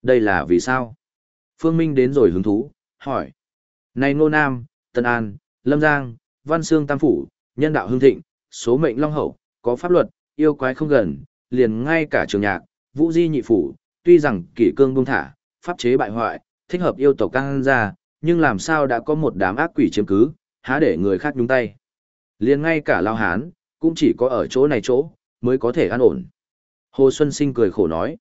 Đây là vì sao? Phương Minh đến rồi hứng thú, hỏi. Này Ngô Nam, Tân An, Lâm Giang, Văn Sương Tam Phủ, Nhân đạo Hưng Thịnh, Số Mệnh Long Hậu, có pháp luật, yêu quái không gần, liền ngay cả trường nhạc, Vũ Di Nhị Phủ, tuy rằng kỷ cương buông thả, pháp chế bại hoại, thích hợp yêu tộc căng ra, nhưng làm sao đã có một đám ác quỷ chiếm cứ, há để người khác nhúng tay. Liền ngay cả Lao Hán, cũng chỉ có ở chỗ này chỗ, mới có thể an ổn. Hồ Xuân Sinh cười khổ nói,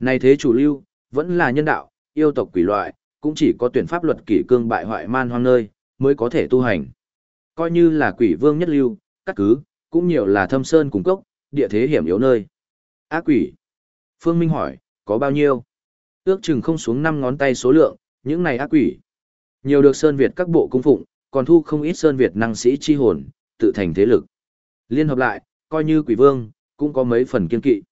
này thế chủ lưu, vẫn là nhân đạo, yêu tộc quỷ loại, cũng chỉ có tuyển pháp luật kỷ cương bại hoại man hoang nơi, mới có thể tu hành. Coi như là quỷ vương nhất lưu, các cứ, cũng nhiều là thâm sơn cùng cốc, địa thế hiểm yếu nơi. Ác quỷ. Phương Minh hỏi, có bao nhiêu? Ước chừng không xuống năm ngón tay số lượng, những này ác quỷ. Nhiều được Sơn Việt các bộ cung phụng, còn thu không ít Sơn Việt năng sĩ chi hồn, tự thành thế lực. Liên hợp lại, coi như quỷ vương, cũng có mấy phần kiên kỵ.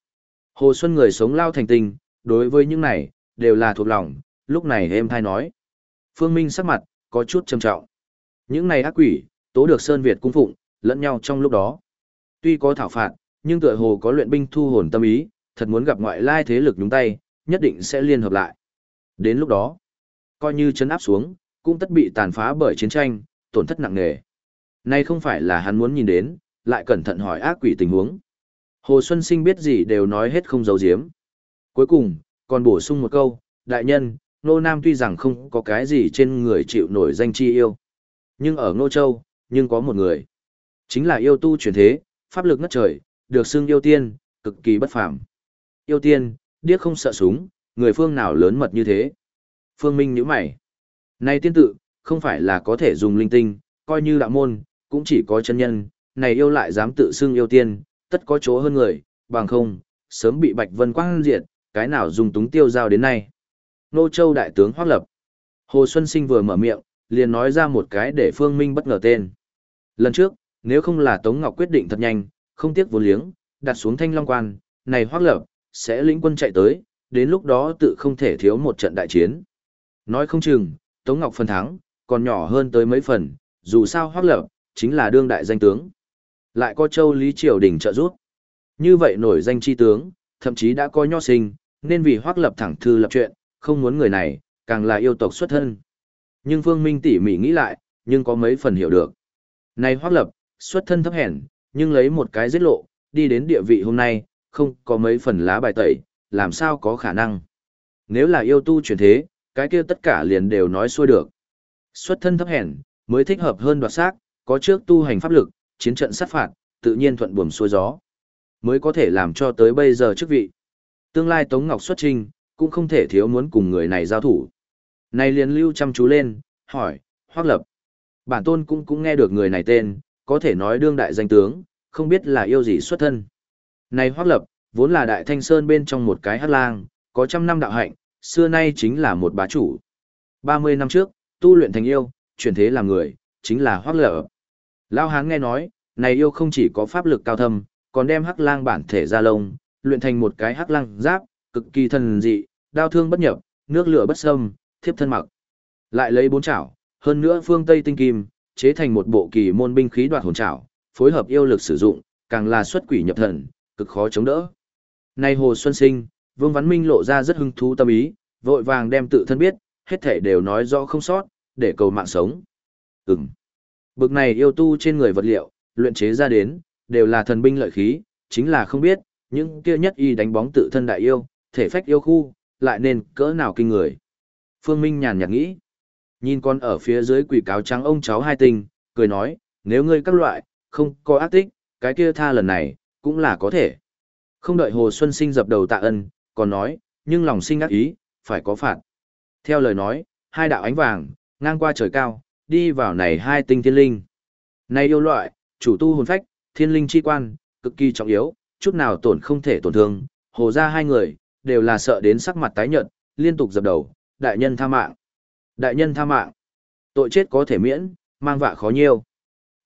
Hồ Xuân người sống lao thành tình, đối với những này, đều là thuộc lòng, lúc này em thai nói. Phương Minh sắc mặt, có chút trầm trọng. Những này ác quỷ, tố được Sơn Việt cung phụng, lẫn nhau trong lúc đó. Tuy có thảo phạt, nhưng tựa hồ có luyện binh thu hồn tâm ý, thật muốn gặp ngoại lai thế lực nhúng tay, nhất định sẽ liên hợp lại. Đến lúc đó, coi như chấn áp xuống, cũng tất bị tàn phá bởi chiến tranh, tổn thất nặng nề. Nay không phải là hắn muốn nhìn đến, lại cẩn thận hỏi ác quỷ tình huống. Hồ Xuân Sinh biết gì đều nói hết không giấu giếm. Cuối cùng, còn bổ sung một câu, đại nhân, Nô Nam tuy rằng không có cái gì trên người chịu nổi danh chi yêu. Nhưng ở nô Châu, nhưng có một người. Chính là yêu tu truyền thế, pháp lực ngất trời, được xưng yêu tiên, cực kỳ bất phàm. Yêu tiên, điếc không sợ súng, người phương nào lớn mật như thế. Phương Minh nhíu mày. Này tiên tự, không phải là có thể dùng linh tinh, coi như đạo môn, cũng chỉ có chân nhân, này yêu lại dám tự xưng yêu tiên, tất có chỗ hơn người, bằng không, sớm bị Bạch Vân quang diệt, cái nào dùng túng tiêu giao đến nay. Nô Châu đại tướng Hoắc Lập. Hồ Xuân Sinh vừa mở miệng, liền nói ra một cái để Phương Minh bất ngờ tên. Lần trước, nếu không là Tống Ngọc quyết định thật nhanh, không tiếc vô liếng, đặt xuống thanh long quan, này Hoắc Lập, sẽ lĩnh quân chạy tới, đến lúc đó tự không thể thiếu một trận đại chiến. Nói không chừng, Tống Ngọc phần thắng, còn nhỏ hơn tới mấy phần, dù sao Hoắc Lập, chính là đương đại danh tướng. Lại có Châu Lý Triều Đình trợ giúp. Như vậy nổi danh chi tướng, thậm chí đã có nho sinh, nên vì Hoắc Lập thẳng thư lập chuyện, không muốn người này, càng là yêu tộc xuất thân. Nhưng Phương Minh tỉ mỉ nghĩ lại, nhưng có mấy phần hiểu được. Này Hoắc Lập, xuất thân thấp hèn, nhưng lấy một cái giết lộ, đi đến địa vị hôm nay, không có mấy phần lá bài tẩy, làm sao có khả năng. Nếu là yêu tu chuyển thế, cái kia tất cả liền đều nói xuôi được. Xuất thân thấp hèn, mới thích hợp hơn đoạt xác, có trước tu hành pháp lực, chiến trận sát phạt, tự nhiên thuận buồm xuôi gió. Mới có thể làm cho tới bây giờ chức vị. Tương lai Tống Ngọc xuất trình, cũng không thể thiếu muốn cùng người này giao thủ. Này liền lưu chăm chú lên, hỏi, hoác lập. Bản tôn cũng cũng nghe được người này tên, có thể nói đương đại danh tướng, không biết là yêu gì xuất thân. Này hoác lập, vốn là đại thanh sơn bên trong một cái hát lang, có trăm năm đạo hạnh, xưa nay chính là một bá chủ. 30 năm trước, tu luyện thành yêu, chuyển thế làm người, chính là hoác lập. Lao hán nghe nói, này yêu không chỉ có pháp lực cao thâm, còn đem hắc lang bản thể ra lông, luyện thành một cái hắc lăng giáp, cực kỳ thần dị, đao thương bất nhập, nước lửa bất xâm, thiếp thân mặc. Lại lấy bốn chảo, hơn nữa phương Tây tinh kim, chế thành một bộ kỳ môn binh khí đoạt hồn chảo, phối hợp yêu lực sử dụng, càng là xuất quỷ nhập thần, cực khó chống đỡ. Nay Hồ Xuân Sinh, Vương Văn Minh lộ ra rất hứng thú tâm ý, vội vàng đem tự thân biết, hết thể đều nói rõ không sót, để cầu mạng sống. Ừm. Bực này yêu tu trên người vật liệu, luyện chế ra đến, đều là thần binh lợi khí, chính là không biết, những kia nhất y đánh bóng tự thân đại yêu, thể phách yêu khu, lại nên cỡ nào kinh người. Phương Minh nhàn nhạt nghĩ. Nhìn con ở phía dưới quỷ cáo trắng ông cháu hai tình, cười nói, nếu ngươi các loại, không có ác tích, cái kia tha lần này, cũng là có thể. Không đợi Hồ Xuân Sinh dập đầu tạ ân, còn nói, nhưng lòng sinh ác ý, phải có phạt. Theo lời nói, hai đạo ánh vàng, ngang qua trời cao, đi vào này hai tinh thiên linh. Này yêu loại, chủ tu hồn phách, thiên linh chi quan, cực kỳ trọng yếu, chút nào tổn không thể tổn thương, hồ ra hai người, đều là sợ đến sắc mặt tái nhợt, liên tục dập đầu, đại nhân tha mạng. Đại nhân tha mạng. Tội chết có thể miễn, mang vạ khó nhiêu.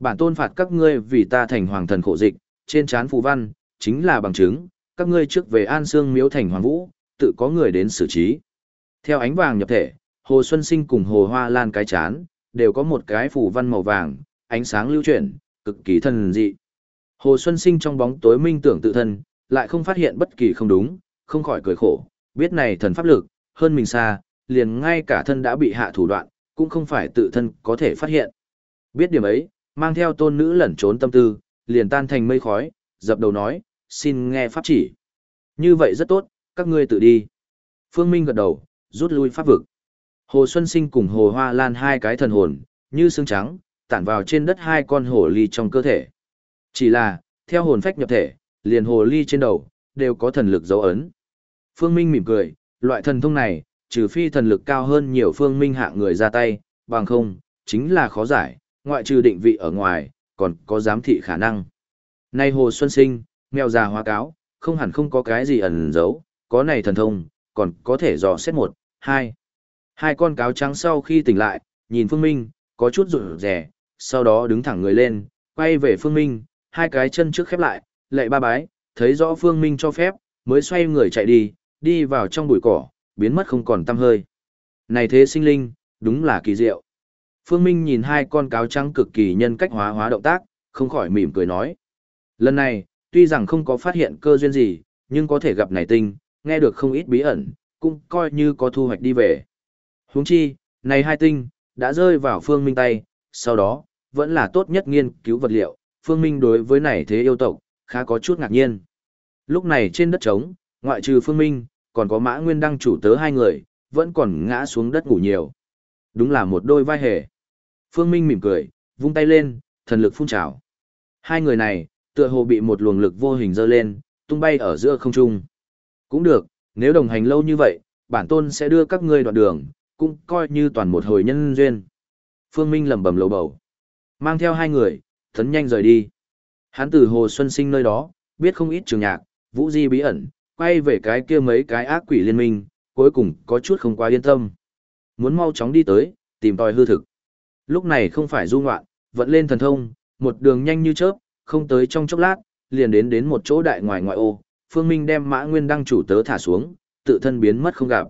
Bản tôn phạt các ngươi vì ta thành hoàng thần khổ dịch, trên chán phù văn, chính là bằng chứng, các ngươi trước về An Sương miếu thành hoàng vũ, tự có người đến xử trí. Theo ánh vàng nhập thể, Hồ Xuân Sinh cùng Hồ Hoa Lan cái chán, đều có một cái phù văn màu vàng, ánh sáng lưu chuyển, cực kỳ thần dị. Hồ Xuân Sinh trong bóng tối minh tưởng tự thân, lại không phát hiện bất kỳ không đúng, không khỏi cười khổ, biết này thần pháp lực, hơn mình xa, liền ngay cả thân đã bị hạ thủ đoạn, cũng không phải tự thân có thể phát hiện. Biết điểm ấy, mang theo tôn nữ lẩn trốn tâm tư, liền tan thành mây khói, dập đầu nói, xin nghe pháp chỉ. Như vậy rất tốt, các ngươi tự đi. Phương Minh gật đầu, rút lui pháp vực. Hồ Xuân Sinh cùng Hồ Hoa Lan hai cái thần hồn, như xương trắng, tản vào trên đất hai con hổ ly trong cơ thể. Chỉ là, theo hồn phách nhập thể, liền hồ ly trên đầu, đều có thần lực dấu ấn. Phương Minh mỉm cười, loại thần thông này, trừ phi thần lực cao hơn nhiều Phương Minh hạng người ra tay, bằng không, chính là khó giải, ngoại trừ định vị ở ngoài, còn có giám thị khả năng. Nay Hồ Xuân Sinh, mèo già hoa cáo, không hẳn không có cái gì ẩn giấu, có này thần thông, còn có thể dò xét một, hai. Hai con cáo trắng sau khi tỉnh lại, nhìn Phương Minh, có chút rụt rẻ, sau đó đứng thẳng người lên, quay về Phương Minh, hai cái chân trước khép lại, lệ ba bái, thấy rõ Phương Minh cho phép, mới xoay người chạy đi, đi vào trong bụi cỏ, biến mất không còn tăm hơi. Này thế sinh linh, đúng là kỳ diệu. Phương Minh nhìn hai con cáo trắng cực kỳ nhân cách hóa hóa động tác, không khỏi mỉm cười nói. Lần này, tuy rằng không có phát hiện cơ duyên gì, nhưng có thể gặp này tinh, nghe được không ít bí ẩn, cũng coi như có thu hoạch đi về. Huống chi, này hai tinh, đã rơi vào Phương Minh tay, sau đó, vẫn là tốt nhất nghiên cứu vật liệu, Phương Minh đối với này thế yêu tộc, khá có chút ngạc nhiên. Lúc này trên đất trống, ngoại trừ Phương Minh, còn có Mã Nguyên Đăng chủ tớ hai người, vẫn còn ngã xuống đất ngủ nhiều. Đúng là một đôi vai hề. Phương Minh mỉm cười, vung tay lên, thần lực phun trào. Hai người này, Tựa hồ bị một luồng lực vô hình dơ lên, tung bay ở giữa không trung. Cũng được, nếu đồng hành lâu như vậy, bản tôn sẽ đưa các ngươi đoạn đường, cũng coi như toàn một hồi nhân duyên. Phương Minh lẩm bẩm lầu bầu. Mang theo hai người, thấn nhanh rời đi. Hắn từ Hồ Xuân Sinh nơi đó, biết không ít trường nhạc, vũ di bí ẩn, quay về cái kia mấy cái ác quỷ liên minh, cuối cùng có chút không quá yên tâm. Muốn mau chóng đi tới, tìm tòi hư thực. Lúc này không phải du ngoạn, vẫn lên thần thông, một đường nhanh như chớp, không tới trong chốc lát, liền đến đến một chỗ đại ngoài ngoại ô, Phương Minh đem Mã Nguyên Đăng chủ tớ thả xuống, tự thân biến mất không gặp.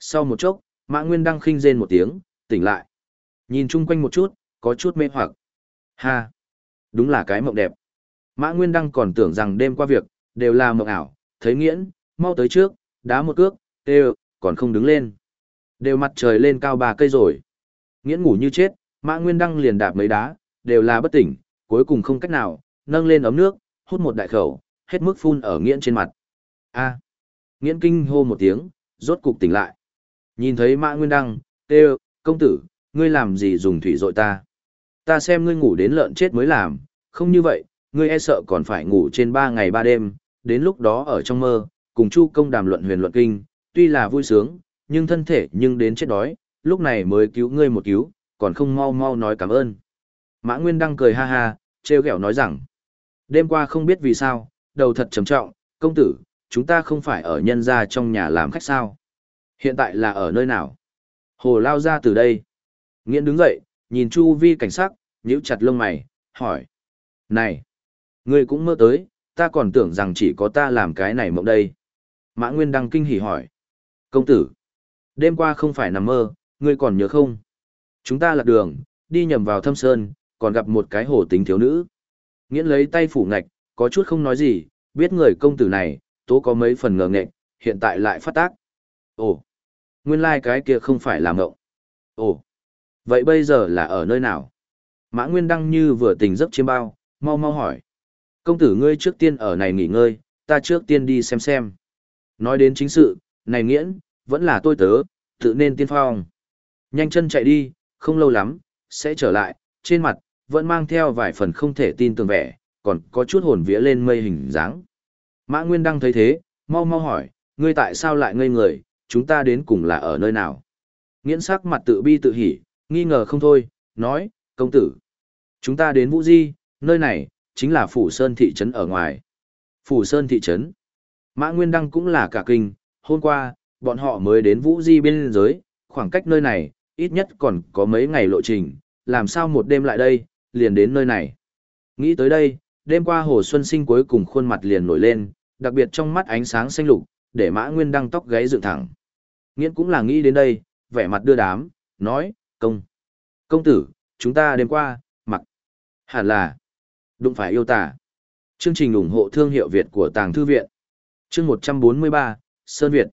Sau một chốc, Mã Nguyên Đăng khinh rên một tiếng, tỉnh lại. Nhìn chung quanh một chút, có chút mê hoặc. Ha! Đúng là cái mộng đẹp. Mã Nguyên Đăng còn tưởng rằng đêm qua việc, đều là mộng ảo, thấy nghiễn, mau tới trước, đá một cước, đều, còn không đứng lên. Đều mặt trời lên cao ba cây rồi. Nghiễn ngủ như chết, Mã Nguyên Đăng liền đạp mấy đá, đều là bất tỉnh, cuối cùng không cách nào, nâng lên ấm nước, hút một đại khẩu, hết mức phun ở nghiễn trên mặt. A. À. Nghiễn kinh hô một tiếng, rốt cục tỉnh lại. Nhìn thấy Mã Nguyên Đăng, kêu, công tử, ngươi làm gì dùng thủy dội ta? Ta xem ngươi ngủ đến lợn chết mới làm, không như vậy, ngươi e sợ còn phải ngủ trên ba ngày ba đêm, đến lúc đó ở trong mơ, cùng Chu công đàm luận huyền luận kinh, tuy là vui sướng, nhưng thân thể nhưng đến chết đói, lúc này mới cứu ngươi một cứu, còn không mau mau nói cảm ơn. Mã Nguyên Đăng cười ha ha, trêu ghẹo nói rằng, đêm qua không biết vì sao, đầu thật trầm trọng, công tử, chúng ta không phải ở nhân gia trong nhà làm khách sao. Hiện tại là ở nơi nào? Hồ lao ra từ đây. Nghiễn đứng dậy, nhìn chu vi cảnh sắc, nhíu chặt lông mày, hỏi. Này, ngươi cũng mơ tới, ta còn tưởng rằng chỉ có ta làm cái này mộng đây. Mã Nguyên Đăng kinh hỉ hỏi. Công tử, đêm qua không phải nằm mơ, ngươi còn nhớ không? Chúng ta lạc đường, đi nhầm vào thâm sơn, còn gặp một cái hồ tính thiếu nữ. Nghiễn lấy tay phủ ngạch, có chút không nói gì, biết người công tử này, tố có mấy phần ngờ nghệch, hiện tại lại phát tác. Ồ, nguyên lai like cái kia không phải là mộng. Ồ, vậy bây giờ là ở nơi nào? Mã Nguyên Đăng như vừa tỉnh giấc chiêm bao, mau mau hỏi. Công tử ngươi trước tiên ở này nghỉ ngơi, ta trước tiên đi xem xem. Nói đến chính sự, này nghiễn, vẫn là tôi tớ, tự nên tiên phong. Nhanh chân chạy đi, không lâu lắm, sẽ trở lại, trên mặt, vẫn mang theo vài phần không thể tin tưởng vẻ, còn có chút hồn vía lên mây hình dáng. Mã Nguyên Đăng thấy thế, mau mau hỏi, ngươi tại sao lại ngây người, chúng ta đến cùng là ở nơi nào? Nghiễn sắc mặt tự bi tự hỉ, nghi ngờ không thôi, nói, công tử. Chúng ta đến Vũ Di, nơi này, chính là Phủ Sơn thị trấn ở ngoài. Phủ Sơn thị trấn. Mã Nguyên Đăng cũng là cả kinh, hôm qua, bọn họ mới đến Vũ Di bên giới, khoảng cách nơi này, ít nhất còn có mấy ngày lộ trình, làm sao một đêm lại đây, liền đến nơi này. Nghĩ tới đây, đêm qua Hồ Xuân Sinh cuối cùng khuôn mặt liền nổi lên, đặc biệt trong mắt ánh sáng xanh lục, để Mã Nguyên Đăng tóc gáy dựng thẳng. Nghiễn cũng là nghĩ đến đây, vẻ mặt đưa đám, nói, công. Công tử, chúng ta đêm qua, mặc. Hẳn là, đụng phải yêu tả. Chương trình ủng hộ thương hiệu Việt của Tàng Thư Viện. Chương 143, Sơn Việt.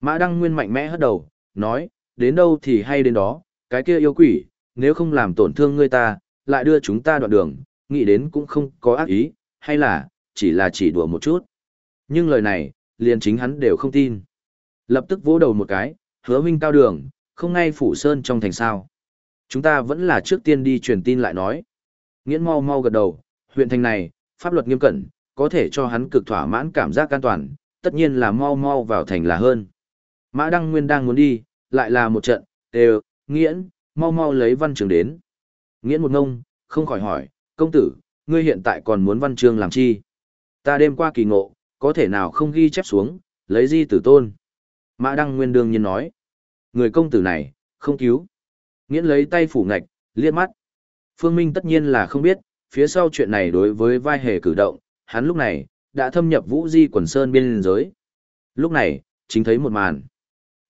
Mã Đăng Nguyên mạnh mẽ hất đầu, nói, đến đâu thì hay đến đó, cái kia yêu quỷ, nếu không làm tổn thương ngươi ta, lại đưa chúng ta đoạn đường, nghĩ đến cũng không có ác ý, hay là, chỉ là chỉ đùa một chút. Nhưng lời này, liền chính hắn đều không tin. Lập tức vỗ đầu một cái, hứa huynh cao đường, không ngay phủ sơn trong thành sao. Chúng ta vẫn là trước tiên đi truyền tin lại nói. Nghiễn mau mau gật đầu, huyện thành này, pháp luật nghiêm cẩn, có thể cho hắn cực thỏa mãn cảm giác an toàn, tất nhiên là mau mau vào thành là hơn. Mã Đăng Nguyên đang muốn đi, lại là một trận, đều, nghiễn, mau mau lấy văn trường đến. Nghiễn một ngông, không khỏi hỏi, công tử, ngươi hiện tại còn muốn văn trường làm chi? Ta đêm qua kỳ ngộ, có thể nào không ghi chép xuống, lấy di tử tôn. Mã Đăng Nguyên đương nhiên nói, người công tử này, không cứu. Nghiễn lấy tay phủ ngạch, liếc mắt. Phương Minh tất nhiên là không biết, phía sau chuyện này đối với vai hề cử động, hắn lúc này, đã thâm nhập vũ di quần sơn biên giới. Lúc này, chính thấy một màn.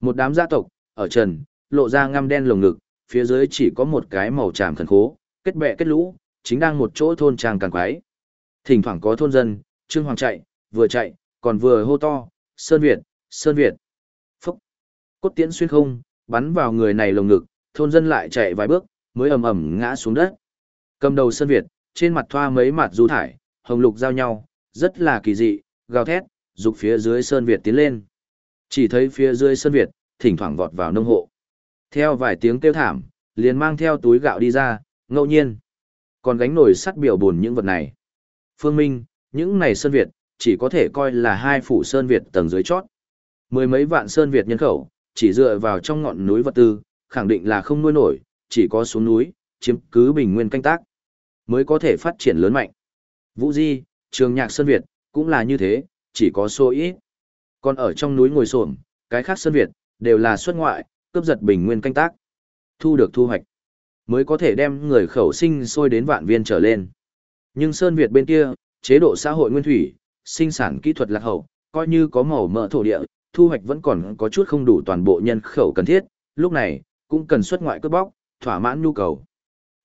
Một đám gia tộc, ở trần, lộ ra ngăm đen lồng ngực, phía dưới chỉ có một cái màu tràm khẩn khố, kết bè kết lũ, chính đang một chỗ thôn trang càng quái. Thỉnh thoảng có thôn dân, Trương Hoàng chạy, vừa chạy, còn vừa hô to, Sơn Việt, Sơn Việt. Cốt tiễn xuyên không, bắn vào người này lồng ngực, thôn dân lại chạy vài bước, mới ầm ầm ngã xuống đất. Cầm đầu Sơn Việt, trên mặt thoa mấy mặt du thải, hồng lục giao nhau, rất là kỳ dị, gào thét, dục phía dưới Sơn Việt tiến lên. Chỉ thấy phía dưới Sơn Việt, thỉnh thoảng vọt vào nông hộ. Theo vài tiếng kêu thảm, liền mang theo túi gạo đi ra, ngẫu nhiên. Còn gánh nổi sắt biểu buồn những vật này. Phương Minh, những này Sơn Việt, chỉ có thể coi là hai phủ Sơn Việt tầng dưới chót. Mười mấy vạn Sơn Việt nhân khẩu, chỉ dựa vào trong ngọn núi vật tư, khẳng định là không nuôi nổi, chỉ có xuống núi, chiếm cứ bình nguyên canh tác, mới có thể phát triển lớn mạnh. Vũ Di, trường nhạc Sơn Việt, cũng là như thế, chỉ có số ít. Còn ở trong núi ngồi xổm, cái khác Sơn Việt, đều là xuất ngoại, cướp giật bình nguyên canh tác. Thu được thu hoạch, mới có thể đem người khẩu sinh sôi đến vạn viên trở lên. Nhưng Sơn Việt bên kia, chế độ xã hội nguyên thủy, sinh sản kỹ thuật lạc hậu, coi như có màu mỡ thổ địa, thu hoạch vẫn còn có chút không đủ toàn bộ nhân khẩu cần thiết, lúc này, cũng cần xuất ngoại cướp bóc, thỏa mãn nhu cầu.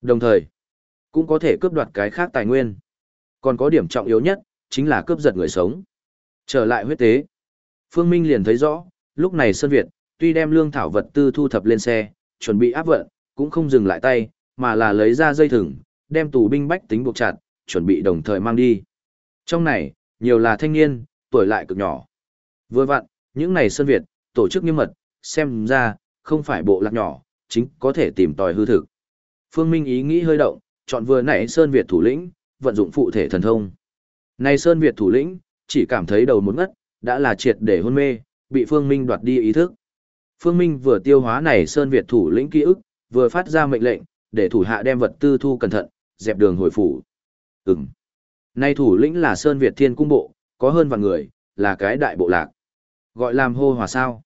Đồng thời, cũng có thể cướp đoạt cái khác tài nguyên. Còn có điểm trọng yếu nhất, chính là cướp giật người sống. Trở lại huyết tế. Phương Minh liền thấy rõ, lúc này Sơn Việt, tuy đem lương thảo vật tư thu thập lên xe, chuẩn bị áp vận, cũng không dừng lại tay, mà là lấy ra dây thừng, đem tù binh bách tính buộc chặt, chuẩn bị đồng thời mang đi. Trong này, nhiều là thanh niên, tuổi lại cực nhỏ. Vừa vặn, những này Sơn Việt, tổ chức nghiêm mật, xem ra, không phải bộ lạc nhỏ, chính có thể tìm tòi hư thực. Phương Minh ý nghĩ hơi động, chọn vừa nãy Sơn Việt thủ lĩnh, vận dụng phụ thể thần thông. Này Sơn Việt thủ lĩnh, chỉ cảm thấy đầu một ngất, đã là triệt để hôn mê, bị Phương Minh đoạt đi ý thức. Phương Minh vừa tiêu hóa này Sơn Việt thủ lĩnh ký ức, vừa phát ra mệnh lệnh, để thủ hạ đem vật tư thu cẩn thận, dẹp đường hồi phủ. Ừm. Nay thủ lĩnh là Sơn Việt Thiên Cung Bộ, có hơn vạn người, là cái đại bộ lạc. Gọi làm hô hòa sao.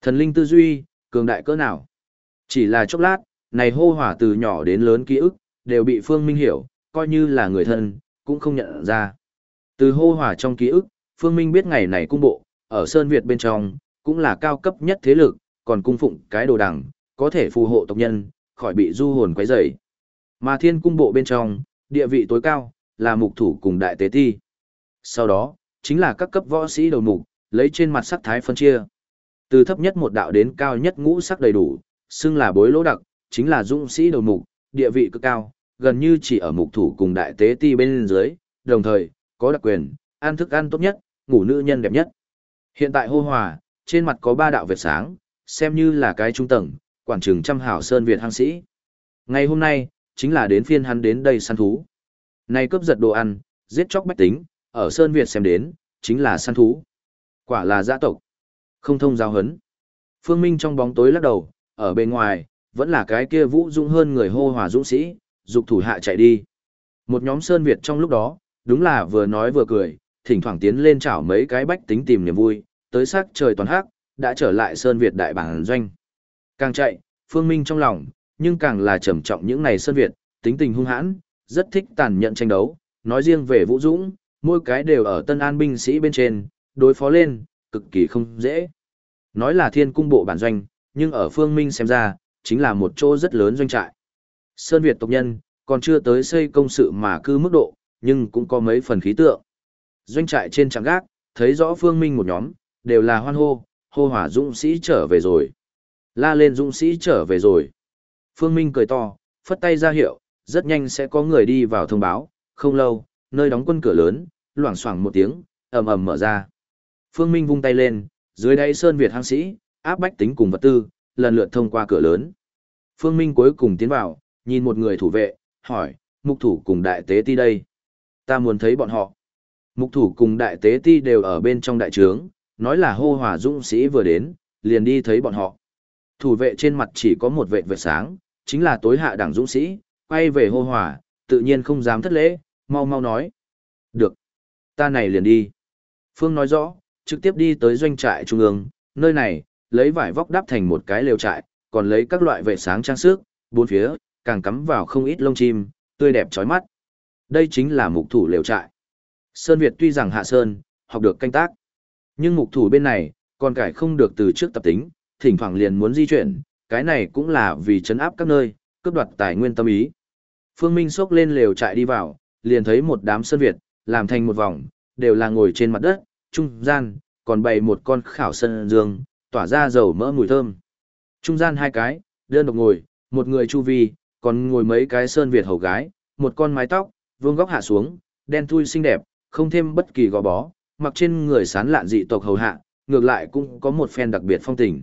Thần linh tư duy, cường đại cỡ nào. Chỉ là chốc lát, này hô hỏa từ nhỏ đến lớn ký ức, đều bị Phương Minh hiểu, coi như là người thân, cũng không nhận ra. Từ hô hỏa trong ký ức, Phương Minh biết ngày này cung bộ, ở Sơn Việt bên trong, cũng là cao cấp nhất thế lực, còn cung phụng cái đồ đằng, có thể phù hộ tộc nhân, khỏi bị du hồn quấy rầy. Mà thiên cung bộ bên trong, địa vị tối cao, là mục thủ cùng đại tế ti. Sau đó, chính là các cấp võ sĩ đầu mục, lấy trên mặt sắc thái phân chia. Từ thấp nhất một đạo đến cao nhất ngũ sắc đầy đủ, xưng là bối lỗ đặc, chính là dũng sĩ đầu mục, địa vị cực cao, gần như chỉ ở mục thủ cùng đại tế ti bên dưới, đồng thời, có đặc quyền, ăn thức ăn tốt nhất, ngủ nữ nhân đẹp nhất. Hiện tại hô hòa, trên mặt có ba đạo vệt sáng, xem như là cái trung tầng, quảng trường trăm hảo sơn Việt hăng sĩ. Ngày hôm nay, chính là đến phiên hắn đến đây săn thú. Này cướp giật đồ ăn, giết chóc bách tính, ở Sơn Việt xem đến, chính là săn thú. Quả là gia tộc. Không thông giao hấn. Phương Minh trong bóng tối lắc đầu, ở bên ngoài, vẫn là cái kia vũ dũng hơn người hô hòa dũng sĩ, dục thủ hạ chạy đi. Một nhóm Sơn Việt trong lúc đó, đúng là vừa nói vừa cười, thỉnh thoảng tiến lên chảo mấy cái bách tính tìm niềm vui, tới sắc trời toàn hắc, đã trở lại Sơn Việt đại bản doanh. Càng chạy, Phương Minh trong lòng, nhưng càng là trầm trọng những này Sơn Việt, tính tình hung hãn, rất thích tàn nhẫn tranh đấu, nói riêng về Vũ Dũng, mỗi cái đều ở Tân An binh sĩ bên trên, đối phó lên, cực kỳ không dễ. Nói là thiên cung bộ bản doanh, nhưng ở Phương Minh xem ra, chính là một chỗ rất lớn doanh trại. Sơn Việt tộc nhân, còn chưa tới xây công sự mà cư mức độ, nhưng cũng có mấy phần khí tượng. Doanh trại trên trạm gác, thấy rõ Phương Minh một nhóm, đều là hoan hô, hô hỏa dũng sĩ trở về rồi. La lên dũng sĩ trở về rồi. Phương Minh cười to, phất tay ra hiệu, rất nhanh sẽ có người đi vào thông báo, không lâu, nơi đóng quân cửa lớn, loảng xoảng một tiếng, ầm ầm mở ra. Phương Minh vung tay lên, dưới đáy sơn Việt hang sĩ, áp bách tính cùng vật tư, lần lượt thông qua cửa lớn. Phương Minh cuối cùng tiến vào, nhìn một người thủ vệ, hỏi, mục thủ cùng đại tế ti đây. Ta muốn thấy bọn họ. Mục thủ cùng đại tế ti đều ở bên trong đại trướng, nói là hô hòa dũng sĩ vừa đến, liền đi thấy bọn họ. Thủ vệ trên mặt chỉ có một vệ vệ sáng, chính là tối hạ đảng dũng sĩ, quay về hô hòa, tự nhiên không dám thất lễ, mau mau nói. Được. Ta này liền đi. Phương nói rõ, trực tiếp đi tới doanh trại trung ương, nơi này, lấy vải vóc đắp thành một cái lều trại, còn lấy các loại vệ sáng trang sức, bốn phía, càng cắm vào không ít lông chim, tươi đẹp chói mắt. Đây chính là mục thủ lều trại. Sơn Việt tuy rằng hạ sơn, học được canh tác, nhưng mục thủ bên này, còn cải không được từ trước tập tính, thỉnh thoảng liền muốn di chuyển, cái này cũng là vì chấn áp các nơi, cướp đoạt tài nguyên tâm ý. Phương Minh xốc lên lều trại đi vào, liền thấy một đám Sơn Việt, làm thành một vòng, đều là ngồi trên mặt đất, trung gian, còn bày một con khảo sân dương, tỏa ra dầu mỡ mùi thơm. Trung gian hai cái, đơn độc ngồi, một người chu vi, còn ngồi mấy cái Sơn Việt hầu gái, một con mái tóc, vương góc hạ xuống, đen thui xinh đẹp, không thêm bất kỳ gò bó, mặc trên người sán lạn dị tộc hầu hạ, ngược lại cũng có một phen đặc biệt phong tình.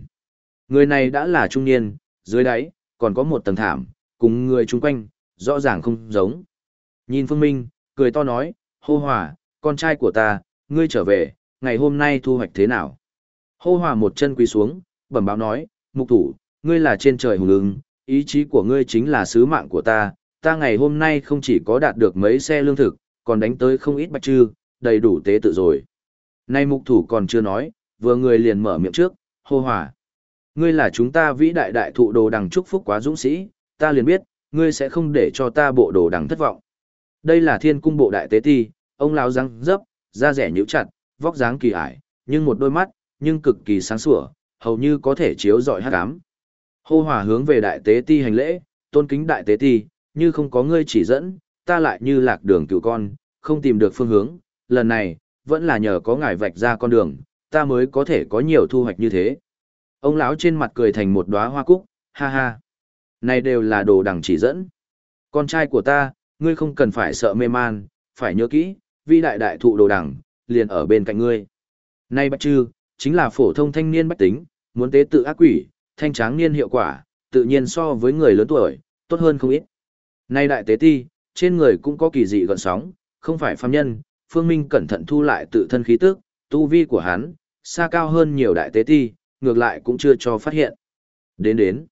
Người này đã là trung niên, dưới đáy, còn có một tầng thảm, cùng người chung quanh, rõ ràng không giống. Nhìn Phương Minh, cười to nói, hô hòa, con trai của ta, ngươi trở về, ngày hôm nay thu hoạch thế nào? Hô hòa một chân quỳ xuống, bẩm báo nói, mục thủ, ngươi là trên trời hùng ứng, ý chí của ngươi chính là sứ mạng của ta, ta ngày hôm nay không chỉ có đạt được mấy xe lương thực, còn đánh tới không ít bạch trư, đầy đủ tế tự rồi. Nay mục thủ còn chưa nói, vừa người liền mở miệng trước, hô hòa. Ngươi là chúng ta vĩ đại đại thụ đồ đằng chúc phúc quá dũng sĩ, ta liền biết, ngươi sẽ không để cho ta bộ đồ đằng thất vọng. Đây là thiên cung bộ đại tế ti, ông lão răng dấp, da rẻ nhíu chặt, vóc dáng kỳ ải, nhưng một đôi mắt, nhưng cực kỳ sáng sủa, hầu như có thể chiếu rọi hắc ám. Hô hòa hướng về đại tế ti hành lễ, tôn kính đại tế ti, như không có ngươi chỉ dẫn, ta lại như lạc đường cựu con, không tìm được phương hướng, lần này, vẫn là nhờ có ngài vạch ra con đường, ta mới có thể có nhiều thu hoạch như thế. Ông lão trên mặt cười thành một đóa hoa cúc, ha ha. Này đều là đồ đằng chỉ dẫn. Con trai của ta, ngươi không cần phải sợ mê man, phải nhớ kỹ, vi đại đại thụ đồ đằng, liền ở bên cạnh ngươi. Nay bạch trư, chính là phổ thông thanh niên bách tính, muốn tế tự ác quỷ, thanh tráng niên hiệu quả, tự nhiên so với người lớn tuổi, tốt hơn không ít. Nay đại tế ti, trên người cũng có kỳ dị gọn sóng, không phải phàm nhân, Phương Minh cẩn thận thu lại tự thân khí tức, tu vi của hắn, xa cao hơn nhiều đại tế ti, ngược lại cũng chưa cho phát hiện. Đến đến,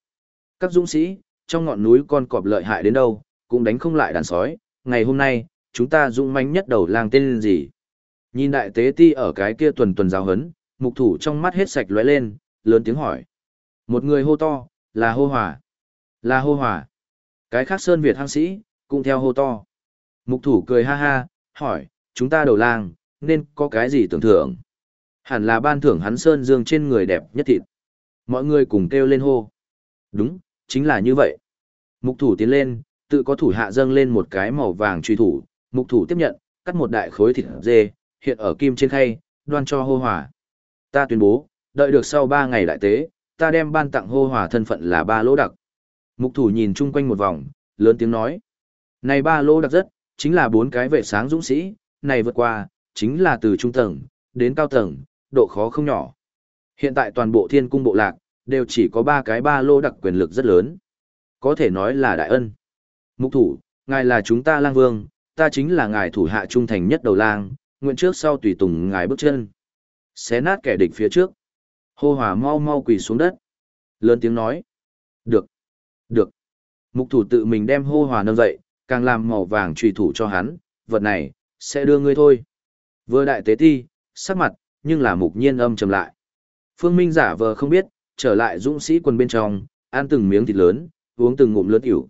các dũng sĩ, trong ngọn núi con cọp lợi hại đến đâu, cũng đánh không lại đàn sói, ngày hôm nay, chúng ta dũng mãnh nhất đầu làng tên gì. Nhìn đại tế ti ở cái kia tuần tuần giáo hấn, mục thủ trong mắt hết sạch lóe lên, lớn tiếng hỏi. Một người hô to, là hô hòa. Là hô hòa. Cái khác Sơn Việt hăng sĩ, cũng theo hô to. Mục thủ cười ha ha, hỏi, chúng ta đầu làng, nên có cái gì tưởng thưởng? Hẳn là ban thưởng hắn Sơn Dương trên người đẹp nhất thịt. Mọi người cùng kêu lên hô. Đúng, chính là như vậy. Mục thủ tiến lên, tự có thủ hạ dâng lên một cái màu vàng truy thủ. Mục thủ tiếp nhận, cắt một đại khối thịt dê, hiện ở kim trên khay, đoan cho hô hòa. Ta tuyên bố, đợi được sau ba ngày đại tế, ta đem ban tặng hô hòa thân phận là ba lỗ đặc. Mục thủ nhìn chung quanh một vòng, lớn tiếng nói. Này ba lỗ đặc rất, chính là bốn cái vệ sáng dũng sĩ, này vượt qua, chính là từ trung tầng, đến cao tầng, độ khó không nhỏ. Hiện tại toàn bộ thiên cung bộ lạc, đều chỉ có ba cái ba lô đặc quyền lực rất lớn. Có thể nói là đại ân. Mục thủ, ngài là chúng ta lang vương, ta chính là ngài thủ hạ trung thành nhất đầu lang, nguyện trước sau tùy tùng ngài bước chân. Xé nát kẻ địch phía trước. Hô hòa mau mau quỳ xuống đất. Lớn tiếng nói. Được. Được. Mục thủ tự mình đem hô hòa nâng dậy, càng làm màu vàng trùy thủ cho hắn, vật này, sẽ đưa ngươi thôi. Vừa đại tế ti, sắc mặt, nhưng là mục nhiên âm trầm lại. Phương Minh giả vờ không biết, trở lại dũng sĩ quân bên trong, ăn từng miếng thịt lớn, uống từng ngụm lớn ỉu.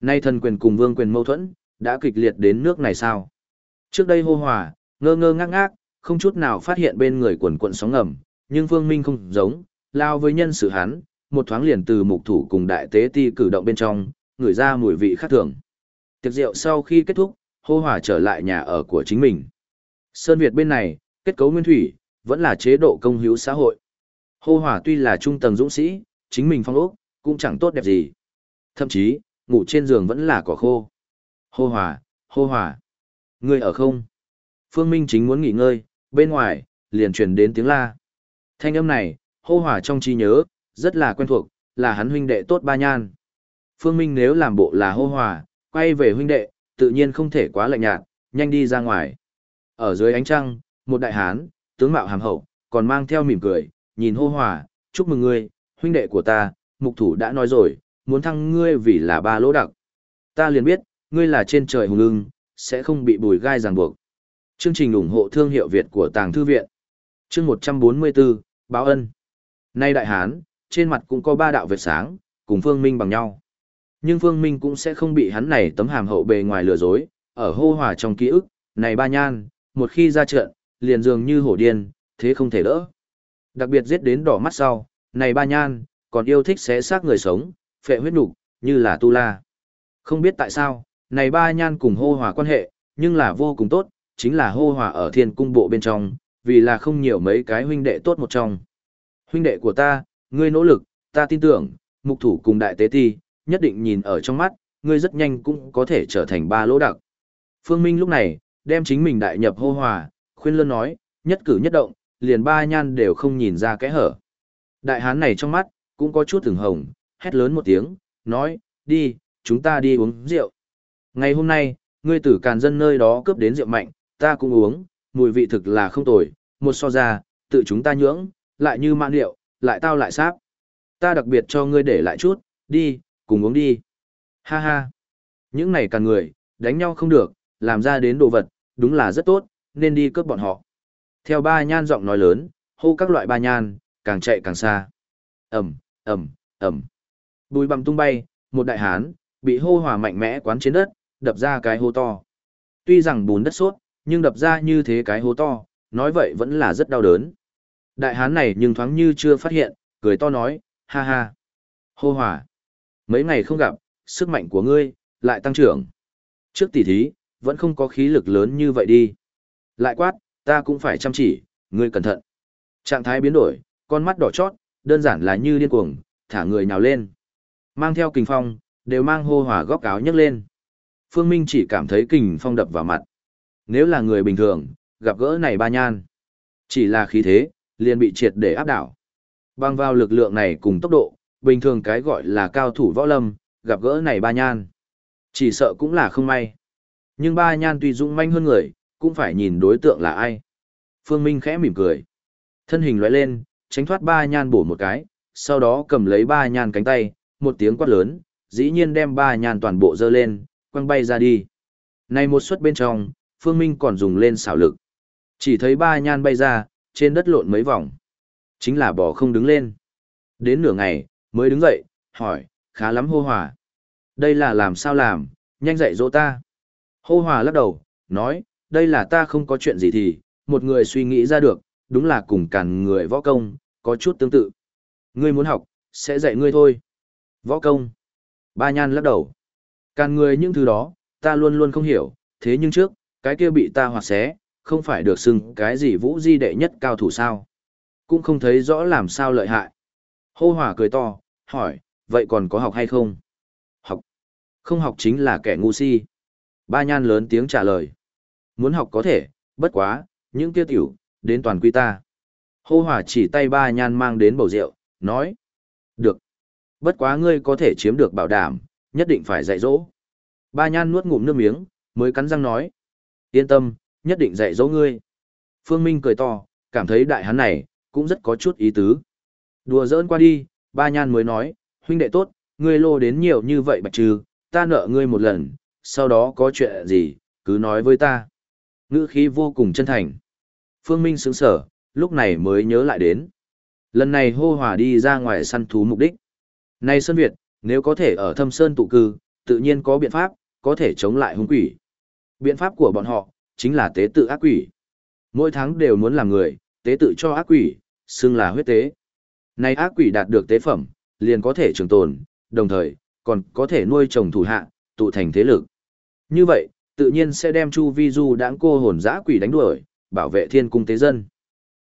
Nay thần quyền cùng vương quyền mâu thuẫn, đã kịch liệt đến nước này sao? Trước đây hô hòa, ngơ ngơ ngác ngác, không chút nào phát hiện bên người quần quận sóng ngầm, nhưng Phương Minh không giống, lao với nhân sự hắn, một thoáng liền từ mục thủ cùng đại tế ti cử động bên trong, ngửi ra mùi vị khác thường. Tiệc rượu sau khi kết thúc, hô hòa trở lại nhà ở của chính mình. Sơn Việt bên này, kết cấu nguyên thủy, vẫn là chế độ công hữu xã hội. Hô hòa tuy là trung tầng dũng sĩ, chính mình phong ốc, cũng chẳng tốt đẹp gì. Thậm chí, ngủ trên giường vẫn là cỏ khô. Hô hòa, hô hòa. Người ở không? Phương Minh chính muốn nghỉ ngơi, bên ngoài, liền truyền đến tiếng la. Thanh âm này, hô hỏa trong trí nhớ, rất là quen thuộc, là hắn huynh đệ tốt ba nhan. Phương Minh nếu làm bộ là hô hỏa, quay về huynh đệ, tự nhiên không thể quá lạnh nhạt, nhanh đi ra ngoài. Ở dưới ánh trăng, một đại hán, tướng mạo hàm hậu, còn mang theo mỉm cười, nhìn hô hỏa, chúc mừng ngươi, huynh đệ của ta, mục thủ đã nói rồi, muốn thăng ngươi vì là ba lỗ đặc. Ta liền biết, ngươi là trên trời hùng ưng, sẽ không bị bùi gai ràng buộc. Chương trình ủng hộ thương hiệu Việt của Tàng Thư Viện. Chương 144, Báo Ân. Nay đại hán, trên mặt cũng có ba đạo vệt sáng, cùng Phương Minh bằng nhau. Nhưng Phương Minh cũng sẽ không bị hắn này tấm hàm hậu bề ngoài lừa dối, ở hô hòa trong ký ức, này ba nhan, một khi ra trận, liền dường như hổ điên, thế không thể đỡ. Đặc biệt giết đến đỏ mắt sau, này ba nhan, còn yêu thích xé xác người sống, phệ huyết nục, như là tu la. Không biết tại sao, này ba nhan cùng hô hòa quan hệ, nhưng là vô cùng tốt, chính là hô hòa ở thiên cung bộ bên trong, vì là không nhiều mấy cái huynh đệ tốt một trong. Huynh đệ của ta, ngươi nỗ lực, ta tin tưởng, mục thủ cùng đại tế ti, nhất định nhìn ở trong mắt, ngươi rất nhanh cũng có thể trở thành ba lỗ đặc. Phương Minh lúc này, đem chính mình đại nhập hô hòa, khuyên lơn nói, nhất cử nhất động, liền ba nhan đều không nhìn ra cái hở. Đại hán này trong mắt, cũng có chút thường hồng, hét lớn một tiếng, nói, đi, chúng ta đi uống rượu. Ngày hôm nay, ngươi tử càn dân nơi đó cướp đến rượu mạnh, ta cũng uống, mùi vị thực là không tồi, một so ra, tự chúng ta nhưỡng, lại như mãn liệu, lại tao lại sáp. Ta đặc biệt cho ngươi để lại chút, đi, cùng uống đi. Ha ha. Những này càng người, đánh nhau không được, làm ra đến đồ vật, đúng là rất tốt, nên đi cướp bọn họ. Theo ba nhan giọng nói lớn, hô các loại ba nhan, càng chạy càng xa. Ẩm, Ẩm, Ẩm. Bùi bằm tung bay, một đại hán, bị hô hòa mạnh mẽ quán trên đất, đập ra cái hô to. Tuy rằng bùn đất suốt, nhưng đập ra như thế cái hố to, nói vậy vẫn là rất đau đớn. Đại hán này nhưng thoáng như chưa phát hiện, cười to nói, ha ha. Hô hòa. Mấy ngày không gặp, sức mạnh của ngươi, lại tăng trưởng. Trước tỷ thí, vẫn không có khí lực lớn như vậy đi. Lại quát, ta cũng phải chăm chỉ, ngươi cẩn thận. Trạng thái biến đổi, con mắt đỏ chót, đơn giản là như điên cuồng, thả người nhào lên. Mang theo kình phong, đều mang hô hỏa góc áo nhấc lên. Phương Minh chỉ cảm thấy kình phong đập vào mặt. Nếu là người bình thường, gặp gỡ này ba nhan. Chỉ là khí thế, liền bị triệt để áp đảo. Bằng vào lực lượng này cùng tốc độ, bình thường cái gọi là cao thủ võ lâm, gặp gỡ này ba nhan. Chỉ sợ cũng là không may. Nhưng ba nhan tuy dũng manh hơn người, cũng phải nhìn đối tượng là ai. Phương Minh khẽ mỉm cười. Thân hình lóe lên, tránh thoát ba nhan bổ một cái, sau đó cầm lấy ba nhan cánh tay, một tiếng quát lớn, dĩ nhiên đem ba nhan toàn bộ dơ lên, quăng bay ra đi. Này một suất bên trong, Phương Minh còn dùng lên xảo lực. Chỉ thấy ba nhan bay ra, trên đất lộn mấy vòng. Chính là bò không đứng lên. Đến nửa ngày, mới đứng dậy, hỏi, khá lắm hô hòa. Đây là làm sao làm, nhanh dậy dỗ ta. Hô hòa lắc đầu, nói, đây là ta không có chuyện gì thì, một người suy nghĩ ra được, đúng là cùng cản người võ công, có chút tương tự. Ngươi muốn học, sẽ dạy ngươi thôi. Võ công. Ba nhan lắc đầu. Càn người những thứ đó, ta luôn luôn không hiểu, thế nhưng trước, cái kia bị ta hoạt xé, không phải được xưng cái gì vũ di đệ nhất cao thủ sao. Cũng không thấy rõ làm sao lợi hại. Hô hỏa cười to, hỏi, vậy còn có học hay không? Học. Không học chính là kẻ ngu si. Ba nhan lớn tiếng trả lời. Muốn học có thể, bất quá, những kia tiểu, đến toàn quy ta. Hô hỏa chỉ tay ba nhan mang đến bầu rượu, nói. Được. Bất quá ngươi có thể chiếm được bảo đảm, nhất định phải dạy dỗ. Ba nhan nuốt ngụm nước miếng, mới cắn răng nói. Yên tâm, nhất định dạy dỗ ngươi. Phương Minh cười to, cảm thấy đại hán này, cũng rất có chút ý tứ. Đùa giỡn qua đi, ba nhan mới nói, huynh đệ tốt, ngươi lô đến nhiều như vậy bạch trừ, ta nợ ngươi một lần, sau đó có chuyện gì, cứ nói với ta. Ngữ khí vô cùng chân thành. Phương Minh sững sở, lúc này mới nhớ lại đến. Lần này hô hòa đi ra ngoài săn thú mục đích. Này Sơn Việt, nếu có thể ở thâm sơn tụ cư, tự nhiên có biện pháp, có thể chống lại hung quỷ. Biện pháp của bọn họ, chính là tế tự ác quỷ. Mỗi tháng đều muốn làm người, tế tự cho ác quỷ, xưng là huyết tế. Này ác quỷ đạt được tế phẩm, liền có thể trường tồn, đồng thời, còn có thể nuôi trồng thủ hạ, tụ thành thế lực. Như vậy, tự nhiên sẽ đem Chu Vi Du đãng cô hồn dã quỷ đánh đuổi, bảo vệ thiên cung tế dân.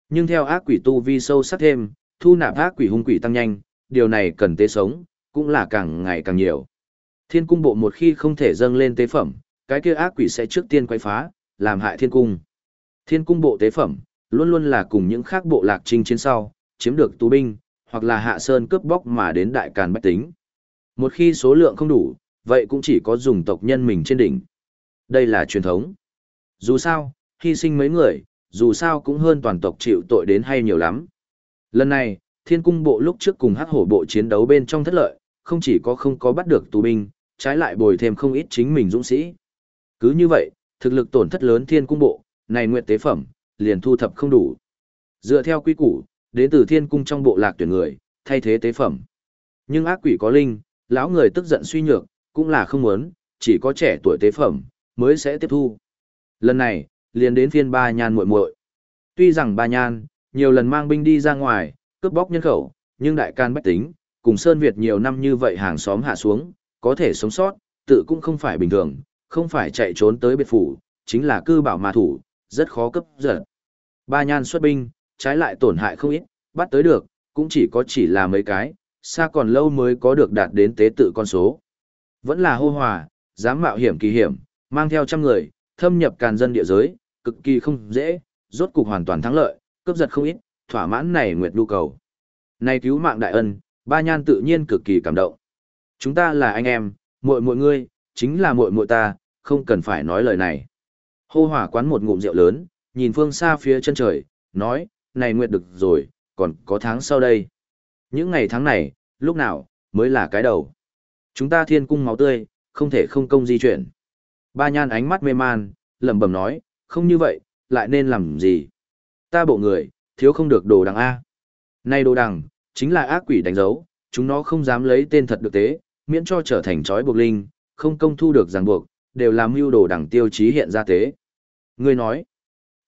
Nhưng theo ác quỷ tu vi sâu sắc thêm, thu nạp ác quỷ hung quỷ tăng nhanh, điều này cần tế sống, cũng là càng ngày càng nhiều. Thiên cung bộ một khi không thể dâng lên tế phẩm, cái kia ác quỷ sẽ trước tiên quay phá, làm hại thiên cung. Thiên cung bộ tế phẩm, luôn luôn là cùng những khác bộ lạc trinh chiến sau, chiếm được tù binh, hoặc là hạ sơn cướp bóc mà đến đại càn bách tính. Một khi số lượng không đủ, vậy cũng chỉ có dùng tộc nhân mình trên đỉnh. Đây là truyền thống. Dù sao, hy sinh mấy người, dù sao cũng hơn toàn tộc chịu tội đến hay nhiều lắm. Lần này, thiên cung bộ lúc trước cùng hắc hổ bộ chiến đấu bên trong thất lợi, không chỉ có không có bắt được tù binh, trái lại bồi thêm không ít chính mình dũng sĩ. Cứ như vậy, thực lực tổn thất lớn thiên cung bộ, này nguyện tế phẩm, liền thu thập không đủ. Dựa theo quy củ, đến từ thiên cung trong bộ lạc tuyển người, thay thế tế phẩm. Nhưng ác quỷ có linh, lão người tức giận suy nhược, cũng là không muốn, chỉ có trẻ tuổi tế phẩm, mới sẽ tiếp thu. Lần này, liền đến phiên ba nhan muội muội. Tuy rằng ba nhan, nhiều lần mang binh đi ra ngoài, cướp bóc nhân khẩu, nhưng đại can bách tính, cùng Sơn Việt nhiều năm như vậy hàng xóm hạ xuống, có thể sống sót, tự cũng không phải bình thường, không phải chạy trốn tới biệt phủ, chính là cư bảo mà thủ, rất khó cấp giật. Ba nhan xuất binh, trái lại tổn hại không ít, bắt tới được, cũng chỉ có chỉ là mấy cái, xa còn lâu mới có được đạt đến tế tự con số. Vẫn là hô hòa, dám mạo hiểm kỳ hiểm, mang theo trăm người, thâm nhập càn dân địa giới, cực kỳ không dễ, rốt cục hoàn toàn thắng lợi, cướp giật không ít, thỏa mãn này nguyệt nhu cầu. Này cứu mạng đại ân, ba nhan tự nhiên cực kỳ cảm động. Chúng ta là anh em, muội muội ngươi, chính là muội muội ta, không cần phải nói lời này. Hô hỏa quán một ngụm rượu lớn, nhìn phương xa phía chân trời, nói, này nguyệt được rồi, còn có tháng sau đây. Những ngày tháng này, lúc nào, mới là cái đầu. Chúng ta thiên cung máu tươi, không thể không công di chuyển. Ba nhan ánh mắt mê man, lẩm bẩm nói, không như vậy, lại nên làm gì? Ta bộ người, thiếu không được đồ đằng A. Nay đồ đằng, chính là ác quỷ đánh dấu, chúng nó không dám lấy tên thật được tế, miễn cho trở thành trói buộc linh, không công thu được ràng buộc, đều làm mưu đồ đẳng tiêu chí hiện ra tế. Ngươi nói,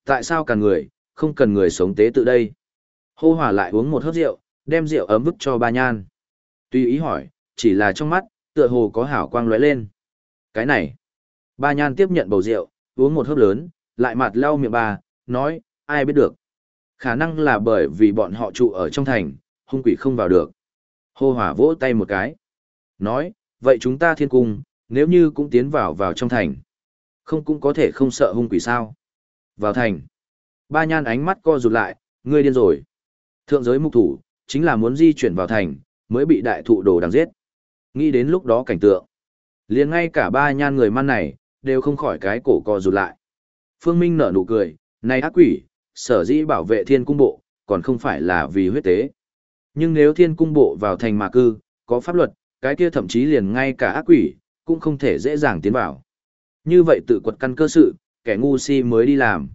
tại sao cần người, không cần người sống tế tự đây? Hô hỏa lại uống một hớp rượu, đem rượu ấm vức cho ba nhan. Tuy ý hỏi, chỉ là trong mắt, tựa hồ có hảo quang lóe lên. Cái này, ba nhan tiếp nhận bầu rượu, uống một hớp lớn, lại mặt lau miệng bà, nói, ai biết được. Khả năng là bởi vì bọn họ trụ ở trong thành, hung quỷ không vào được. Hô hỏa vỗ tay một cái. Nói, vậy chúng ta thiên cung, nếu như cũng tiến vào vào trong thành. Không cũng có thể không sợ hung quỷ sao. Vào thành. Ba nhan ánh mắt co rụt lại, ngươi điên rồi. Thượng giới mục thủ, chính là muốn di chuyển vào thành, mới bị đại thụ đồ đằng giết. Nghĩ đến lúc đó cảnh tượng. liền ngay cả ba nhan người man này, đều không khỏi cái cổ co rụt lại. Phương Minh nở nụ cười, này ác quỷ, sở dĩ bảo vệ thiên cung bộ, còn không phải là vì huyết tế. Nhưng nếu thiên cung bộ vào thành mà cư, có pháp luật, cái kia thậm chí liền ngay cả ác quỷ, cũng không thể dễ dàng tiến vào. Như vậy tự quật căn cơ sự, kẻ ngu si mới đi làm.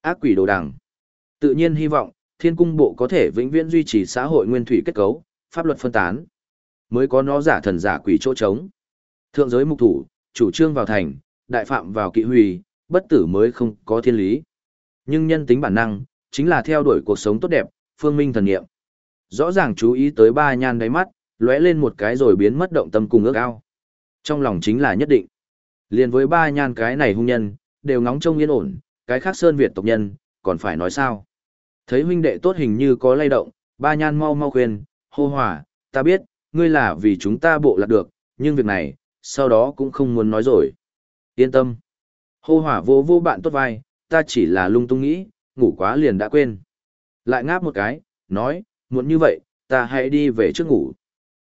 Ác quỷ đồ đằng. Tự nhiên hy vọng, thiên cung bộ có thể vĩnh viễn duy trì xã hội nguyên thủy kết cấu, pháp luật phân tán. Mới có nó giả thần giả quỷ chỗ trống. Thượng giới mục thủ, chủ trương vào thành, đại phạm vào kỵ hủy, bất tử mới không có thiên lý. Nhưng nhân tính bản năng, chính là theo đuổi cuộc sống tốt đẹp, phương minh thần nghiệm. Rõ ràng chú ý tới ba nhan đáy mắt, lóe lên một cái rồi biến mất động tâm cùng ước ao. Trong lòng chính là nhất định. Liên với ba nhan cái này hung nhân, đều ngóng trông yên ổn, cái khác sơn Việt tộc nhân, còn phải nói sao. Thấy huynh đệ tốt hình như có lay động, ba nhan mau mau khuyên, hô hòa, ta biết, ngươi là vì chúng ta bộ lạc được, nhưng việc này, sau đó cũng không muốn nói rồi. Yên tâm. Hô hỏa vô vô bạn tốt vai, ta chỉ là lung tung nghĩ, ngủ quá liền đã quên. Lại ngáp một cái, nói, muốn như vậy, ta hãy đi về trước ngủ.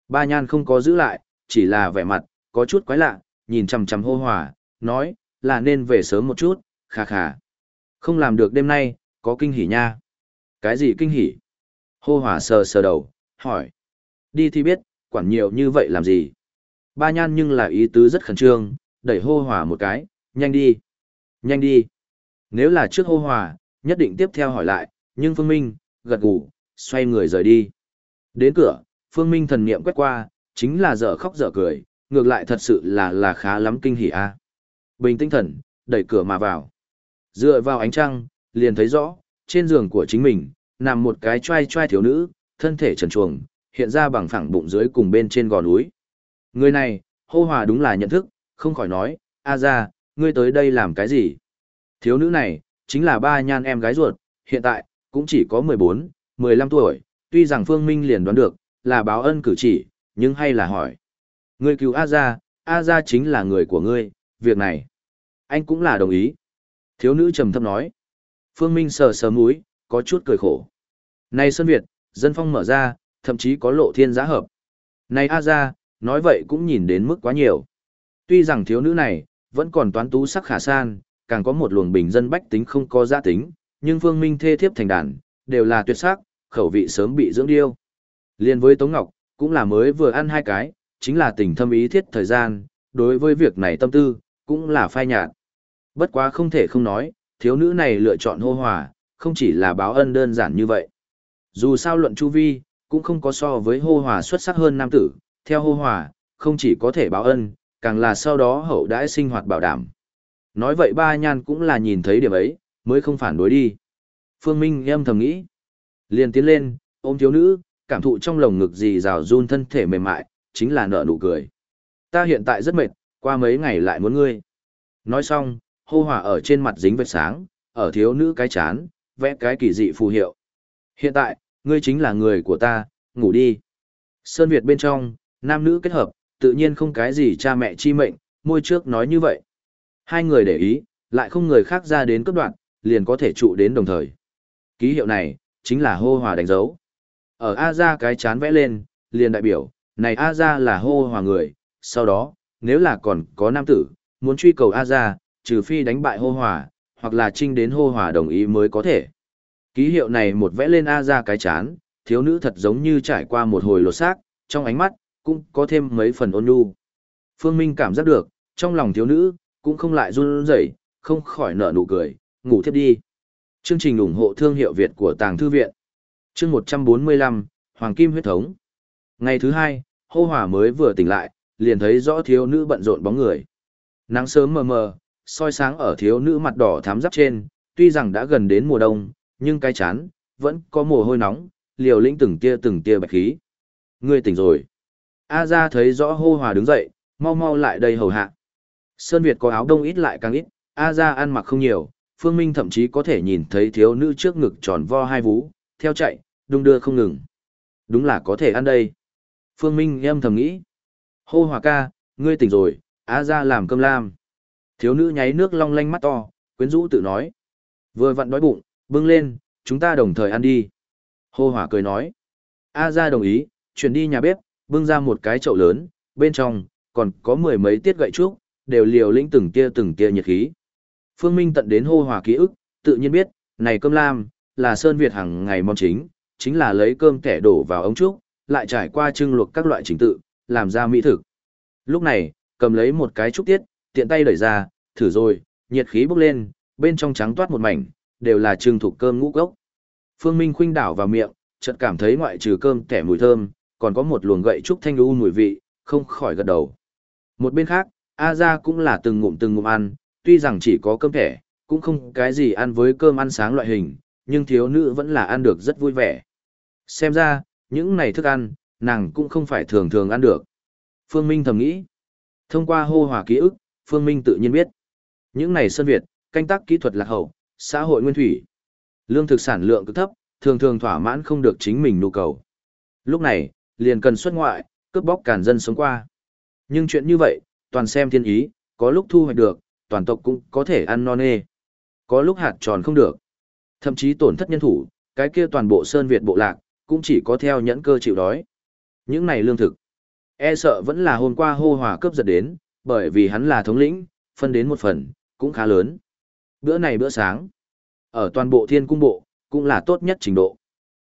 Ba nhan không có giữ lại, chỉ là vẻ mặt, có chút quái lạ, nhìn chằm chằm hô hỏa, nói, là nên về sớm một chút, khà khà. Không làm được đêm nay, có kinh hỉ nha. Cái gì kinh hỉ? Hô hỏa sờ sờ đầu, hỏi. Đi thì biết, quản nhiều như vậy làm gì? Ba nhan nhưng là ý tứ rất khẩn trương, đẩy hô hỏa một cái, nhanh đi. Nhanh đi. Nếu là trước hô hỏa, nhất định tiếp theo hỏi lại, nhưng Phương Minh, gật gù, xoay người rời đi. Đến cửa, Phương Minh thần niệm quét qua, chính là dở khóc dở cười, ngược lại thật sự là là khá lắm kinh hỉ a. Bình tinh thần, đẩy cửa mà vào. Dựa vào ánh trăng, liền thấy rõ, trên giường của chính mình, nằm một cái trai trai thiếu nữ, thân thể trần truồng, hiện ra bằng phẳng bụng dưới cùng bên trên gò núi. Người này, hô hòa đúng là nhận thức, không khỏi nói, a ra, ngươi tới đây làm cái gì? Thiếu nữ này, chính là ba nhan em gái ruột, hiện tại, cũng chỉ có 14, 15 tuổi, tuy rằng Phương Minh liền đoán được, là báo ân cử chỉ, nhưng hay là hỏi. Ngươi cứu A Gia, A Gia chính là người của ngươi, việc này. Anh cũng là đồng ý. Thiếu nữ trầm thấp nói. Phương Minh sờ sờ mũi, có chút cười khổ. Này Sơn Việt, dân phong mở ra, thậm chí có lộ thiên giá hợp. Này A Gia, nói vậy cũng nhìn đến mức quá nhiều. Tuy rằng thiếu nữ này, vẫn còn toán tú sắc khả san, càng có một luồng bình dân bách tính không có giá tính, nhưng Phương Minh thê thiếp thành đàn, đều là tuyệt sắc, khẩu vị sớm bị dưỡng điêu. Liên với Tống Ngọc, cũng là mới vừa ăn hai cái, chính là tình thâm ý thiết thời gian, đối với việc này tâm tư, cũng là phai nhạt. Bất quá không thể không nói, thiếu nữ này lựa chọn hô hòa, không chỉ là báo ân đơn giản như vậy. Dù sao luận chu vi, cũng không có so với hô hòa xuất sắc hơn nam tử, theo hô hòa, không chỉ có thể báo ân, càng là sau đó hậu đãi sinh hoạt bảo đảm. Nói vậy ba nhan cũng là nhìn thấy điểm ấy, mới không phản đối đi. Phương Minh em thầm nghĩ. Liền tiến lên, ôm thiếu nữ, cảm thụ trong lồng ngực gì rào run thân thể mềm mại, chính là nợ nụ cười. Ta hiện tại rất mệt, qua mấy ngày lại muốn ngươi. Nói xong, hô hỏa ở trên mặt dính vệt sáng, ở thiếu nữ cái chán, vẽ cái kỳ dị phù hiệu. Hiện tại, ngươi chính là người của ta, ngủ đi. Sơn Việt bên trong, nam nữ kết hợp, tự nhiên không cái gì cha mẹ chi mệnh, môi trước nói như vậy. Hai người để ý, lại không người khác ra đến cấp đoạn, liền có thể trụ đến đồng thời. Ký hiệu này, chính là hô hòa đánh dấu. Ở A ra cái chán vẽ lên, liền đại biểu, này A ra là hô hòa người, sau đó, nếu là còn có nam tử, muốn truy cầu A ra, trừ phi đánh bại hô hòa, hoặc là trinh đến hô hòa đồng ý mới có thể. Ký hiệu này một vẽ lên A ra cái chán, thiếu nữ thật giống như trải qua một hồi lột xác, trong ánh mắt, cũng có thêm mấy phần ôn nhu. Phương Minh cảm giác được, trong lòng thiếu nữ, cũng không lại run rẩy, không khỏi nở nụ cười, ngủ thiếp đi. Chương trình ủng hộ thương hiệu Việt của Tàng Thư Viện. Chương 145, Hoàng Kim huyết thống. Ngày thứ hai, hô hòa mới vừa tỉnh lại, liền thấy rõ thiếu nữ bận rộn bóng người. Nắng sớm mờ mờ, soi sáng ở thiếu nữ mặt đỏ thắm giáp trên, tuy rằng đã gần đến mùa đông, nhưng cái chán, vẫn có mồ hôi nóng, liều lĩnh từng tia từng tia bạch khí. Ngươi tỉnh rồi. A ra thấy rõ hô hòa đứng dậy, mau mau lại đây hầu hạ. Sơn Việt có áo đông ít lại càng ít, A ra ăn mặc không nhiều, Phương Minh thậm chí có thể nhìn thấy thiếu nữ trước ngực tròn vo hai vú, theo chạy, đung đưa không ngừng. Đúng là có thể ăn đây. Phương Minh âm thầm nghĩ. Hô hòa ca, ngươi tỉnh rồi, A ra làm cơm lam. Thiếu nữ nháy nước long lanh mắt to, quyến rũ tự nói. Vừa vặn đói bụng, bưng lên, chúng ta đồng thời ăn đi. Hô hỏa cười nói. A ra đồng ý, chuyển đi nhà bếp, bưng ra một cái chậu lớn, bên trong, còn có mười mấy tiết gậy trúc, đều liều lĩnh từng tia từng tia nhiệt khí. Phương Minh tận đến hô hỏa ký ức, tự nhiên biết, này cơm lam, là Sơn Việt hàng ngày mong chính, chính là lấy cơm kẻ đổ vào ống trúc, lại trải qua trưng luộc các loại trình tự, làm ra mỹ thực. Lúc này, cầm lấy một cái trúc tiết, tiện tay đẩy ra, thử rồi, nhiệt khí bốc lên, bên trong trắng toát một mảnh, đều là trưng thuộc cơm ngũ cốc. Phương Minh khuynh đảo vào miệng, chợt cảm thấy ngoại trừ cơm kẻ mùi thơm, còn có một luồng gậy trúc thanh lưu mùi vị, không khỏi gật đầu. Một bên khác, A Gia cũng là từng ngụm từng ngụm ăn, tuy rằng chỉ có cơm kẻ, cũng không cái gì ăn với cơm ăn sáng loại hình, nhưng thiếu nữ vẫn là ăn được rất vui vẻ. Xem ra, những này thức ăn, nàng cũng không phải thường thường ăn được. Phương Minh thầm nghĩ. Thông qua hô hòa ký ức, Phương Minh tự nhiên biết. Những này sơn Việt, canh tác kỹ thuật lạc hậu, xã hội nguyên thủy. Lương thực sản lượng cực thấp, thường thường thỏa mãn không được chính mình nhu cầu. Lúc này, liền cần xuất ngoại, cướp bóc càn dân sống qua. Nhưng chuyện như vậy, toàn xem thiên ý, có lúc thu hoạch được, toàn tộc cũng có thể ăn non nê. Có lúc hạt tròn không được. Thậm chí tổn thất nhân thủ, cái kia toàn bộ sơn Việt bộ lạc, cũng chỉ có theo nhẫn cơ chịu đói. Những này lương thực, e sợ vẫn là hôm qua hô hòa cướp giật đến, bởi vì hắn là thống lĩnh, phân đến một phần, cũng khá lớn. Bữa này bữa sáng, ở toàn bộ thiên cung bộ, cũng là tốt nhất trình độ.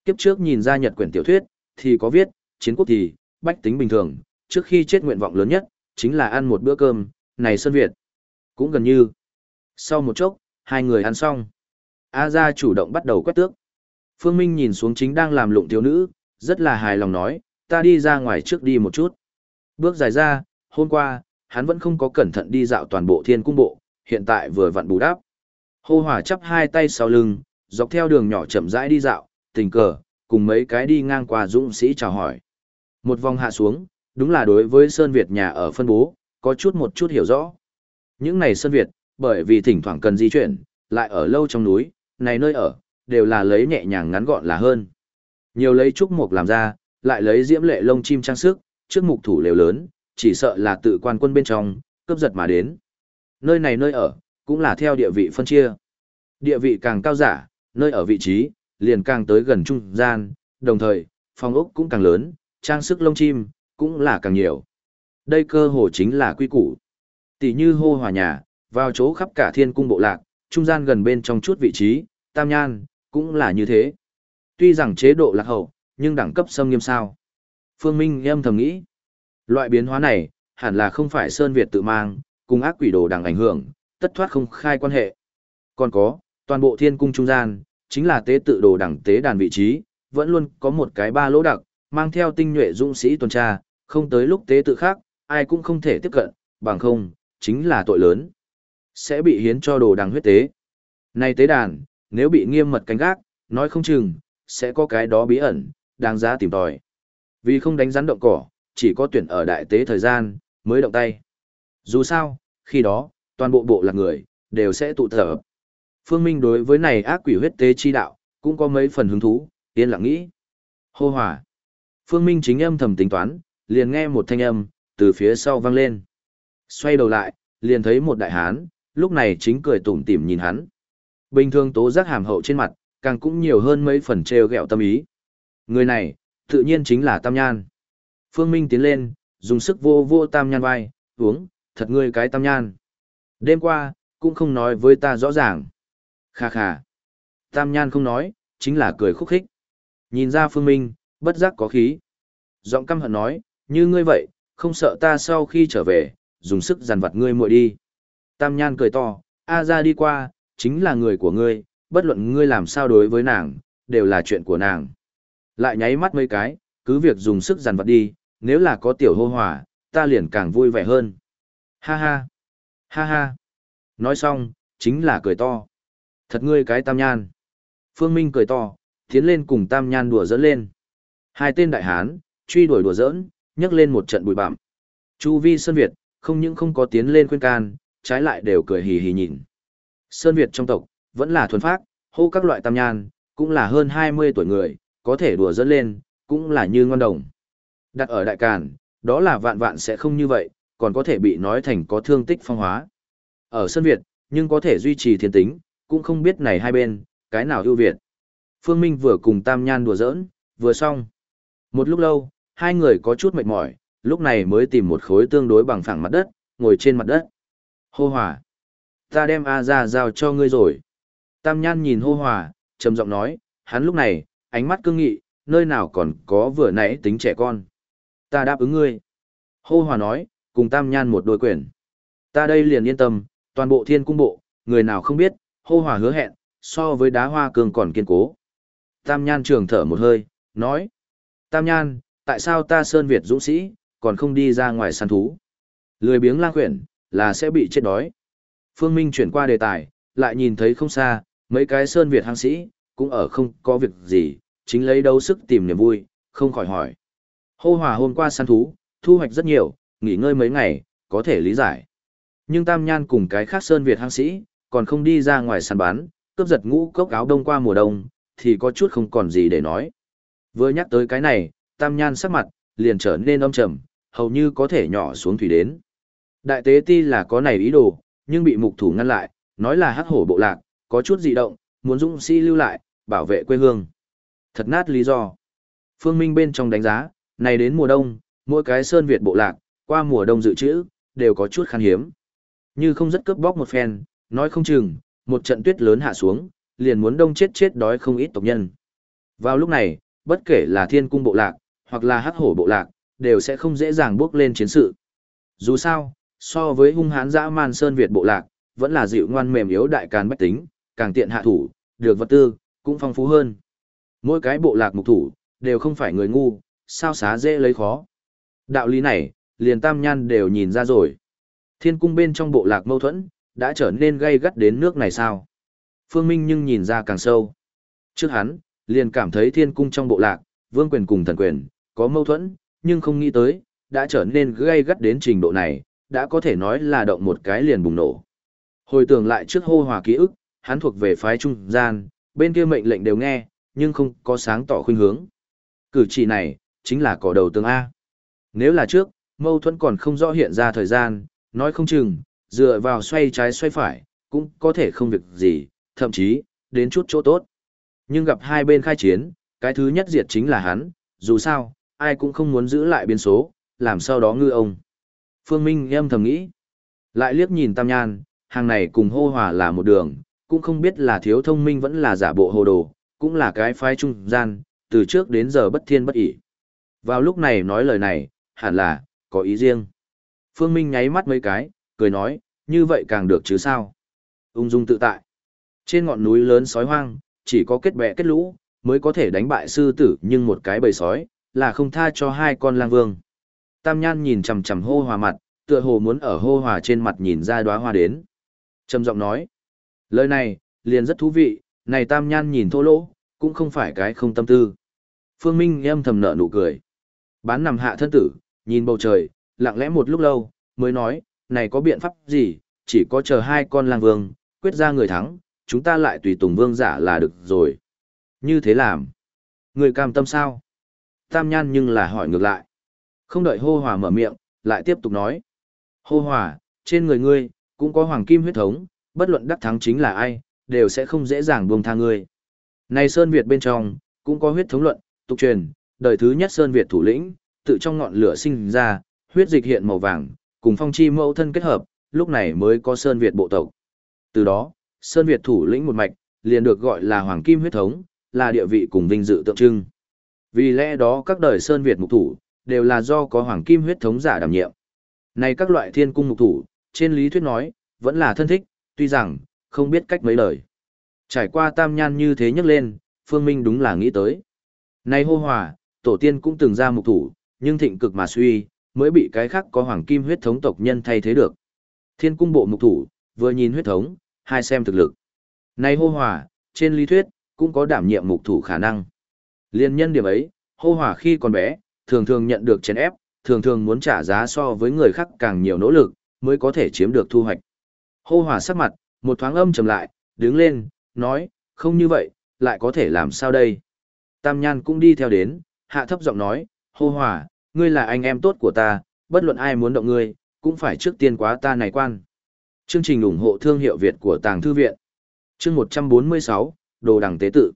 Kiếp trước nhìn ra nhật quyển tiểu thuyết, thì có viết, chiến quốc thì, bách tính bình thường, trước khi chết nguyện vọng lớn nhất, chính là ăn một bữa cơm, này Sơn Việt. Cũng gần như. Sau một chốc, hai người ăn xong. A gia chủ động bắt đầu quét tước. Phương Minh nhìn xuống chính đang làm lụng thiếu nữ, rất là hài lòng nói, ta đi ra ngoài trước đi một chút. Bước dài ra, hôm qua, hắn vẫn không có cẩn thận đi dạo toàn bộ thiên cung bộ, hiện tại vừa vặn bù đắp. Hô hỏa chắp hai tay sau lưng, dọc theo đường nhỏ chậm rãi đi dạo, tình cờ, cùng mấy cái đi ngang qua dũng sĩ chào hỏi. Một vòng hạ xuống, đúng là đối với Sơn Việt nhà ở phân bố, có chút một chút hiểu rõ. Những này Sơn Việt, bởi vì thỉnh thoảng cần di chuyển, lại ở lâu trong núi, này nơi ở, đều là lấy nhẹ nhàng ngắn gọn là hơn. Nhiều lấy trúc mục làm ra, lại lấy diễm lệ lông chim trang sức, trước mục thủ lều lớn, chỉ sợ là tự quan quân bên trong, cướp giật mà đến. Nơi này nơi ở, cũng là theo địa vị phân chia. Địa vị càng cao giả, nơi ở vị trí, liền càng tới gần trung gian, đồng thời, phòng ốc cũng càng lớn, trang sức lông chim, cũng là càng nhiều. Đây cơ hồ chính là quy củ. Tỷ như hô hòa nhà, vào chỗ khắp cả thiên cung bộ lạc, trung gian gần bên trong chút vị trí, tam nhan, cũng là như thế. Tuy rằng chế độ lạc hậu, nhưng đẳng cấp xâm nghiêm sao. Phương Minh em thầm nghĩ, loại biến hóa này, hẳn là không phải Sơn Việt tự mang, cùng ác quỷ đồ đằng ảnh hưởng, tất thoát không khai quan hệ. Còn có, toàn bộ thiên cung trung gian, chính là tế tự đồ đẳng tế đàn vị trí, vẫn luôn có một cái ba lỗ đặc, mang theo tinh nhuệ dũng sĩ tuần tra, không tới lúc tế tự khác, ai cũng không thể tiếp cận, bằng không, chính là tội lớn. Sẽ bị hiến cho đồ đằng huyết tế. Này tế đàn, nếu bị nghiêm mật canh gác, nói không chừng, sẽ có cái đó bí ẩn, đáng giá tìm tòi. Vì không đánh rắn động cỏ, chỉ có tuyển ở đại tế thời gian, mới động tay. Dù sao, khi đó, toàn bộ bộ là người, đều sẽ tụ tập. Phương Minh đối với này ác quỷ huyết tế chi đạo, cũng có mấy phần hứng thú, yên lặng nghĩ. Hô hỏa. Phương Minh chính âm thầm tính toán, liền nghe một thanh âm, từ phía sau vang lên. Xoay đầu lại, liền thấy một đại hán, lúc này chính cười tủm tỉm nhìn hắn. Bình thường tố giác hàm hậu trên mặt, càng cũng nhiều hơn mấy phần trêu ghẹo tâm ý. Người này, tự nhiên chính là Tam Nhan. Phương Minh tiến lên, dùng sức vô vô Tam Nhan vai, uống, thật ngươi cái Tam Nhan. Đêm qua, cũng không nói với ta rõ ràng. Kha kha. Tam Nhan không nói, chính là cười khúc khích. Nhìn ra Phương Minh, bất giác có khí. Giọng căm hận nói, như ngươi vậy, không sợ ta sau khi trở về, dùng sức giàn vặt ngươi muội đi. Tam Nhan cười to, A ra đi qua, chính là người của ngươi, bất luận ngươi làm sao đối với nàng, đều là chuyện của nàng. Lại nháy mắt mấy cái, cứ việc dùng sức giàn vặt đi, nếu là có tiểu hô hòa, ta liền càng vui vẻ hơn. Ha ha, ha ha. Nói xong, chính là cười to. Thật ngươi cái tam nhan. Phương Minh cười to, tiến lên cùng tam nhan đùa dỡn lên. Hai tên đại hán, truy đuổi đùa dỡn, nhấc lên một trận bụi bặm. Chu vi Sơn Việt, không những không có tiến lên khuyên can, trái lại đều cười hì hì nhìn. Sơn Việt trong tộc, vẫn là thuần phác, hô các loại tam nhan, cũng là hơn 20 tuổi người, có thể đùa dẫn lên, cũng là như ngon đồng. Đặt ở đại càn, đó là vạn vạn sẽ không như vậy, còn có thể bị nói thành có thương tích phong hóa. Ở Sơn Việt, nhưng có thể duy trì thiên tính, cũng không biết này hai bên, cái nào ưu việt. Phương Minh vừa cùng Tam Nhan đùa giỡn, vừa xong. Một lúc lâu, hai người có chút mệt mỏi, lúc này mới tìm một khối tương đối bằng phẳng mặt đất, ngồi trên mặt đất. Hô hòa. Ta đem A ra giao cho ngươi rồi. Tam Nhan nhìn hô hòa, trầm giọng nói, hắn lúc này, ánh mắt cương nghị, nơi nào còn có vừa nãy tính trẻ con. Ta đáp ứng ngươi. Hô hòa nói, cùng Tam Nhan một đôi quyền. Ta đây liền yên tâm, toàn bộ thiên cung bộ, người nào không biết, hô hòa hứa hẹn, so với đá hoa cường còn kiên cố. Tam Nhan trường thở một hơi, nói. Tam Nhan, tại sao ta Sơn Việt dũng sĩ, còn không đi ra ngoài săn thú? Lười biếng lang quyển, là sẽ bị chết đói. Phương Minh chuyển qua đề tài, lại nhìn thấy không xa, mấy cái Sơn Việt hang sĩ, cũng ở không có việc gì, chính lấy đấu sức tìm niềm vui, không khỏi hỏi. Hô hòa hôm qua săn thú, thu hoạch rất nhiều, nghỉ ngơi mấy ngày, có thể lý giải. Nhưng Tam Nhan cùng cái khác Sơn Việt hang sĩ, còn không đi ra ngoài săn bán, cướp giật ngũ cốc áo đông qua mùa đông, thì có chút không còn gì để nói. Vừa nhắc tới cái này, Tam Nhan sắc mặt, liền trở nên âm trầm, hầu như có thể nhỏ xuống thủy đến. Đại tế ti là có này ý đồ, nhưng bị mục thủ ngăn lại, nói là hắc hổ bộ lạc, có chút dị động, muốn dũng sĩ lưu lại, bảo vệ quê hương. Thật nát lý do. Phương Minh bên trong đánh giá, này đến mùa đông, mỗi cái sơn Việt bộ lạc, qua mùa đông dự trữ, đều có chút khan hiếm. Như không rất cướp bóc một phen, nói không chừng, một trận tuyết lớn hạ xuống, liền muốn đông chết chết đói không ít tộc nhân. Vào lúc này, bất kể là thiên cung bộ lạc, hoặc là hắc hổ bộ lạc, đều sẽ không dễ dàng bước lên chiến sự. Dù sao, so với hung hãn dã man sơn Việt bộ lạc, vẫn là dịu ngoan mềm yếu đại càn bách tính, càng tiện hạ thủ, được vật tư, cũng phong phú hơn. Mỗi cái bộ lạc mục thủ, đều không phải người ngu, sao xá dễ lấy khó. Đạo lý này, liền tam nhan đều nhìn ra rồi. Thiên cung bên trong bộ lạc mâu thuẫn, đã trở nên gây gắt đến nước này sao? Phương Minh nhưng nhìn ra càng sâu. Trước hắn, liền cảm thấy thiên cung trong bộ lạc, vương quyền cùng thần quyền, có mâu thuẫn, nhưng không nghĩ tới, đã trở nên gây gắt đến trình độ này, đã có thể nói là động một cái liền bùng nổ. Hồi tưởng lại trước hô hòa ký ức, hắn thuộc về phái trung gian, bên kia mệnh lệnh đều nghe, nhưng không có sáng tỏ khuynh hướng. Cử chỉ này, chính là cỏ đầu tương A. Nếu là trước, mâu thuẫn còn không rõ hiện ra thời gian, nói không chừng, dựa vào xoay trái xoay phải, cũng có thể không việc gì, thậm chí, đến chút chỗ tốt. Nhưng gặp hai bên khai chiến, cái thứ nhất diệt chính là hắn, dù sao, ai cũng không muốn giữ lại biến số, làm sao đó ngư ông. Phương Minh em thầm nghĩ. Lại liếc nhìn Tam Nhan, hàng này cùng hô hòa là một đường, cũng không biết là thiếu thông minh vẫn là giả bộ hồ đồ, cũng là cái phái trung gian, từ trước đến giờ bất thiên bất ỷ. Vào lúc này nói lời này, hẳn là, có ý riêng. Phương Minh nháy mắt mấy cái, cười nói, như vậy càng được chứ sao. Ung dung tự tại. Trên ngọn núi lớn sói hoang, chỉ có kết bè kết lũ, mới có thể đánh bại sư tử nhưng một cái bầy sói, là không tha cho hai con lang vương. Tam Nhan nhìn chằm chằm hô hòa mặt, tựa hồ muốn ở hô hòa trên mặt nhìn ra đóa hoa đến. Trầm giọng nói, lời này, liền rất thú vị, này Tam Nhan nhìn thô lỗ, cũng không phải cái không tâm tư. Phương Minh em thầm nở nụ cười. Bán nằm hạ thân tử, nhìn bầu trời, lặng lẽ một lúc lâu, mới nói, này có biện pháp gì, chỉ có chờ hai con lang vương, quyết ra người thắng, chúng ta lại tùy tùng vương giả là được rồi. Như thế làm. Người cam tâm sao? Tam Nhan nhưng là hỏi ngược lại. Không đợi hô hòa mở miệng, lại tiếp tục nói. Hô hòa, trên người ngươi, cũng có hoàng kim huyết thống, bất luận đắc thắng chính là ai, đều sẽ không dễ dàng buông tha ngươi. Này Sơn Việt bên trong, cũng có huyết thống luận, tục truyền, đời thứ nhất Sơn Việt thủ lĩnh, tự trong ngọn lửa sinh ra, huyết dịch hiện màu vàng, cùng phong chi mẫu thân kết hợp, lúc này mới có Sơn Việt bộ tộc. Từ đó, Sơn Việt thủ lĩnh một mạch, liền được gọi là Hoàng Kim huyết thống, là địa vị cùng vinh dự tượng trưng. Vì lẽ đó các đời Sơn Việt mục thủ, đều là do có Hoàng Kim huyết thống giả đảm nhiệm. Này các loại thiên cung mục thủ, trên lý thuyết nói, vẫn là thân thích, tuy rằng, không biết cách mấy lời. Trải qua tam nhan như thế nhắc lên, Phương Minh đúng là nghĩ tới. Này hô hòa, tổ tiên cũng từng ra mục thủ, nhưng thịnh cực mà suy, mới bị cái khác có hoàng kim huyết thống tộc nhân thay thế được. Thiên cung bộ mục thủ, vừa nhìn huyết thống, hai xem thực lực. Này hô hòa, trên lý thuyết, cũng có đảm nhiệm mục thủ khả năng. Liên nhân điểm ấy, hô hòa khi còn bé, thường thường nhận được chèn ép, thường thường muốn trả giá so với người khác càng nhiều nỗ lực, mới có thể chiếm được thu hoạch. Hô hòa sắc mặt, một thoáng âm trầm lại, đứng lên, nói, không như vậy, lại có thể làm sao đây? Tam Nhan cũng đi theo đến, hạ thấp giọng nói, hô hòa, ngươi là anh em tốt của ta, bất luận ai muốn động ngươi, cũng phải trước tiên quá ta này quan. Chương trình ủng hộ thương hiệu Việt của Tàng Thư Viện. Chương 146, Đồ Đằng Tế Tự.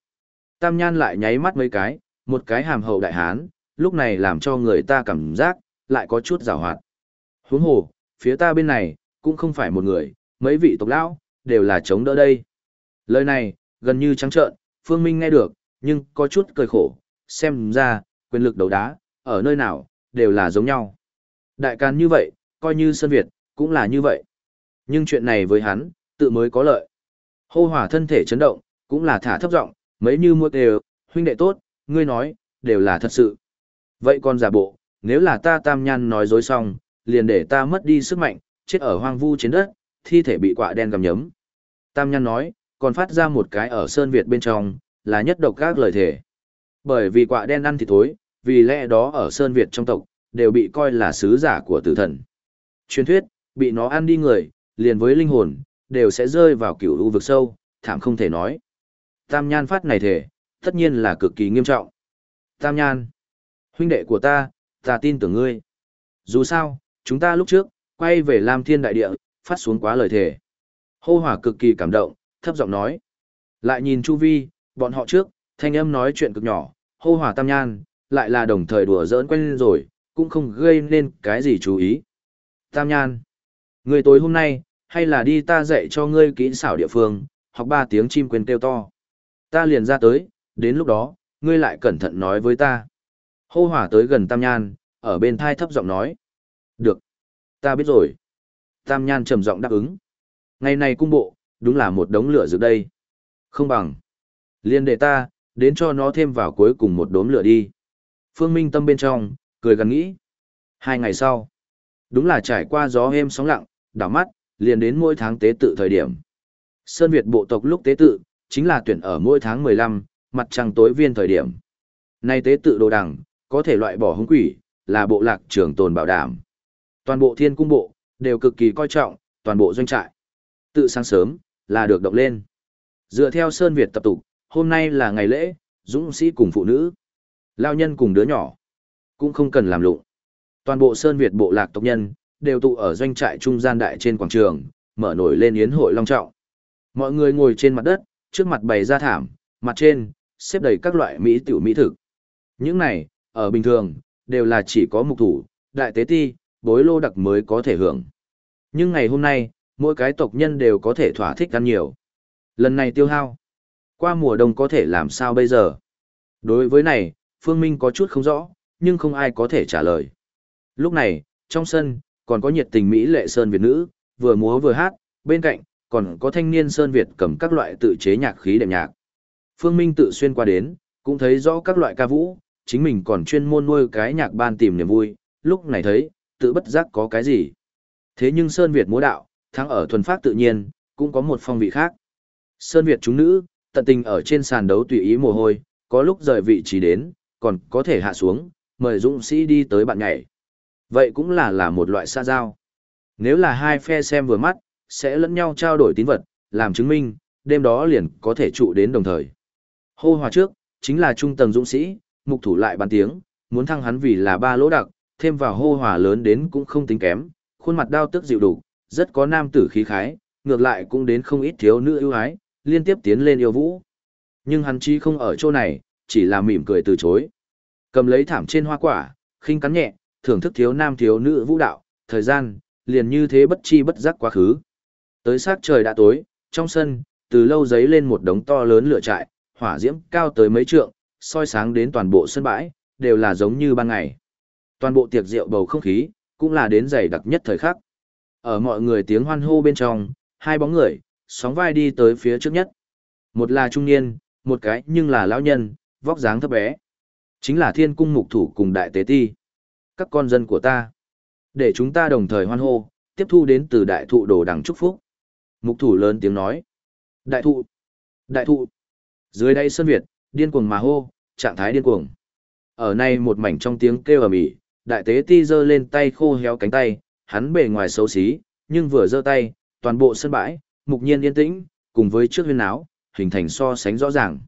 Tam Nhan lại nháy mắt mấy cái, một cái hàm hậu đại hán, lúc này làm cho người ta cảm giác, lại có chút giảo hoạt. Huống hồ, phía ta bên này, cũng không phải một người, mấy vị tộc lão, đều là chống đỡ đây. Lời này, gần như trắng trợn, Phương Minh nghe được, nhưng có chút cười khổ, xem ra, quyền lực đấu đá, ở nơi nào, đều là giống nhau. Đại can như vậy, coi như Sơn Việt, cũng là như vậy. Nhưng chuyện này với hắn, tự mới có lợi. Hô hỏa thân thể chấn động, cũng là thả thấp giọng, mấy như muội đều, huynh đệ tốt, ngươi nói, đều là thật sự. Vậy còn giả bộ, nếu là ta tam nhan nói dối xong, liền để ta mất đi sức mạnh, chết ở hoang vu trên đất, thi thể bị quạ đen gầm nhấm. Tam nhan nói, còn phát ra một cái ở Sơn Việt bên trong, là nhất độc các lời thể. Bởi vì quạ đen ăn thì thối, vì lẽ đó ở Sơn Việt trong tộc, đều bị coi là sứ giả của tử thần. Truyền thuyết, bị nó ăn đi người, liền với linh hồn, đều sẽ rơi vào kiểu u vực sâu, thảm không thể nói. Tam Nhan phát này thể, tất nhiên là cực kỳ nghiêm trọng. Tam Nhan, huynh đệ của ta, ta tin tưởng ngươi. Dù sao, chúng ta lúc trước, quay về Lam Thiên Đại Địa, phát xuống quá lời thể. Hô hỏa cực kỳ cảm động, thấp giọng nói. Lại nhìn Chu Vi, bọn họ trước, thanh âm nói chuyện cực nhỏ, hô hỏa Tam Nhan, lại là đồng thời đùa giỡn quen rồi, cũng không gây nên cái gì chú ý. Tam Nhan, người tối hôm nay, hay là đi ta dạy cho ngươi kỹ xảo địa phương, học ba tiếng chim quên kêu to. Ta liền ra tới, đến lúc đó, ngươi lại cẩn thận nói với ta. Hô hỏa tới gần Tam Nhan, ở bên thai thấp giọng nói. Được, ta biết rồi. Tam Nhan trầm giọng đáp ứng. Ngày này cung bộ, đúng là một đống lửa rực đây. Không bằng. Liên để ta, đến cho nó thêm vào cuối cùng một đốm lửa đi. Phương Minh tâm bên trong, cười gần nghĩ. Hai ngày sau, đúng là trải qua gió êm sóng lặng, đảo mắt, liền đến mỗi tháng tế tự thời điểm. Sơn Việt bộ tộc lúc tế tự, chính là tuyển ở mỗi tháng 15, mặt trăng tối viên thời điểm. Nay tế tự đồ đẳng có thể loại bỏ hung quỷ, là bộ lạc trường tồn bảo đảm. Toàn bộ thiên cung bộ, đều cực kỳ coi trọng, toàn bộ doanh trại. Tự sáng sớm, là được động lên. Dựa theo Sơn Việt tập tục, hôm nay là ngày lễ, dũng sĩ cùng phụ nữ. Lao nhân cùng đứa nhỏ. Cũng không cần làm lụng. Toàn bộ Sơn Việt bộ lạc tộc nhân, đều tụ ở doanh trại trung gian đại trên quảng trường, mở nổi lên yến hội long trọng. Mọi người ngồi trên mặt đất, trước mặt bày ra thảm, mặt trên, xếp đầy các loại mỹ tiểu mỹ thực. Những này, ở bình thường, đều là chỉ có mục thủ, đại tế ti, bối lô đặc mới có thể hưởng. Nhưng ngày hôm nay, mỗi cái tộc nhân đều có thể thỏa thích ăn nhiều. Lần này tiêu hao. Qua mùa đông có thể làm sao bây giờ? Đối với này, Phương Minh có chút không rõ, nhưng không ai có thể trả lời. Lúc này, trong sân, còn có nhiệt tình Mỹ lệ Sơn Việt nữ, vừa múa vừa hát, bên cạnh, còn có thanh niên Sơn Việt cầm các loại tự chế nhạc khí đệm nhạc. Phương Minh tự xuyên qua đến, cũng thấy rõ các loại ca vũ, chính mình còn chuyên môn nuôi cái nhạc ban tìm niềm vui, lúc này thấy, tự bất giác có cái gì. Thế nhưng Sơn Việt múa đạo, thắng ở thuần phát tự nhiên, cũng có một phong vị khác. Sơn Việt chúng nữ, tận tình ở trên sàn đấu tùy ý mồ hôi, có lúc rời vị trí đến, còn có thể hạ xuống, mời dũng sĩ đi tới bạn nhảy. Vậy cũng là là một loại xa giao. Nếu là hai phe xem vừa mắt, sẽ lẫn nhau trao đổi tín vật, làm chứng minh, đêm đó liền có thể trụ đến đồng thời. Hô hòa trước, chính là trung tầng dũng sĩ, mục thủ lại bàn tiếng, muốn thăng hắn vì là ba lỗ đặc, thêm vào hô hòa lớn đến cũng không tính kém, khuôn mặt đao tức dịu đủ, rất có nam tử khí khái, ngược lại cũng đến không ít thiếu nữ ưu ái, liên tiếp tiến lên yêu vũ. Nhưng hắn chi không ở chỗ này, chỉ là mỉm cười từ chối. Cầm lấy thảm trên hoa quả, khinh cắn nhẹ, thưởng thức thiếu nam thiếu nữ vũ đạo, thời gian, liền như thế bất chi bất giác quá khứ. Tới sát trời đã tối, trong sân, từ lâu giấy lên một đống to lớn lửa trại, hỏa diễm cao tới mấy trượng, soi sáng đến toàn bộ sân bãi, đều là giống như ban ngày. Toàn bộ tiệc rượu bầu không khí, cũng là đến dày đặc nhất thời khắc. Ở mọi người tiếng hoan hô bên trong, hai bóng người, sóng vai đi tới phía trước nhất. Một là trung niên, một cái nhưng là lão nhân, vóc dáng thấp bé. Chính là thiên cung mục thủ cùng đại tế ti. Các con dân của ta. Để chúng ta đồng thời hoan hô, tiếp thu đến từ đại thụ đồ đằng chúc phúc. Mục thủ lớn tiếng nói. Đại thụ. Đại thụ. Dưới đây Sơn Việt, điên cuồng mà hô, trạng thái điên cuồng. Ở nay một mảnh trong tiếng kêu ầm ĩ, đại tế ti giơ lên tay khô héo cánh tay, hắn bề ngoài xấu xí, nhưng vừa giơ tay, toàn bộ sân bãi, mục nhiên yên tĩnh, cùng với trước huyên áo, hình thành so sánh rõ ràng.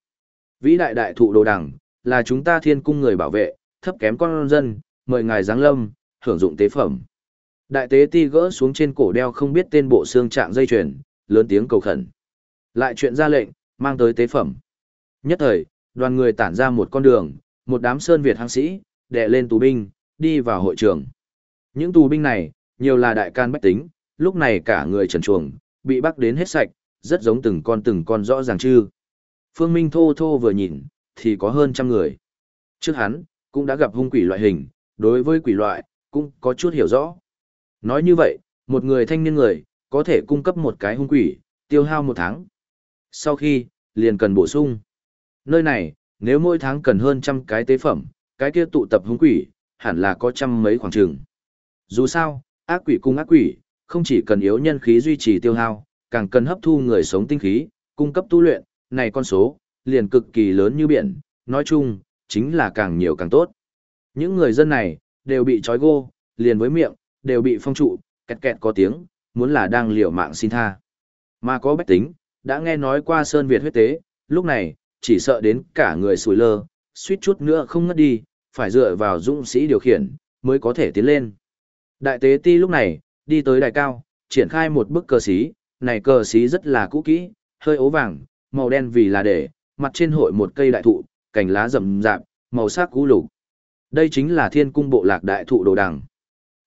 Vĩ đại đại thụ đồ đằng, là chúng ta thiên cung người bảo vệ, thấp kém con dân, mời ngài giáng lâm, hưởng dụng tế phẩm. Đại tế ti gỡ xuống trên cổ đeo không biết tên bộ xương trạng dây chuyền, lớn tiếng cầu khẩn. Lại chuyện ra lệnh, mang tới tế phẩm. Nhất thời, đoàn người tản ra một con đường, một đám sơn Việt hăng sĩ, đè lên tù binh, đi vào hội trường. Những tù binh này, nhiều là đại can bách tính, lúc này cả người trần chuồng, bị bắt đến hết sạch, rất giống từng con từng con rõ ràng chư. Phương Minh thô thô vừa nhìn, thì có hơn trăm người. Trước hắn, cũng đã gặp hung quỷ loại hình, đối với quỷ loại, cũng có chút hiểu rõ. Nói như vậy, một người thanh niên người, có thể cung cấp một cái hung quỷ, tiêu hao một tháng. Sau khi, liền cần bổ sung. Nơi này, nếu mỗi tháng cần hơn trăm cái tế phẩm, cái kia tụ tập hung quỷ, hẳn là có trăm mấy khoảng trường. Dù sao, ác quỷ cung ác quỷ, không chỉ cần yếu nhân khí duy trì tiêu hao, càng cần hấp thu người sống tinh khí, cung cấp tu luyện, này con số, liền cực kỳ lớn như biển, nói chung, chính là càng nhiều càng tốt. Những người dân này, đều bị trói gô, liền với miệng, đều bị phong trụ, kẹt kẹt có tiếng, muốn là đang liều mạng xin tha. Mà có bách tính, đã nghe nói qua Sơn Việt huyết tế, lúc này, chỉ sợ đến cả người sùi lơ, suýt chút nữa không ngất đi, phải dựa vào dũng sĩ điều khiển, mới có thể tiến lên. Đại tế ti lúc này, đi tới đài cao, triển khai một bức cờ xí, này cờ xí rất là cũ kỹ, hơi ố vàng, màu đen vì là để, mặt trên hội một cây đại thụ, cành lá rậm rạp, màu sắc cũ lục. Đây chính là thiên cung bộ lạc đại thụ đồ đằng.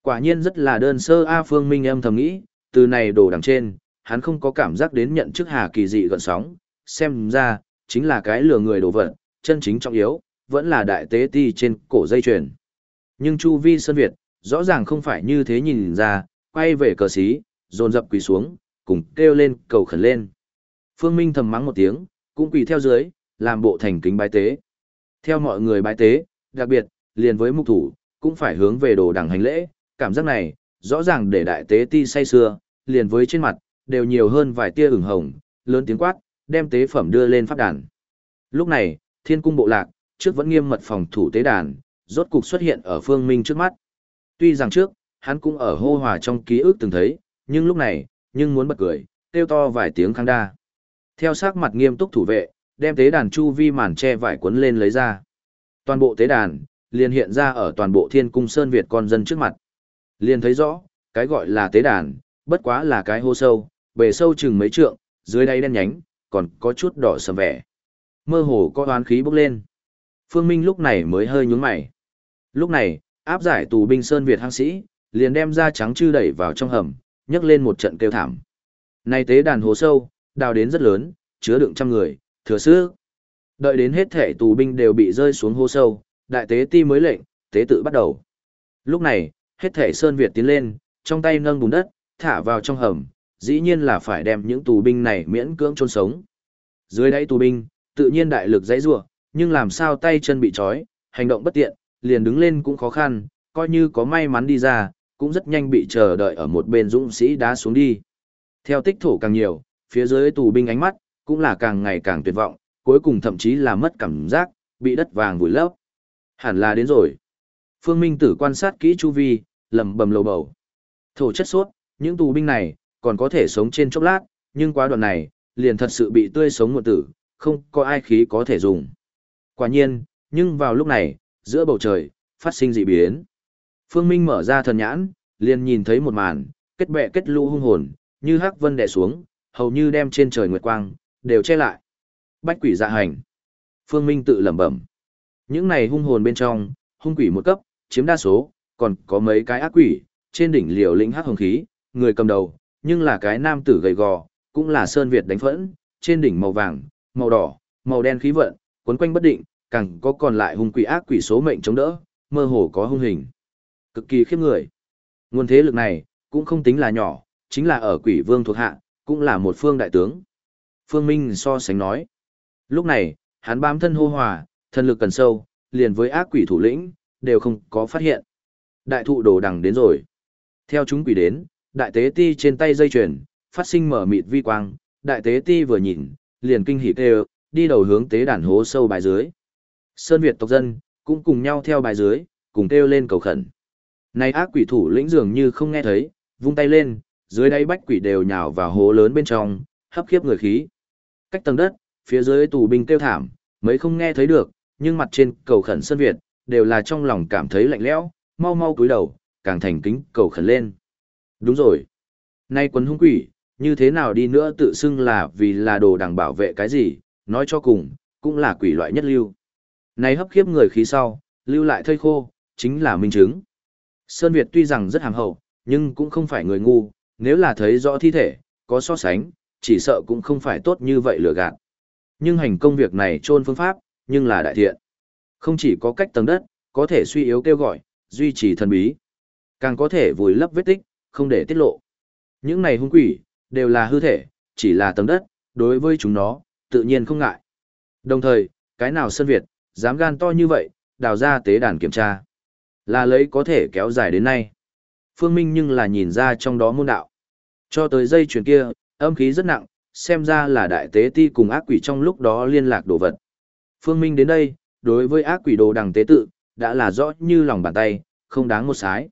Quả nhiên rất là đơn sơ A Phương Minh em thầm nghĩ, từ này đồ đằng trên, hắn không có cảm giác đến nhận chức hà kỳ dị gọn sóng, xem ra, chính là cái lừa người đồ vật, chân chính trọng yếu, vẫn là đại tế ti trên cổ dây chuyền. Nhưng Chu Vi Sơn Việt, rõ ràng không phải như thế nhìn ra, quay về cờ xí, dồn dập quỳ xuống, cùng kêu lên cầu khẩn lên. Phương Minh thầm mắng một tiếng, cũng quỳ theo dưới, làm bộ thành kính bái tế. Theo mọi người bái tế, đặc biệt, liền với mục thủ, cũng phải hướng về đồ đằng hành lễ, cảm giác này, rõ ràng để đại tế ti say xưa, liền với trên mặt, đều nhiều hơn vài tia ửng hồng, lớn tiếng quát, đem tế phẩm đưa lên pháp đàn. Lúc này, thiên cung bộ lạc, trước vẫn nghiêm mật phòng thủ tế đàn, rốt cục xuất hiện ở phương minh trước mắt. Tuy rằng trước, hắn cũng ở hô hòa trong ký ức từng thấy, nhưng lúc này, nhưng muốn bật cười, kêu to vài tiếng khang đa. Theo sắc mặt nghiêm túc thủ vệ, đem tế đàn chu vi màn che vải cuốn lên lấy ra. Toàn bộ tế đàn, liền hiện ra ở toàn bộ thiên cung sơn Việt con dân trước mặt. Liền thấy rõ, cái gọi là tế đàn, bất quá là cái hô sâu, bề sâu chừng mấy trượng, dưới đáy đen nhánh, còn có chút đỏ sầm vẻ. Mơ hồ có oán khí bốc lên. Phương Minh lúc này mới hơi nhướng mày. Lúc này, áp giải tù binh Sơn Việt hăng sĩ, liền đem ra trắng chư đẩy vào trong hầm, nhấc lên một trận kêu thảm. Này tế đàn hồ sâu, đào đến rất lớn, chứa đựng trăm người, thừa sức. Đợi đến hết thể tù binh đều bị rơi xuống hồ sâu, đại tế ti mới lệnh, tế tự bắt đầu. Lúc này, hết thể Sơn Việt tiến lên, trong tay nâng bùn đất, thả vào trong hầm, dĩ nhiên là phải đem những tù binh này miễn cưỡng chôn sống. Dưới đáy tù binh, tự nhiên đại lực dãy rủa, nhưng làm sao tay chân bị trói, hành động bất tiện, liền đứng lên cũng khó khăn, coi như có may mắn đi ra, cũng rất nhanh bị chờ đợi ở một bên dũng sĩ đá xuống đi. Theo tích thổ càng nhiều, phía dưới tù binh ánh mắt, cũng là càng ngày càng tuyệt vọng, cuối cùng thậm chí là mất cảm giác, bị đất vàng vùi lấp. Hẳn là đến rồi. Phương Minh Tử quan sát kỹ chu vi, lầm bầm lầu bầu. Thổ chất suốt, những tù binh này, còn có thể sống trên chốc lát, nhưng quá đoạn này, liền thật sự bị tươi sống một tử, không có ai khí có thể dùng. Quả nhiên, nhưng vào lúc này, giữa bầu trời, phát sinh dị biến. Phương Minh mở ra thần nhãn, liền nhìn thấy một màn, kết bẹ kết lũ hung hồn, như hắc vân đè xuống, hầu như đem trên trời nguyệt quang, đều che lại. Bách quỷ dạ hành. Phương Minh tự lẩm bẩm. Những này hung hồn bên trong, hung quỷ một cấp, chiếm đa số, còn có mấy cái ác quỷ, trên đỉnh liều lĩnh hắc hồng khí, người cầm đầu, nhưng là cái nam tử gầy gò, cũng là Sơn Việt đánh phẫn, trên đỉnh màu vàng, màu đỏ, màu đen khí vận, quấn quanh bất định, càng có còn lại hung quỷ ác quỷ số mệnh chống đỡ, mơ hồ có hung hình. Cực kỳ khiếp người. Nguồn thế lực này, cũng không tính là nhỏ, chính là ở quỷ vương thuộc hạ, cũng là một phương đại tướng. Phương Minh so sánh nói. Lúc này, hắn bám thân hô hòa, thân lực cần sâu, liền với ác quỷ thủ lĩnh, đều không có phát hiện. Đại thụ đồ đằng đến rồi. Theo chúng quỷ đến, đại tế ti trên tay dây chuyền, phát sinh mở mịt vi quang, đại tế ti vừa nhìn, liền kinh hỉ kêu, đi đầu hướng tế đàn hố sâu bài dưới. Sơn Việt tộc dân, cũng cùng nhau theo bài dưới, cùng kêu lên cầu khẩn. Này ác quỷ thủ lĩnh dường như không nghe thấy, vung tay lên, dưới đáy bách quỷ đều nhào vào hố lớn bên trong, hấp khiếp người khí. Cách tầng đất, phía dưới tù binh kêu thảm, mấy không nghe thấy được, nhưng mặt trên cầu khẩn Sơn Việt, đều là trong lòng cảm thấy lạnh lẽo, mau mau cúi đầu, càng thành kính cầu khẩn lên. Đúng rồi. Nay quấn hung quỷ, như thế nào đi nữa tự xưng là vì là đồ đằng bảo vệ cái gì, nói cho cùng, cũng là quỷ loại nhất lưu. Này hấp khiếp người khí sau, lưu lại thây khô, chính là minh chứng. Sơn Việt tuy rằng rất hàm hậu, nhưng cũng không phải người ngu, nếu là thấy rõ thi thể, có so sánh, chỉ sợ cũng không phải tốt như vậy lừa gạt. Nhưng hành công việc này trôn phương pháp, nhưng là đại thiện. Không chỉ có cách tầng đất, có thể suy yếu kêu gọi, duy trì thần bí. Càng có thể vùi lấp vết tích, không để tiết lộ. Những này hung quỷ, đều là hư thể, chỉ là tầng đất, đối với chúng nó, tự nhiên không ngại. Đồng thời, cái nào Sơn Việt, dám gan to như vậy, đào ra tế đàn kiểm tra. Là lấy có thể kéo dài đến nay. Phương Minh nhưng là nhìn ra trong đó môn đạo. Cho tới dây chuyền kia, âm khí rất nặng, xem ra là đại tế ti cùng ác quỷ trong lúc đó liên lạc đồ vật. Phương Minh đến đây, đối với ác quỷ đồ đằng tế tự, đã là rõ như lòng bàn tay, không đáng một sái.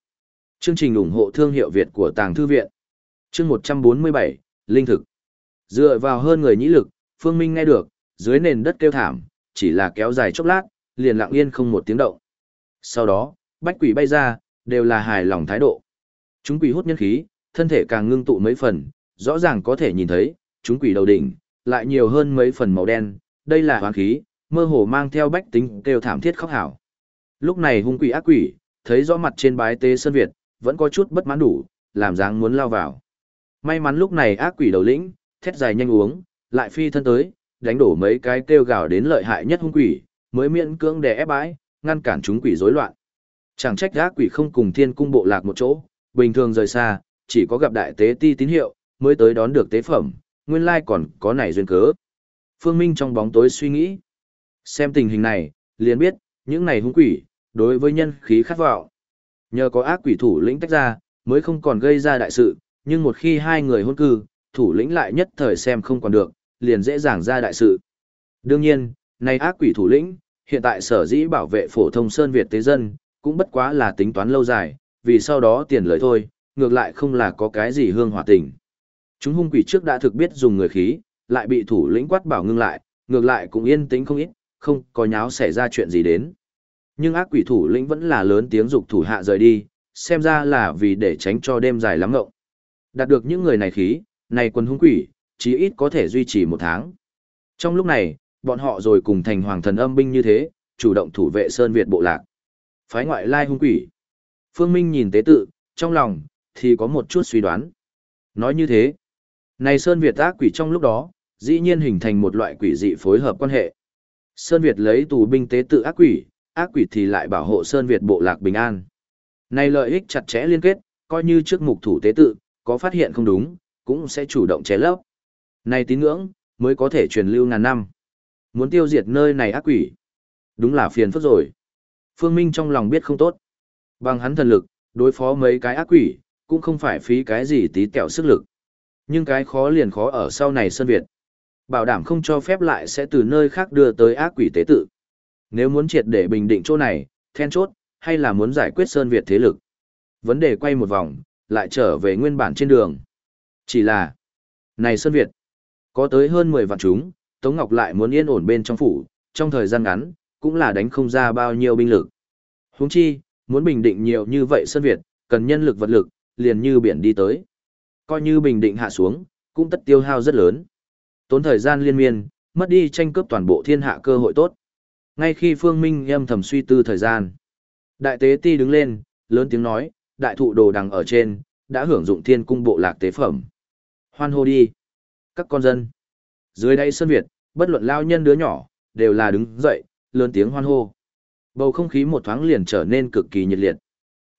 Chương trình ủng hộ thương hiệu Việt của Tàng Thư Viện. Chương 147, Linh thực. Dựa vào hơn người nhĩ lực, Phương Minh nghe được, dưới nền đất kêu thảm, chỉ là kéo dài chốc lát, liền lặng yên không một tiếng động. Sau đó, bách quỷ bay ra, đều là hài lòng thái độ. Chúng quỷ hút nhân khí, thân thể càng ngưng tụ mấy phần, rõ ràng có thể nhìn thấy, chúng quỷ đầu đỉnh, lại nhiều hơn mấy phần màu đen, đây là hoang khí, mơ hồ mang theo bách tính kêu thảm thiết khóc hảo. Lúc này hung quỷ ác quỷ, thấy rõ mặt trên bái tế sơn Việt, vẫn có chút bất mãn đủ, làm dáng muốn lao vào. May mắn lúc này ác quỷ đầu lĩnh, thét dài nhanh uống, lại phi thân tới, đánh đổ mấy cái kêu gào đến lợi hại nhất hung quỷ, mới miễn cưỡng đè ép bãi, ngăn cản chúng quỷ rối loạn. Chẳng trách ác quỷ không cùng thiên cung bộ lạc một chỗ, bình thường rời xa, chỉ có gặp đại tế ti tín hiệu, mới tới đón được tế phẩm, nguyên lai còn có này duyên cớ. Phương Minh trong bóng tối suy nghĩ. Xem tình hình này, liền biết, những này hung quỷ, đối với nhân khí khát vọng. Nhờ có ác quỷ thủ lĩnh tách ra, mới không còn gây ra đại sự, nhưng một khi hai người hôn cư, thủ lĩnh lại nhất thời xem không còn được, liền dễ dàng ra đại sự. Đương nhiên, này ác quỷ thủ lĩnh, hiện tại sở dĩ bảo vệ phổ thông Sơn Việt tế dân, cũng bất quá là tính toán lâu dài, vì sau đó tiền lợi thôi, ngược lại không là có cái gì hương hòa tình. Chúng hung quỷ trước đã thực biết dùng người khí, lại bị thủ lĩnh quát bảo ngưng lại, ngược lại cũng yên tĩnh không ít, không có nháo xảy ra chuyện gì đến. Nhưng ác quỷ thủ lĩnh vẫn là lớn tiếng dục thủ hạ rời đi, xem ra là vì để tránh cho đêm dài lắm ngộng. Đạt được những người này khí, này quân hung quỷ, chí ít có thể duy trì một tháng. Trong lúc này, bọn họ rồi cùng thành hoàng thần âm binh như thế, chủ động thủ vệ Sơn Việt bộ lạc. Phái ngoại lai hung quỷ. Phương Minh nhìn tế tự, trong lòng, thì có một chút suy đoán. Nói như thế, này Sơn Việt ác quỷ trong lúc đó, dĩ nhiên hình thành một loại quỷ dị phối hợp quan hệ. Sơn Việt lấy tù binh tế tự ác quỷ, ác quỷ thì lại bảo hộ Sơn Việt bộ lạc bình an. Này lợi ích chặt chẽ liên kết, coi như trước mục thủ tế tự, có phát hiện không đúng, cũng sẽ chủ động chế lấp. Này tín ngưỡng, mới có thể truyền lưu ngàn năm. Muốn tiêu diệt nơi này ác quỷ. Đúng là phiền phức rồi. Phương Minh trong lòng biết không tốt. Bằng hắn thần lực, đối phó mấy cái ác quỷ, cũng không phải phí cái gì tí tẹo sức lực. Nhưng cái khó liền khó ở sau này Sơn Việt. Bảo đảm không cho phép lại sẽ từ nơi khác đưa tới ác quỷ tế tự. Nếu muốn triệt để bình định chỗ này, then chốt, hay là muốn giải quyết Sơn Việt thế lực. Vấn đề quay một vòng, lại trở về nguyên bản trên đường. Chỉ là, này Sơn Việt, có tới hơn 10 vạn chúng, Tống Ngọc lại muốn yên ổn bên trong phủ, trong thời gian ngắn, cũng là đánh không ra bao nhiêu binh lực. Huống chi, muốn bình định nhiều như vậy Sơn Việt, cần nhân lực vật lực, liền như biển đi tới. Coi như bình định hạ xuống, cũng tất tiêu hao rất lớn. Tốn thời gian liên miên, mất đi tranh cướp toàn bộ thiên hạ cơ hội tốt. Ngay khi Phương Minh âm thầm suy tư thời gian, đại tế ti đứng lên, lớn tiếng nói, đại thụ đồ đằng ở trên, đã hưởng dụng thiên cung bộ lạc tế phẩm. Hoan hô đi. Các con dân. Dưới đây sân Việt, bất luận lao nhân đứa nhỏ, đều là đứng dậy, lớn tiếng hoan hô. Bầu không khí một thoáng liền trở nên cực kỳ nhiệt liệt.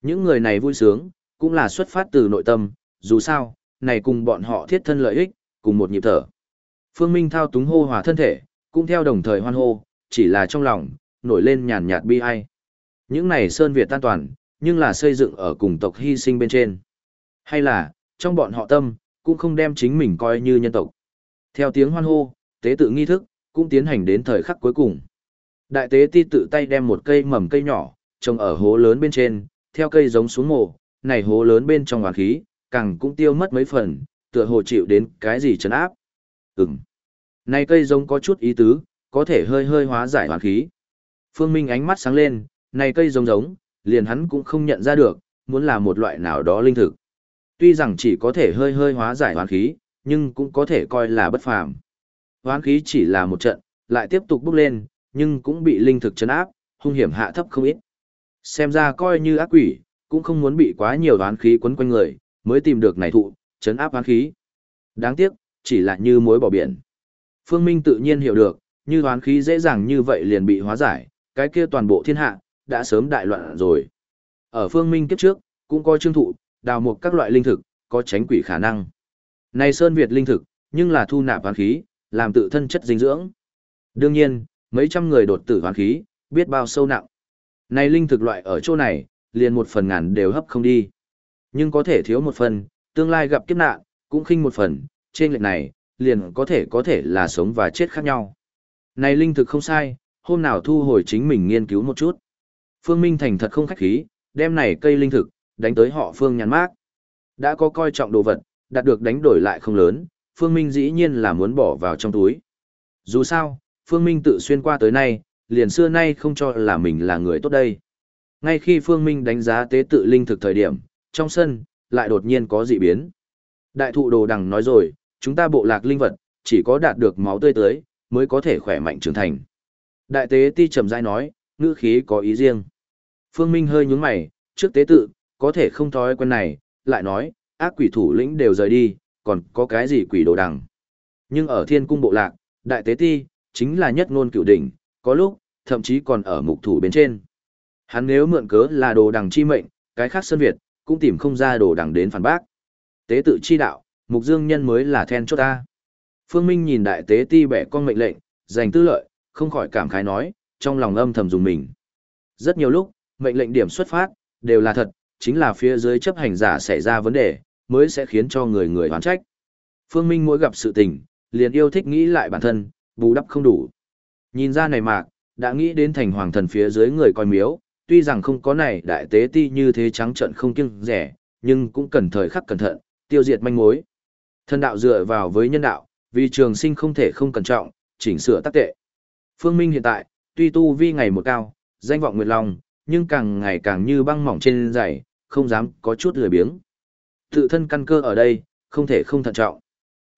Những người này vui sướng, cũng là xuất phát từ nội tâm, dù sao, này cùng bọn họ thiết thân lợi ích, cùng một nhịp thở. Phương Minh thao túng hô hòa thân thể, cũng theo đồng thời hoan hô, chỉ là trong lòng, nổi lên nhàn nhạt bi ai. Những này Sơn Việt tan toàn, nhưng là xây dựng ở cùng tộc hy sinh bên trên. Hay là, trong bọn họ tâm, cũng không đem chính mình coi như nhân tộc. Theo tiếng hoan hô, tế tự nghi thức, cũng tiến hành đến thời khắc cuối cùng. Đại tế ti tự tay đem một cây mầm cây nhỏ, trồng ở hố lớn bên trên, theo cây giống xuống mồ, này hố lớn bên trong hoàn khí, càng cũng tiêu mất mấy phần, tựa hồ chịu đến cái gì chấn áp. Ừm. Này cây giống có chút ý tứ, có thể hơi hơi hóa giải hoàn khí. Phương Minh ánh mắt sáng lên, này cây giống giống, liền hắn cũng không nhận ra được, muốn là một loại nào đó linh thực. Tuy rằng chỉ có thể hơi hơi hóa giải hoàn khí, nhưng cũng có thể coi là bất phàm. Hoán khí chỉ là một trận, lại tiếp tục bốc lên, nhưng cũng bị linh thực chấn áp, hung hiểm hạ thấp không ít. Xem ra coi như ác quỷ, cũng không muốn bị quá nhiều hoán khí quấn quanh người, mới tìm được này thụ, chấn áp hoán khí. Đáng tiếc, chỉ là như mối bỏ biển. Phương Minh tự nhiên hiểu được, như hoán khí dễ dàng như vậy liền bị hóa giải, cái kia toàn bộ thiên hạ, đã sớm đại loạn rồi. Ở Phương Minh kiếp trước, cũng có trương thụ, đào một các loại linh thực, có tránh quỷ khả năng. Này Sơn Việt linh thực, nhưng là thu nạp hoán khí, làm tự thân chất dinh dưỡng. Đương nhiên, mấy trăm người đột tử hoán khí, biết bao sâu nặng. Này linh thực loại ở chỗ này, liền một phần ngàn đều hấp không đi. Nhưng có thể thiếu một phần, tương lai gặp kiếp nạn, cũng khinh một phần, trên lệnh này, liền có thể có thể là sống và chết khác nhau. Này linh thực không sai, hôm nào thu hồi chính mình nghiên cứu một chút. Phương Minh Thành thật không khách khí, đem này cây linh thực, đánh tới họ Phương nhắn mát. Đã có coi trọng đồ vật, đạt được đánh đổi lại không lớn, Phương Minh dĩ nhiên là muốn bỏ vào trong túi. Dù sao, Phương Minh tự xuyên qua tới nay, liền xưa nay không cho là mình là người tốt đây. Ngay khi Phương Minh đánh giá tế tự linh thực thời điểm, trong sân, lại đột nhiên có dị biến. Đại thụ đồ đằng nói rồi, chúng ta bộ lạc linh vật, chỉ có đạt được máu tươi tới, mới có thể khỏe mạnh trưởng thành. Đại tế ti trầm rãi nói, ngữ khí có ý riêng. Phương Minh hơi nhún mày, trước tế tự, có thể không thói quen này, lại nói, ác quỷ thủ lĩnh đều rời đi, còn có cái gì quỷ đồ đằng. Nhưng ở thiên cung bộ lạc, đại tế ti, chính là nhất ngôn cựu đỉnh, có lúc, thậm chí còn ở mục thủ bên trên. Hắn nếu mượn cớ là đồ đằng chi mệnh, cái khác sân Việt, cũng tìm không ra đồ đằng đến phản bác. Tế tự chi đạo, mục dương nhân mới là then chốt ta. Phương Minh nhìn đại tế ti bẻ con mệnh lệnh, giành tư lợi, không khỏi cảm khái nói, trong lòng âm thầm dùng mình. Rất nhiều lúc, mệnh lệnh điểm xuất phát, đều là thật, chính là phía dưới chấp hành giả xảy ra vấn đề, mới sẽ khiến cho người người hoán trách. Phương Minh mỗi gặp sự tình, liền yêu thích nghĩ lại bản thân, bù đắp không đủ. Nhìn ra này mạc, đã nghĩ đến thành hoàng thần phía dưới người coi miếu, tuy rằng không có này đại tế ti như thế trắng trận không kiêng rẻ, nhưng cũng cần thời khắc cẩn thận, tiêu diệt manh mối. Thần đạo dựa vào với nhân đạo, vì trường sinh không thể không cẩn trọng, chỉnh sửa tác tệ. Phương Minh hiện tại, tuy tu vi ngày một cao, danh vọng nguyệt lòng, nhưng càng ngày càng như băng mỏng trên giày, không dám có chút lười biếng. Tự thân căn cơ ở đây, không thể không thận trọng.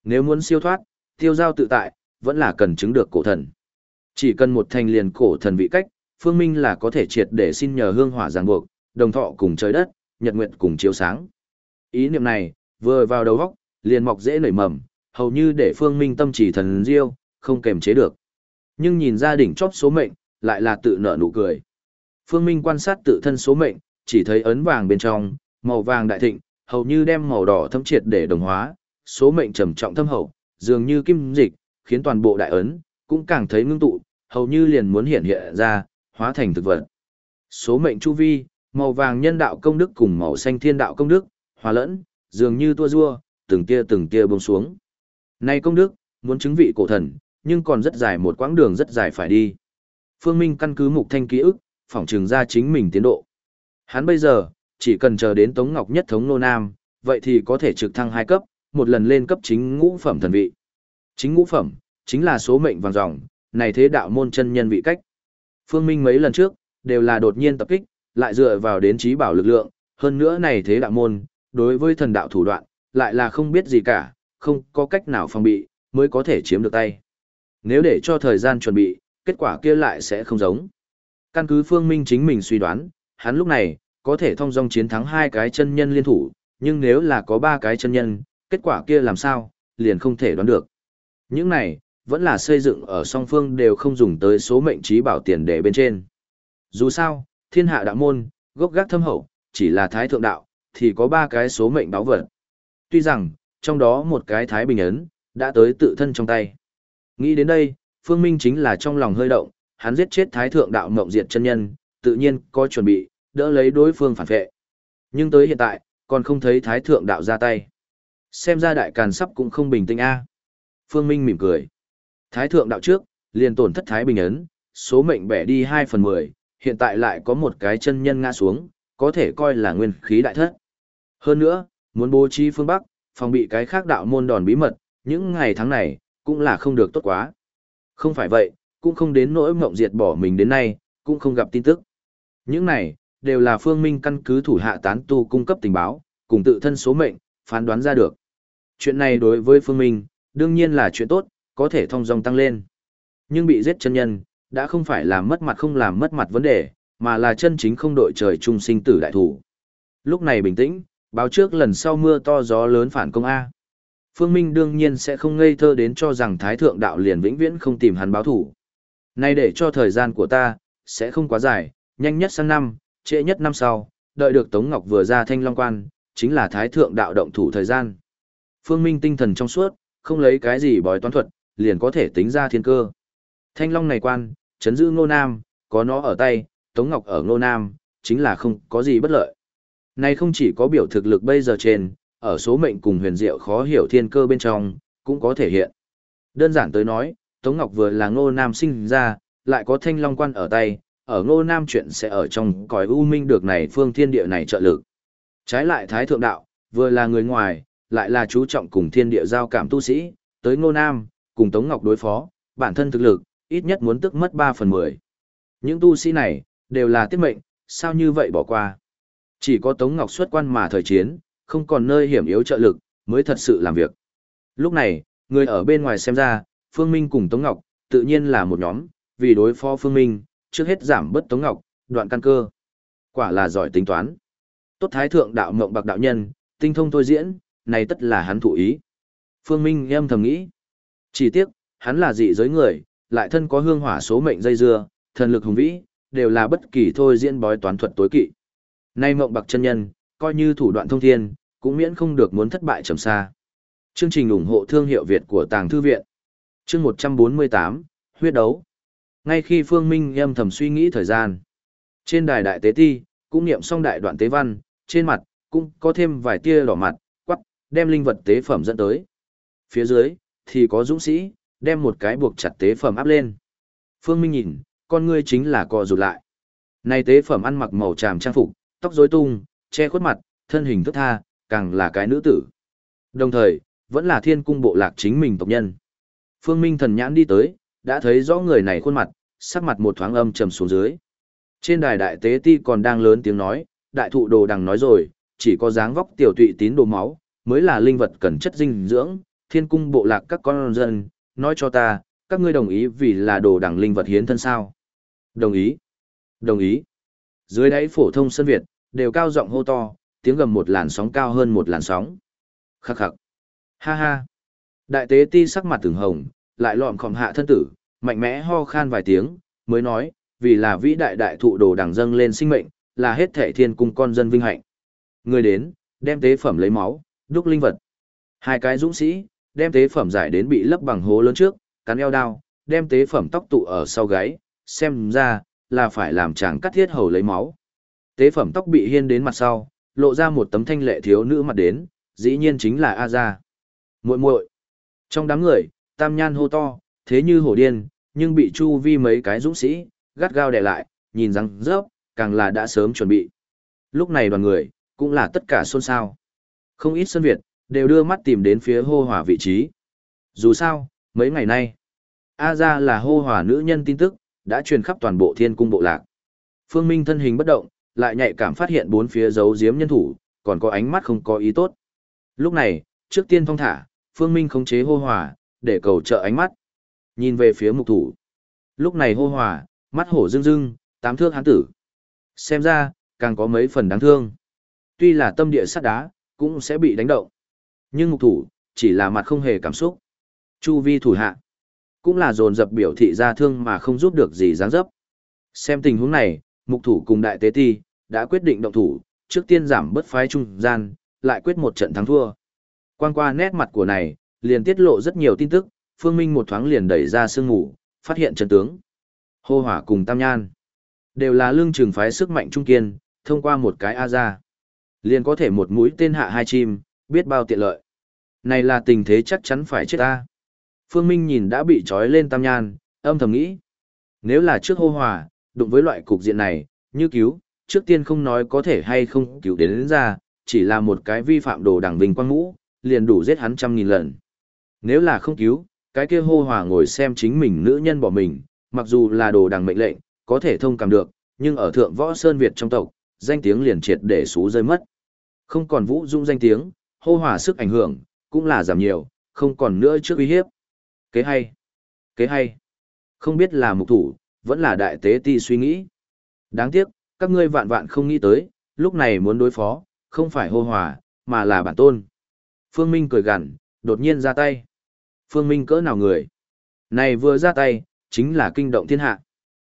Nếu muốn siêu thoát, tiêu giao tự tại, vẫn là cần chứng được cổ thần. Chỉ cần một thành liền cổ thần vị cách, Phương Minh là có thể triệt để xin nhờ hương hỏa ràng buộc, đồng thọ cùng trời đất, nhật nguyện cùng chiếu sáng. Ý niệm này, vừa vào đầu góc, liền mọc dễ nảy mầm, hầu như để Phương Minh tâm chỉ thần diêu, không kềm chế được. Nhưng nhìn ra đỉnh chóp số mệnh, lại là tự nở nụ cười. Phương Minh quan sát tự thân số mệnh, chỉ thấy ấn vàng bên trong, màu vàng đại thịnh, hầu như đem màu đỏ thâm triệt để đồng hóa, số mệnh trầm trọng thâm hậu, dường như kim dịch, khiến toàn bộ đại ấn cũng càng thấy ngưng tụ, hầu như liền muốn hiện hiện ra, hóa thành thực vật. Số mệnh chu vi, màu vàng nhân đạo công đức cùng màu xanh thiên đạo công đức, hòa lẫn, dường như tua rua, từng tia từng tia buông xuống nay công đức, muốn chứng vị cổ thần, nhưng còn rất dài một quãng đường rất dài phải đi. Phương Minh căn cứ mục thanh ký ức, phỏng trường ra chính mình tiến độ. Hắn bây giờ, chỉ cần chờ đến Tống Ngọc nhất thống nô nam, vậy thì có thể trực thăng hai cấp, một lần lên cấp chính ngũ phẩm thần vị. Chính ngũ phẩm, chính là số mệnh vàng dòng, này thế đạo môn chân nhân vị cách. Phương Minh mấy lần trước, đều là đột nhiên tập kích, lại dựa vào đến trí bảo lực lượng, hơn nữa này thế đạo môn, đối với thần đạo thủ đoạn, lại là không biết gì cả, không có cách nào phòng bị, mới có thể chiếm được tay. Nếu để cho thời gian chuẩn bị, kết quả kia lại sẽ không giống. Căn cứ Phương Minh chính mình suy đoán, hắn lúc này, có thể thông dong chiến thắng hai cái chân nhân liên thủ, nhưng nếu là có ba cái chân nhân, kết quả kia làm sao, liền không thể đoán được. Những này, vẫn là xây dựng ở song phương đều không dùng tới số mệnh trí bảo tiền để bên trên. Dù sao, thiên hạ đạo môn, gốc gác thâm hậu, chỉ là thái thượng đạo, thì có ba cái số mệnh báo vật. Tuy rằng, trong đó một cái thái bình ấn, đã tới tự thân trong tay. Nghĩ đến đây, Phương Minh chính là trong lòng hơi động, hắn giết chết thái thượng đạo mộng diệt chân nhân, tự nhiên có chuẩn bị, đỡ lấy đối phương phản vệ. Nhưng tới hiện tại, còn không thấy thái thượng đạo ra tay. Xem ra đại càn sắp cũng không bình tĩnh a. Phương Minh mỉm cười. Thái thượng đạo trước, liền tổn thất thái bình ấn, số mệnh bẻ đi 2 phần 10, hiện tại lại có một cái chân nhân ngã xuống, có thể coi là nguyên khí đại thất. Hơn nữa, muốn bố trí phương Bắc, phòng bị cái khác đạo môn đòn bí mật, những ngày tháng này, cũng là không được tốt quá. Không phải vậy, cũng không đến nỗi mộng diệt bỏ mình đến nay, cũng không gặp tin tức. Những này, đều là phương minh căn cứ thủ hạ tán tu cung cấp tình báo, cùng tự thân số mệnh, phán đoán ra được. Chuyện này đối với phương minh, đương nhiên là chuyện tốt, có thể thông dòng tăng lên. Nhưng bị giết chân nhân, đã không phải là mất mặt không làm mất mặt vấn đề, mà là chân chính không đội trời chung sinh tử đại thủ. Lúc này bình tĩnh, báo trước lần sau mưa to gió lớn phản công A. Phương Minh đương nhiên sẽ không ngây thơ đến cho rằng Thái Thượng Đạo liền vĩnh viễn không tìm hắn báo thủ. Nay để cho thời gian của ta, sẽ không quá dài, nhanh nhất sang năm, trễ nhất năm sau, đợi được Tống Ngọc vừa ra thanh long quan, chính là Thái Thượng Đạo động thủ thời gian. Phương Minh tinh thần trong suốt, không lấy cái gì bói toán thuật, liền có thể tính ra thiên cơ. Thanh long này quan, chấn giữ ngô nam, có nó ở tay, Tống Ngọc ở ngô nam, chính là không có gì bất lợi. Này không chỉ có biểu thực lực bây giờ trên, ở số mệnh cùng huyền diệu khó hiểu thiên cơ bên trong, cũng có thể hiện. Đơn giản tới nói, Tống Ngọc vừa là ngô nam sinh ra, lại có thanh long quan ở tay, ở ngô nam chuyện sẽ ở trong cõi u minh được này phương thiên địa này trợ lực. Trái lại Thái Thượng Đạo, vừa là người ngoài, lại là chú trọng cùng thiên địa giao cảm tu sĩ, tới ngô nam, cùng Tống Ngọc đối phó, bản thân thực lực, ít nhất muốn tức mất 3 phần 10. Những tu sĩ này, đều là tiết mệnh, sao như vậy bỏ qua. Chỉ có Tống Ngọc xuất quan mà thời chiến, không còn nơi hiểm yếu trợ lực, mới thật sự làm việc. Lúc này, người ở bên ngoài xem ra, Phương Minh cùng Tống Ngọc, tự nhiên là một nhóm, vì đối phó Phương Minh, trước hết giảm bớt Tống Ngọc, đoạn căn cơ. Quả là giỏi tính toán. Tốt thái thượng đạo mộng bạc đạo nhân, tinh thông thôi diễn, này tất là hắn thủ ý. Phương Minh em thầm nghĩ. Chỉ tiếc, hắn là dị giới người, lại thân có hương hỏa số mệnh dây dưa, thần lực hùng vĩ, đều là bất kỳ thôi diễn bói toán thuật tối kỵ. Nay mộng bạc chân nhân, coi như thủ đoạn thông thiên, cũng miễn không được muốn thất bại trầm xa. Chương trình ủng hộ thương hiệu Việt của Tàng Thư Viện. Chương 148, huyết đấu. Ngay khi Phương Minh âm thầm suy nghĩ thời gian, trên đài đại tế ti, cũng niệm xong đại đoạn tế văn, trên mặt, cũng có thêm vài tia đỏ mặt, quắc, đem linh vật tế phẩm dẫn tới. Phía dưới, thì có dũng sĩ, đem một cái buộc chặt tế phẩm áp lên. Phương Minh nhìn, con ngươi chính là co rụt lại. Này tế phẩm ăn mặc màu tràm trang phục, tóc rối tung, che khuất mặt, thân hình thức tha, càng là cái nữ tử. Đồng thời, vẫn là thiên cung bộ lạc chính mình tộc nhân. Phương Minh thần nhãn đi tới, đã thấy rõ người này khuôn mặt, sắc mặt một thoáng âm trầm xuống dưới. Trên đài đại tế ti còn đang lớn tiếng nói, đại thụ đồ đằng nói rồi, chỉ có dáng vóc tiểu tụy tín đồ máu, mới là linh vật cần chất dinh dưỡng, thiên cung bộ lạc các con dân, nói cho ta, các ngươi đồng ý vì là đồ đằng linh vật hiến thân sao? Đồng ý. Đồng ý. Dưới đáy phổ thông sân Việt, đều cao giọng hô to, tiếng gầm một làn sóng cao hơn một làn sóng. Khắc khắc. Ha ha. Đại tế ti sắc mặt từng hồng, lại lọm khom hạ thân tử, mạnh mẽ ho khan vài tiếng, mới nói, vì là vĩ đại đại thụ đồ đằng dâng lên sinh mệnh, là hết thể thiên cung con dân vinh hạnh. Người đến, đem tế phẩm lấy máu, đúc linh vật. Hai cái dũng sĩ, đem tế phẩm giải đến bị lấp bằng hố lớn trước, cắn eo đao, đem tế phẩm tóc tụ ở sau gáy, xem ra, là phải làm chàng cắt thiết hầu lấy máu. Tế phẩm tóc bị hiên đến mặt sau, lộ ra một tấm thanh lệ thiếu nữ mặt đến, dĩ nhiên chính là A Gia. muội muội Trong đám người, tam nhan hô to, thế như hổ điên, nhưng bị chu vi mấy cái dũng sĩ, gắt gao đè lại, nhìn rằng rớp, càng là đã sớm chuẩn bị. Lúc này đoàn người, cũng là tất cả xôn xao. Không ít sân Việt, đều đưa mắt tìm đến phía hô hỏa vị trí. Dù sao, mấy ngày nay, A Gia là hô hỏa nữ nhân tin tức, đã truyền khắp toàn bộ thiên cung bộ lạc. Phương Minh thân hình bất động, lại nhạy cảm phát hiện bốn phía giấu giếm nhân thủ, còn có ánh mắt không có ý tốt. Lúc này, trước tiên phong thả, Phương Minh khống chế hô hòa, để cầu trợ ánh mắt. Nhìn về phía mục thủ. Lúc này hô hòa, mắt hổ rưng rưng, tám thước hán tử. Xem ra, càng có mấy phần đáng thương. Tuy là tâm địa sắt đá, cũng sẽ bị đánh động. Nhưng mục thủ, chỉ là mặt không hề cảm xúc. Chu vi thủ hạ, cũng là dồn dập biểu thị ra thương mà không giúp được gì dáng dấp. Xem tình huống này, mục thủ cùng đại tế ti, đã quyết định động thủ, trước tiên giảm bớt phái trung gian, lại quyết một trận thắng thua. Quan qua nét mặt của này, liền tiết lộ rất nhiều tin tức, Phương Minh một thoáng liền đẩy ra sương ngủ, phát hiện chân tướng. Hô hỏa cùng Tam Nhan, đều là lương trường phái sức mạnh trung kiên, thông qua một cái A ra. Liền có thể một mũi tên hạ hai chim, biết bao tiện lợi. Này là tình thế chắc chắn phải chết ta. Phương Minh nhìn đã bị trói lên Tam Nhan, âm thầm nghĩ. Nếu là trước hô hỏa, đụng với loại cục diện này, như cứu, trước tiên không nói có thể hay không cứu đến, đến ra, chỉ là một cái vi phạm đồ đảng vinh quang ngũ, liền đủ giết hắn trăm nghìn lần. Nếu là không cứu, cái kia hô hòa ngồi xem chính mình nữ nhân bỏ mình, mặc dù là đồ đảng mệnh lệnh, có thể thông cảm được, nhưng ở thượng võ sơn Việt trong tộc, danh tiếng liền triệt để xú rơi mất. Không còn vũ dung danh tiếng, hô hòa sức ảnh hưởng, cũng là giảm nhiều, không còn nữa trước uy hiếp. Kế hay, kế hay, không biết là mục thủ, vẫn là đại tế ti suy nghĩ. Đáng tiếc, các ngươi vạn vạn không nghĩ tới, lúc này muốn đối phó, không phải hô hòa, mà là bản tôn. Phương Minh cười gằn, đột nhiên ra tay. Phương Minh cỡ nào người? Này vừa ra tay, chính là kinh động thiên hạ.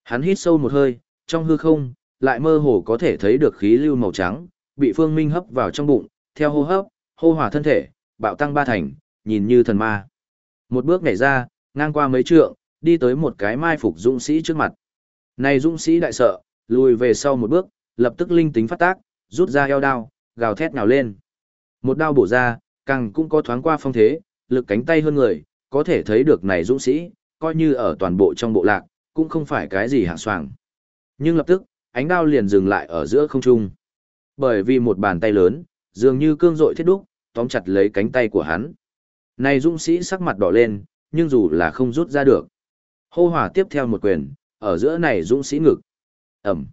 Hắn hít sâu một hơi, trong hư không, lại mơ hồ có thể thấy được khí lưu màu trắng, bị Phương Minh hấp vào trong bụng, theo hô hấp, hô hòa thân thể, bạo tăng ba thành, nhìn như thần ma. Một bước nhảy ra, ngang qua mấy trượng, đi tới một cái mai phục dũng sĩ trước mặt. Này dũng sĩ đại sợ, lùi về sau một bước, lập tức linh tính phát tác, rút ra eo đao, gào thét nhào lên. Một đao bổ ra, càng cũng có thoáng qua phong thế, lực cánh tay hơn người, có thể thấy được này dũng sĩ, coi như ở toàn bộ trong bộ lạc, cũng không phải cái gì hạng soàng. Nhưng lập tức, ánh đao liền dừng lại ở giữa không trung. Bởi vì một bàn tay lớn, dường như cương rội thiết đúc, tóm chặt lấy cánh tay của hắn. Này dũng sĩ sắc mặt đỏ lên, nhưng dù là không rút ra được. Hô hỏa tiếp theo một quyền, ở giữa này dũng sĩ ngực. Ẩm.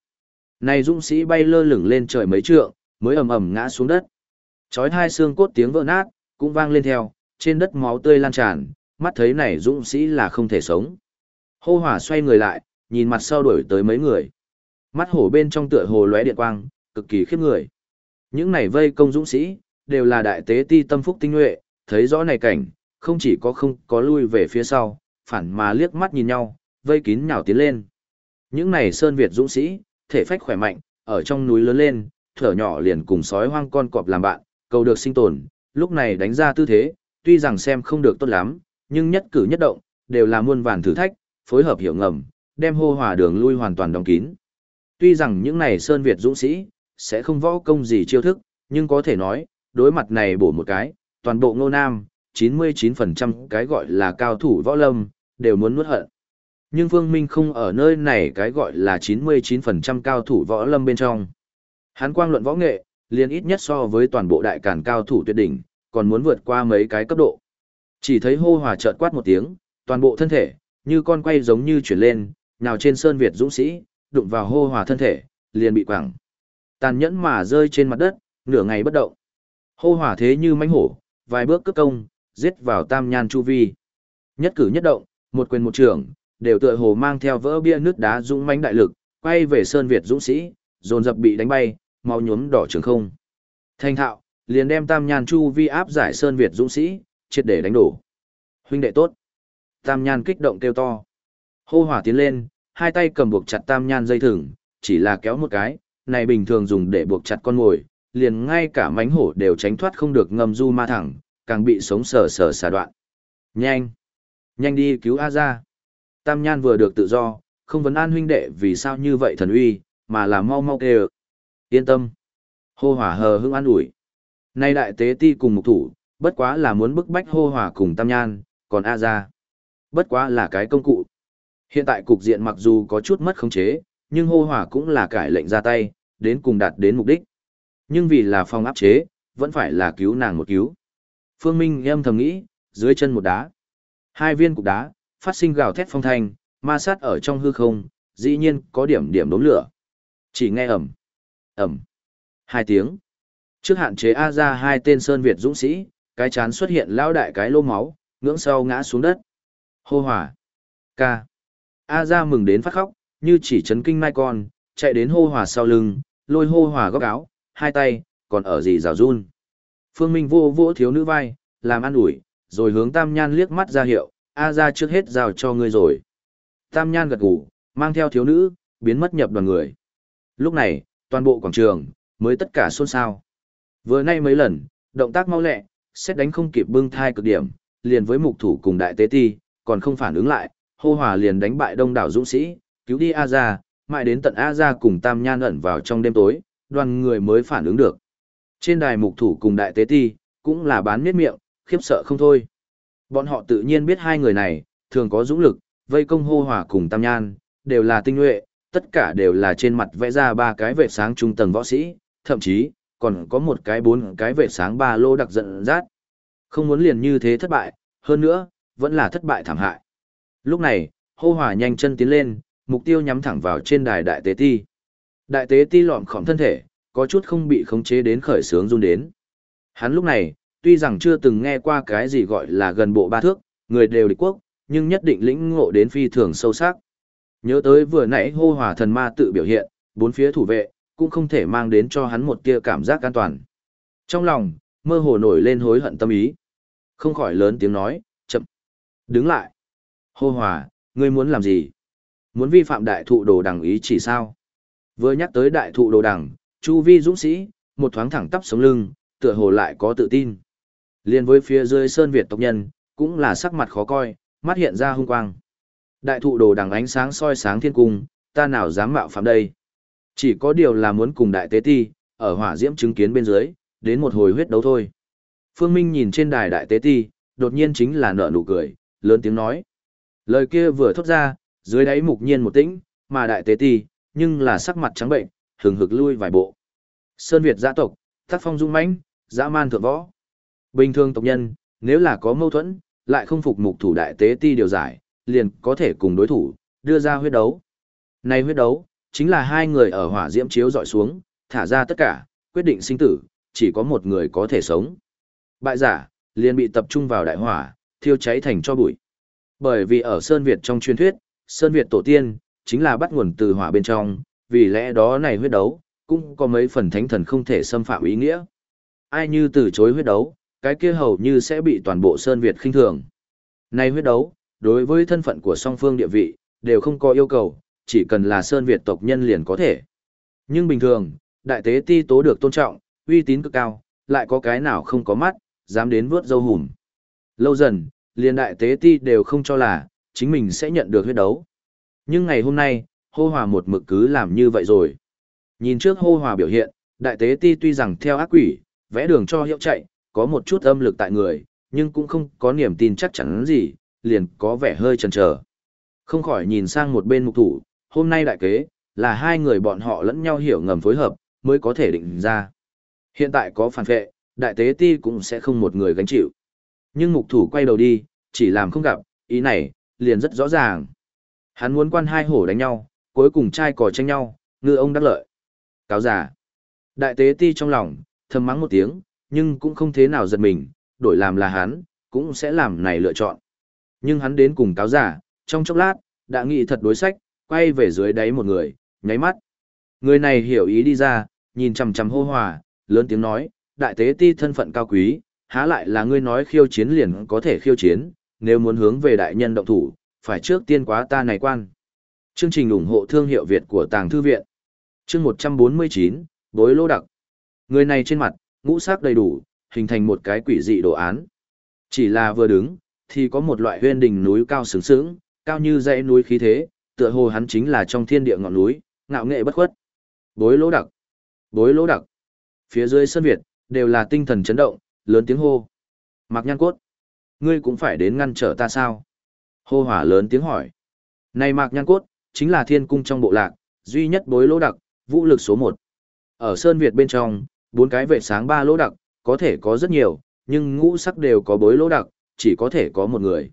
Này dũng sĩ bay lơ lửng lên trời mấy trượng, mới ầm ầm ngã xuống đất. Chói hai xương cốt tiếng vỡ nát, cũng vang lên theo, trên đất máu tươi lan tràn, mắt thấy này dũng sĩ là không thể sống. Hô hỏa xoay người lại, nhìn mặt sau đuổi tới mấy người. Mắt hổ bên trong tựa hồ lóe điện quang, cực kỳ khiếp người. Những này vây công dũng sĩ, đều là đại tế ti tâm phúc tinh nhuệ, thấy rõ này cảnh, không chỉ có không có lui về phía sau, phản mà liếc mắt nhìn nhau, vây kín nhào tiến lên. Những này sơn Việt dũng sĩ, thể phách khỏe mạnh, ở trong núi lớn lên, thở nhỏ liền cùng sói hoang con cọp làm bạn, cầu được sinh tồn, lúc này đánh ra tư thế, tuy rằng xem không được tốt lắm, nhưng nhất cử nhất động, đều là muôn vàn thử thách, phối hợp hiểu ngầm, đem hô hòa đường lui hoàn toàn đóng kín. Tuy rằng những này Sơn Việt dũng sĩ, sẽ không võ công gì chiêu thức, nhưng có thể nói, đối mặt này bổ một cái, toàn bộ ngô nam, 99% cái gọi là cao thủ võ lâm, đều muốn nuốt hận. Nhưng Phương Minh không ở nơi này cái gọi là 99% cao thủ võ lâm bên trong. Hắn quang luận võ nghệ, liền ít nhất so với toàn bộ đại cản cao thủ tuyệt đỉnh, còn muốn vượt qua mấy cái cấp độ. Chỉ thấy hô hòa chợt quát một tiếng, toàn bộ thân thể, như con quay giống như chuyển lên, nào trên sơn Việt dũng sĩ, đụng vào hô hòa thân thể, liền bị quẳng. Tàn nhẫn mà rơi trên mặt đất, nửa ngày bất động. Hô hòa thế như mãnh hổ, vài bước cướp công, giết vào tam nhan chu vi. Nhất cử nhất động, một quyền một trường, đều tựa hồ mang theo vỡ bia nước đá dũng mãnh đại lực, quay về sơn Việt dũng sĩ, dồn dập bị đánh bay, máu nhuốm đỏ trường không. Thanh thạo, liền đem tam nhan chu vi áp giải sơn Việt dũng sĩ, triệt để đánh đổ. Huynh đệ tốt. Tam nhan kích động kêu to. Hô hỏa tiến lên, hai tay cầm buộc chặt tam nhan dây thừng, chỉ là kéo một cái, này bình thường dùng để buộc chặt con mồi, liền ngay cả mánh hổ đều tránh thoát không được ngầm du ma thẳng, càng bị sống sờ sờ xà đoạn. Nhanh! Nhanh đi cứu A ra. Tam nhan vừa được tự do, không vấn an huynh đệ vì sao như vậy thần uy, mà là mau mau kêu. Yên tâm. Hô hỏa hờ hững an ủi. Nay đại tế ti cùng mục thủ, bất quá là muốn bức bách hô hỏa cùng tam nhan, còn A ra. Bất quá là cái công cụ. Hiện tại cục diện mặc dù có chút mất khống chế, nhưng hô hỏa cũng là cải lệnh ra tay, đến cùng đạt đến mục đích. Nhưng vì là phòng áp chế, vẫn phải là cứu nàng một cứu. Phương Minh em thầm nghĩ, dưới chân một đá. Hai viên cục đá, phát sinh gào thét phong thanh, ma sát ở trong hư không, dĩ nhiên có điểm điểm đốm lửa. Chỉ nghe ẩm, ẩm, hai tiếng. Trước hạn chế A ra hai tên Sơn Việt dũng sĩ, cái chán xuất hiện lao đại cái lô máu, ngưỡng sau ngã xuống đất. Hô hỏa. Ca. A ra mừng đến phát khóc, như chỉ chấn kinh mai con, chạy đến hô hỏa sau lưng, lôi hô hỏa góc áo, hai tay, còn ở gì rào run. Phương Minh vô vỗ thiếu nữ vai, làm ăn ủi, rồi hướng Tam Nhan liếc mắt ra hiệu, A ra trước hết giao cho ngươi rồi. Tam Nhan gật gù, mang theo thiếu nữ, biến mất nhập đoàn người. Lúc này, toàn bộ quảng trường, mới tất cả xôn xao. Vừa nay mấy lần, động tác mau lẹ, xét đánh không kịp bưng thai cực điểm, liền với mục thủ cùng đại tế ti, còn không phản ứng lại, hô hòa liền đánh bại đông đảo dũng sĩ, cứu đi A ra, mãi đến tận A ra cùng Tam Nhan ẩn vào trong đêm tối, đoàn người mới phản ứng được. Trên đài mục thủ cùng đại tế ti, cũng là bán miết miệng, khiếp sợ không thôi. Bọn họ tự nhiên biết hai người này, thường có dũng lực, vây công hô hòa cùng Tam Nhan, đều là tinh nhuệ, tất cả đều là trên mặt vẽ ra ba cái vệ sáng trung tầng võ sĩ, thậm chí, còn có một cái bốn cái vệ sáng ba lô đặc giận rát. Không muốn liền như thế thất bại, hơn nữa, vẫn là thất bại thảm hại. Lúc này, hô hòa nhanh chân tiến lên, mục tiêu nhắm thẳng vào trên đài đại tế ti. Đại tế ti lọm khỏm thân thể, có chút không bị khống chế đến khởi sướng run đến. Hắn lúc này, tuy rằng chưa từng nghe qua cái gì gọi là gần bộ ba thước, người đều địch quốc, nhưng nhất định lĩnh ngộ đến phi thường sâu sắc. Nhớ tới vừa nãy hô hòa thần ma tự biểu hiện, bốn phía thủ vệ, cũng không thể mang đến cho hắn một tia cảm giác an toàn. Trong lòng, mơ hồ nổi lên hối hận tâm ý. Không khỏi lớn tiếng nói, chậm. Đứng lại. Hô hòa, ngươi muốn làm gì? Muốn vi phạm đại thụ đồ đằng ý chỉ sao? Vừa nhắc tới đại thụ đồ đằng, chu vi dũng sĩ, một thoáng thẳng tắp sống lưng, tựa hồ lại có tự tin. Liên với phía dưới sơn Việt tộc nhân, cũng là sắc mặt khó coi, mắt hiện ra hung quang. Đại thụ đồ đằng ánh sáng soi sáng thiên cung, ta nào dám mạo phạm đây. Chỉ có điều là muốn cùng đại tế ti, ở hỏa diễm chứng kiến bên dưới, đến một hồi huyết đấu thôi. Phương Minh nhìn trên đài đại tế ti, đột nhiên chính là nở nụ cười, lớn tiếng nói. Lời kia vừa thốt ra, dưới đáy mục nhiên một tĩnh, mà đại tế ti, nhưng là sắc mặt trắng bệnh, hừng hực lui vài bộ. Sơn Việt gia tộc, tác phong dung mãnh, dã man thượng võ. Bình thường tộc nhân, nếu là có mâu thuẫn, lại không phục mục thủ đại tế ti điều giải, liền có thể cùng đối thủ, đưa ra huyết đấu. Này huyết đấu, chính là hai người ở hỏa diễm chiếu dọi xuống, thả ra tất cả, quyết định sinh tử, chỉ có một người có thể sống. Bại giả, liền bị tập trung vào đại hỏa, thiêu cháy thành cho bụi. Bởi vì ở Sơn Việt trong truyền thuyết, Sơn Việt tổ tiên, chính là bắt nguồn từ hỏa bên trong, vì lẽ đó này huyết đấu, cũng có mấy phần thánh thần không thể xâm phạm ý nghĩa. Ai như từ chối huyết đấu, cái kia hầu như sẽ bị toàn bộ Sơn Việt khinh thường. Này huyết đấu, đối với thân phận của song phương địa vị, đều không có yêu cầu, chỉ cần là Sơn Việt tộc nhân liền có thể. Nhưng bình thường, đại tế ti tố được tôn trọng, uy tín cực cao, lại có cái nào không có mắt, dám đến vớt dâu hùm. Lâu dần, liền đại tế ti đều không cho là, chính mình sẽ nhận được huyết đấu. Nhưng ngày hôm nay, hô hòa một mực cứ làm như vậy rồi. Nhìn trước hô hòa biểu hiện, đại tế ti tuy rằng theo ác quỷ, vẽ đường cho hiệu chạy, có một chút âm lực tại người, nhưng cũng không có niềm tin chắc chắn gì, liền có vẻ hơi chần chờ. Không khỏi nhìn sang một bên mục thủ, hôm nay đại kế, là hai người bọn họ lẫn nhau hiểu ngầm phối hợp, mới có thể định ra. Hiện tại có phản vệ, đại tế ti cũng sẽ không một người gánh chịu. Nhưng mục thủ quay đầu đi, chỉ làm không gặp, ý này, liền rất rõ ràng. Hắn muốn quan hai hổ đánh nhau, cuối cùng trai cò tranh nhau, ngư ông đắc lợi. Cáo giả. Đại tế ti trong lòng, thầm mắng một tiếng, nhưng cũng không thế nào giật mình, đổi làm là hắn, cũng sẽ làm này lựa chọn. Nhưng hắn đến cùng cáo giả, trong chốc lát, đã nghĩ thật đối sách, quay về dưới đáy một người, nháy mắt. Người này hiểu ý đi ra, nhìn chằm chằm hô hòa, lớn tiếng nói, đại tế ti thân phận cao quý, há lại là ngươi nói khiêu chiến liền có thể khiêu chiến, nếu muốn hướng về đại nhân động thủ, phải trước tiên quá ta này quan. Chương trình ủng hộ thương hiệu Việt của Tàng Thư Viện. Chương 149, Bối lô đặc. Người này trên mặt, ngũ sắc đầy đủ, hình thành một cái quỷ dị đồ án. Chỉ là vừa đứng, thì có một loại huyên đình núi cao sướng sướng, cao như dãy núi khí thế, tựa hồ hắn chính là trong thiên địa ngọn núi, ngạo nghệ bất khuất. Bối lỗ đặc, bối lỗ đặc. Phía dưới sân Việt, đều là tinh thần chấn động, lớn tiếng hô. Mạc Nhan Cốt, ngươi cũng phải đến ngăn trở ta sao? Hô hỏa lớn tiếng hỏi. Này Mạc Nhan Cốt, chính là thiên cung trong bộ lạc, duy nhất bối lỗ đặc, vũ lực số 1. Ở Sơn Việt bên trong, bốn cái vệ sáng ba lỗ đặc, có thể có rất nhiều, nhưng ngũ sắc đều có bối lỗ đặc, chỉ có thể có một người.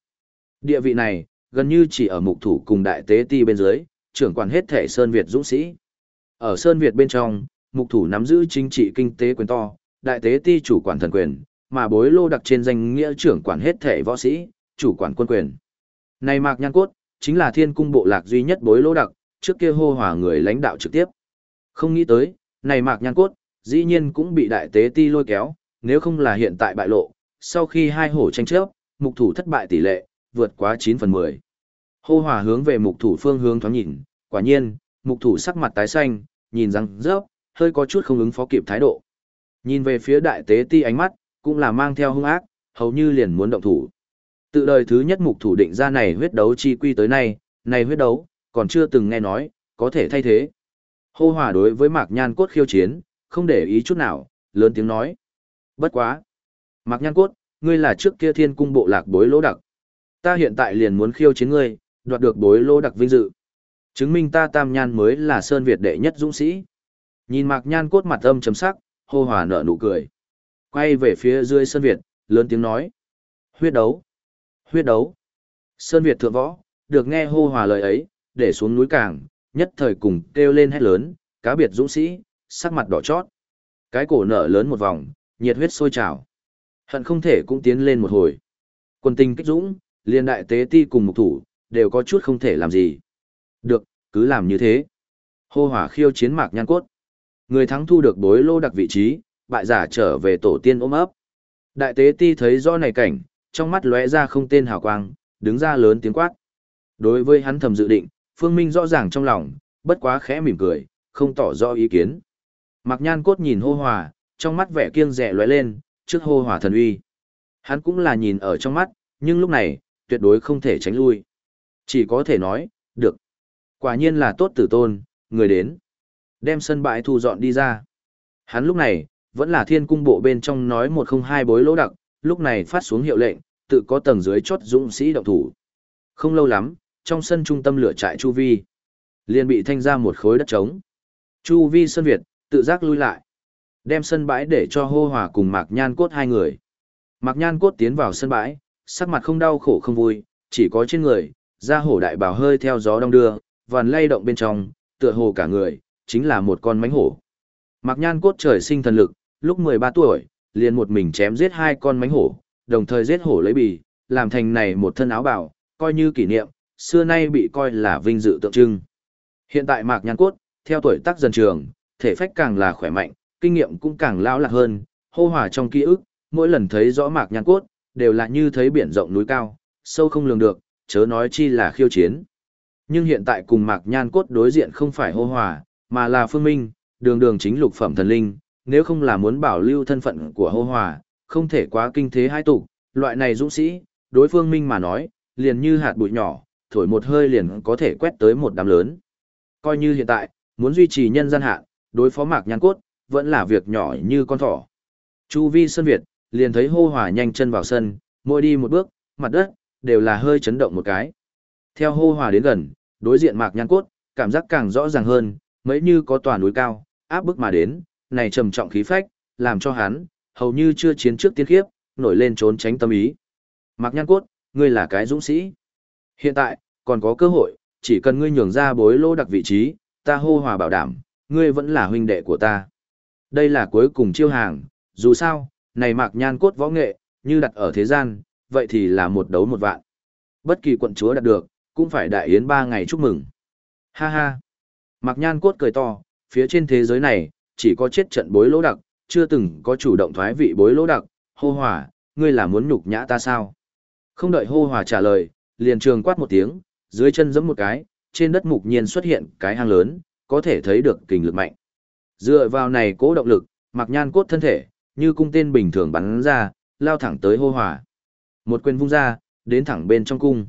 Địa vị này, gần như chỉ ở mục thủ cùng đại tế ti bên dưới, trưởng quản hết thể Sơn Việt dũng sĩ. Ở Sơn Việt bên trong, mục thủ nắm giữ chính trị kinh tế quyền to, đại tế ti chủ quản thần quyền, mà bối lô đặc trên danh nghĩa trưởng quản hết thể võ sĩ, chủ quản quân quyền. Này Mạc Nhan Cốt, chính là thiên cung bộ lạc duy nhất bối lỗ đặc, trước kia hô hòa người lãnh đạo trực tiếp. Không nghĩ tới, này Mạc Nhan Cốt, dĩ nhiên cũng bị đại tế ti lôi kéo, nếu không là hiện tại bại lộ, sau khi hai hổ tranh chấp, mục thủ thất bại tỷ lệ, vượt quá 9 phần 10. Hô hòa hướng về mục thủ phương hướng thoáng nhìn, quả nhiên, mục thủ sắc mặt tái xanh, nhìn răng rớp, hơi có chút không ứng phó kịp thái độ. Nhìn về phía đại tế ti ánh mắt, cũng là mang theo hung ác, hầu như liền muốn động thủ. Tự đời thứ nhất mục thủ định ra này huyết đấu chi quy tới nay, này huyết đấu, còn chưa từng nghe nói, có thể thay thế. Hô hòa đối với Mạc Nhan Cốt khiêu chiến, không để ý chút nào, lớn tiếng nói. Bất quá. Mạc Nhan Cốt, ngươi là trước kia thiên cung bộ lạc bối lỗ đặc. Ta hiện tại liền muốn khiêu chiến ngươi, đoạt được bối lỗ đặc vinh dự. Chứng minh ta tam nhan mới là Sơn Việt đệ nhất dũng sĩ. Nhìn Mạc Nhan Cốt mặt âm chấm sắc, hô hòa nở nụ cười. Quay về phía dưới Sơn Việt, lớn tiếng nói. Huyết đấu. Huyết đấu. Sơn Việt thượng võ, được nghe hô hòa lời ấy, để xuống núi cảng, nhất thời cùng kêu lên hét lớn, cá biệt dũng sĩ, sắc mặt đỏ chót. Cái cổ nở lớn một vòng, nhiệt huyết sôi trào. Hận không thể cũng tiến lên một hồi. Quân tình kích dũng, liên đại tế ti cùng mục thủ, đều có chút không thể làm gì. Được, cứ làm như thế. Hô hỏa khiêu chiến mạc nhan cốt. Người thắng thu được bối lô đặc vị trí, bại giả trở về tổ tiên ôm ấp. Đại tế ti thấy rõ này cảnh, trong mắt lóe ra không tên hào quang, đứng ra lớn tiếng quát. Đối với hắn thầm dự định, Phương Minh rõ ràng trong lòng, bất quá khẽ mỉm cười, không tỏ rõ ý kiến. Mạc Nhan Cốt nhìn hô hòa, trong mắt vẻ kiêng rẻ lóe lên, trước hô hòa thần uy. Hắn cũng là nhìn ở trong mắt, nhưng lúc này, tuyệt đối không thể tránh lui. Chỉ có thể nói, được. Quả nhiên là tốt tử tôn, người đến. Đem sân bãi thu dọn đi ra. Hắn lúc này, vẫn là thiên cung bộ bên trong nói một không hai bối lỗ đặc, lúc này phát xuống hiệu lệnh, tự có tầng dưới chốt dũng sĩ động thủ. Không lâu lắm, trong sân trung tâm lửa trại Chu Vi, liền bị thanh ra một khối đất trống. Chu Vi sân Việt, tự giác lui lại. Đem sân bãi để cho hô hòa cùng Mạc Nhan Cốt hai người. Mạc Nhan Cốt tiến vào sân bãi, sắc mặt không đau khổ không vui, chỉ có trên người, da hổ đại bào hơi theo gió đông đưa, vằn lay động bên trong, tựa hồ cả người, chính là một con mánh hổ. Mạc Nhan Cốt trời sinh thần lực, lúc 13 tuổi, liền một mình chém giết hai con mánh hổ, đồng thời giết hổ lấy bì, làm thành này một thân áo bào, coi như kỷ niệm, xưa nay bị coi là vinh dự tượng trưng. Hiện tại Mạc Nhan Cốt, theo tuổi tác dần trường, thể phách càng là khỏe mạnh, kinh nghiệm cũng càng lão lạc hơn, hô hòa trong ký ức, mỗi lần thấy rõ Mạc Nhan Cốt, đều là như thấy biển rộng núi cao, sâu không lường được, chớ nói chi là khiêu chiến. Nhưng hiện tại cùng Mạc Nhan Cốt đối diện không phải hô hòa, mà là Phương Minh, đường đường chính lục phẩm thần linh, nếu không là muốn bảo lưu thân phận của hô hòa, không thể quá kinh thế hai tục, loại này dũng sĩ, đối phương Minh mà nói, liền như hạt bụi nhỏ, thổi một hơi liền có thể quét tới một đám lớn. Coi như hiện tại, muốn duy trì nhân gian hạn, đối phó mạc nhan cốt, vẫn là việc nhỏ như con thỏ. Chu vi sân Việt, liền thấy hô hòa nhanh chân vào sân, mỗi đi một bước, mặt đất, đều là hơi chấn động một cái. Theo hô hòa đến gần, đối diện mạc nhan cốt, cảm giác càng rõ ràng hơn, mấy như có tòa núi cao, áp bức mà đến, này trầm trọng khí phách, làm cho hắn, hầu như chưa chiến trước tiên khiếp, nổi lên trốn tránh tâm ý. Mạc nhan cốt, ngươi là cái dũng sĩ. Hiện tại, còn có cơ hội, chỉ cần ngươi nhường ra bối lô đặc vị trí, ta hô hòa bảo đảm, ngươi vẫn là huynh đệ của ta. Đây là cuối cùng chiêu hàng, dù sao, này mạc nhan cốt võ nghệ, như đặt ở thế gian, vậy thì là một đấu một vạn. Bất kỳ quận chúa đạt được, cũng phải đại yến ba ngày chúc mừng. Ha ha. Mạc nhan cốt cười to, phía trên thế giới này, chỉ có chết trận bối lỗ đặc, chưa từng có chủ động thoái vị bối lỗ đặc, hô hòa, ngươi là muốn nhục nhã ta sao? Không đợi hô hòa trả lời, liền trường quát một tiếng, dưới chân giẫm một cái, trên đất mục nhiên xuất hiện cái hang lớn, có thể thấy được kình lực mạnh. Dựa vào này cố động lực, mặc nhan cốt thân thể, như cung tên bình thường bắn ra, lao thẳng tới hô hòa. Một quyền vung ra, đến thẳng bên trong cung.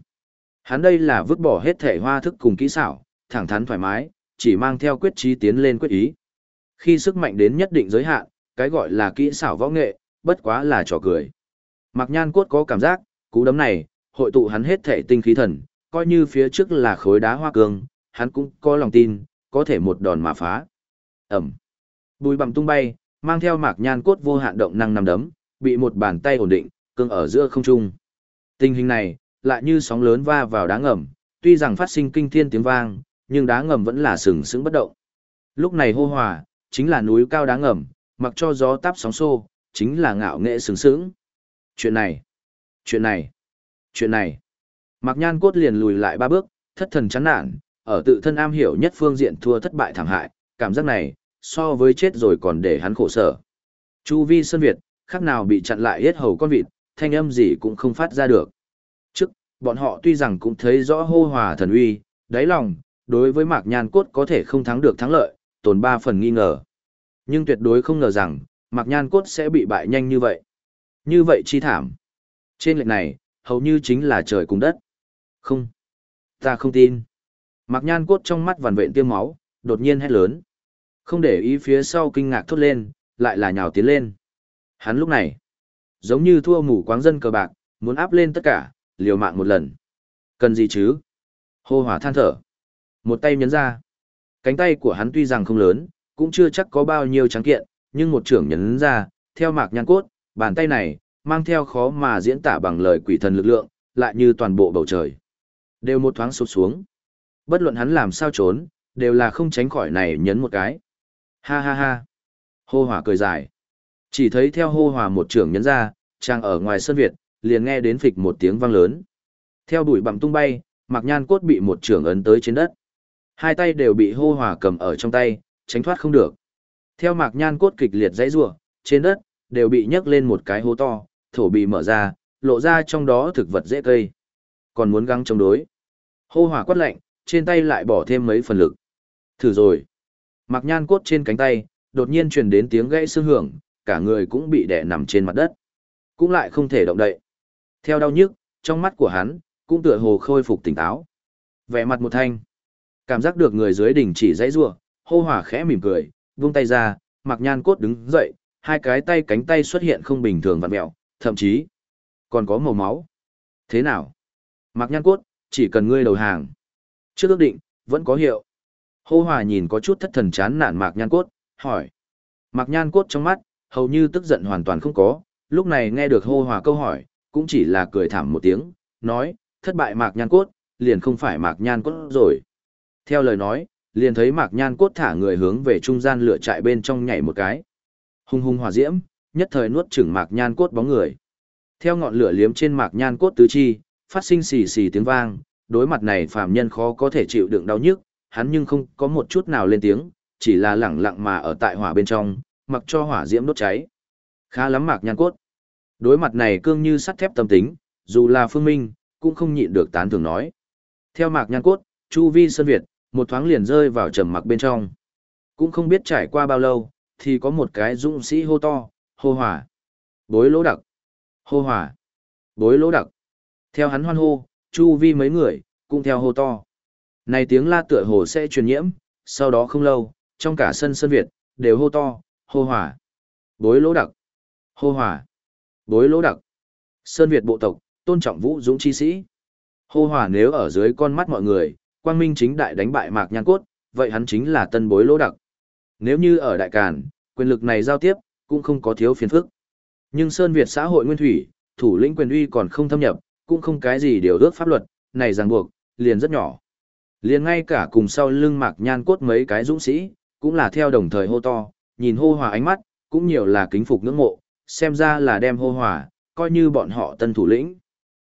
Hắn đây là vứt bỏ hết thể hoa thức cùng kỹ xảo, thẳng thắn thoải mái, chỉ mang theo quyết trí tiến lên quyết ý. Khi sức mạnh đến nhất định giới hạn, cái gọi là kỹ xảo võ nghệ, bất quá là trò cười. Mạc Nhan Cốt có cảm giác, cú đấm này, hội tụ hắn hết thể tinh khí thần, coi như phía trước là khối đá hoa cương, hắn cũng có lòng tin, có thể một đòn mà phá. Ẩm. Bùi bằng tung bay, mang theo mạc nhan cốt vô hạn động năng nằm đấm, bị một bàn tay ổn định, cương ở giữa không trung. Tình hình này, lại như sóng lớn va vào đá ngầm, tuy rằng phát sinh kinh thiên tiếng vang, nhưng đá ngầm vẫn là sừng sững bất động. Lúc này hô hòa, chính là núi cao đá ngầm, mặc cho gió táp sóng xô, chính là ngạo nghệ sướng sướng. Chuyện này, chuyện này, chuyện này. Mạc Nhan Cốt liền lùi lại ba bước, thất thần chán nản, ở tự thân am hiểu nhất phương diện thua thất bại thảm hại, cảm giác này, so với chết rồi còn để hắn khổ sở. Chu vi Sơn Việt, khác nào bị chặn lại hết hầu con vịt, thanh âm gì cũng không phát ra được. Trước, bọn họ tuy rằng cũng thấy rõ hô hòa thần uy, đáy lòng, đối với Mạc Nhan Cốt có thể không thắng được thắng lợi, tồn ba phần nghi ngờ. Nhưng tuyệt đối không ngờ rằng, Mạc Nhan Cốt sẽ bị bại nhanh như vậy. Như vậy chi thảm. Trên lệnh này, hầu như chính là trời cùng đất. Không. Ta không tin. Mạc Nhan Cốt trong mắt vằn vện tiêm máu, đột nhiên hét lớn. Không để ý phía sau kinh ngạc thốt lên, lại là nhào tiến lên. Hắn lúc này, giống như thua mù quáng dân cờ bạc, muốn áp lên tất cả, liều mạng một lần. Cần gì chứ? Hô hỏa than thở. Một tay nhấn ra. Cánh tay của hắn tuy rằng không lớn, cũng chưa chắc có bao nhiêu trắng kiện, nhưng một trưởng nhấn ra, theo mạc nhan cốt, bàn tay này, mang theo khó mà diễn tả bằng lời quỷ thần lực lượng, lại như toàn bộ bầu trời. Đều một thoáng sụp xuống. Bất luận hắn làm sao trốn, đều là không tránh khỏi này nhấn một cái. Ha ha ha. Hô hỏa cười dài. Chỉ thấy theo hô hỏa một trưởng nhấn ra, trang ở ngoài sân Việt, liền nghe đến phịch một tiếng vang lớn. Theo đuổi bặm tung bay, Mạc Nhan cốt bị một trưởng ấn tới trên đất. Hai tay đều bị hô hỏa cầm ở trong tay, tránh thoát không được. Theo Mạc Nhan cốt kịch liệt dãy rủa, trên đất đều bị nhấc lên một cái hố to, thổ bị mở ra, lộ ra trong đó thực vật dễ cây. Còn muốn gắng chống đối. Hô hỏa quát lạnh, trên tay lại bỏ thêm mấy phần lực. Thử rồi. Mạc Nhan cốt trên cánh tay, đột nhiên truyền đến tiếng gãy xương hưởng, cả người cũng bị đè nằm trên mặt đất. Cũng lại không thể động đậy. Theo đau nhức, trong mắt của hắn, cũng tựa hồ khôi phục tỉnh táo. Vẻ mặt một thanh. Cảm giác được người dưới đỉnh chỉ dãy rủa, hô hỏa khẽ mỉm cười, vung tay ra, Mạc Nhan cốt đứng dậy, hai cái tay cánh tay xuất hiện không bình thường vặn mẹo, thậm chí còn có màu máu. Thế nào? Mạc Nhan cốt, chỉ cần ngươi đầu hàng. Trước ước định, vẫn có hiệu. Hô hòa nhìn có chút thất thần chán nản Mạc Nhan cốt, hỏi. Mạc Nhan cốt trong mắt, hầu như tức giận hoàn toàn không có, lúc này nghe được hô hòa câu hỏi, cũng chỉ là cười thảm một tiếng, nói, thất bại Mạc Nhan cốt, liền không phải Mạc Nhan cốt rồi. Theo lời nói, liền thấy Mạc Nhan cốt thả người hướng về trung gian lửa trại bên trong nhảy một cái. Hung hung hỏa diễm, nhất thời nuốt chửng Mạc Nhan cốt bóng người. Theo ngọn lửa liếm trên Mạc Nhan cốt tứ chi, phát sinh xì xì tiếng vang, đối mặt này phàm nhân khó có thể chịu đựng đau nhức, hắn nhưng không có một chút nào lên tiếng, chỉ là lẳng lặng mà ở tại hỏa bên trong, mặc cho hỏa diễm đốt cháy. Khá lắm Mạc Nhan cốt. Đối mặt này cương như sắt thép tâm tính, dù là Phương Minh, cũng không nhịn được tán thưởng nói. Theo Mạc Nhan cốt, Chu Vi Sơn Việt, một thoáng liền rơi vào trầm mặc bên trong. Cũng không biết trải qua bao lâu, thì có một cái dũng sĩ hô to, hô hỏa. Bối lỗ đặc. Hô hỏa. Bối lỗ đặc. Theo hắn hoan hô, chu vi mấy người, cũng theo hô to. Này tiếng la tựa hồ sẽ truyền nhiễm, sau đó không lâu, trong cả sân sân Việt, đều hô to, hô hỏa. Bối lỗ đặc. Hô hỏa. Bối lỗ đặc. Sơn Việt bộ tộc, tôn trọng vũ dũng chi sĩ. Hô hỏa nếu ở dưới con mắt mọi người, quang minh chính đại đánh bại mạc nhan cốt, vậy hắn chính là tân bối lỗ đặc. Nếu như ở đại càn, quyền lực này giao tiếp, cũng không có thiếu phiền phức. Nhưng Sơn Việt xã hội nguyên thủy, thủ lĩnh quyền uy còn không thâm nhập, cũng không cái gì điều ước pháp luật, này ràng buộc, liền rất nhỏ. Liền ngay cả cùng sau lưng mạc nhan cốt mấy cái dũng sĩ, cũng là theo đồng thời hô to, nhìn hô hòa ánh mắt, cũng nhiều là kính phục ngưỡng mộ, xem ra là đem hô hòa, coi như bọn họ tân thủ lĩnh.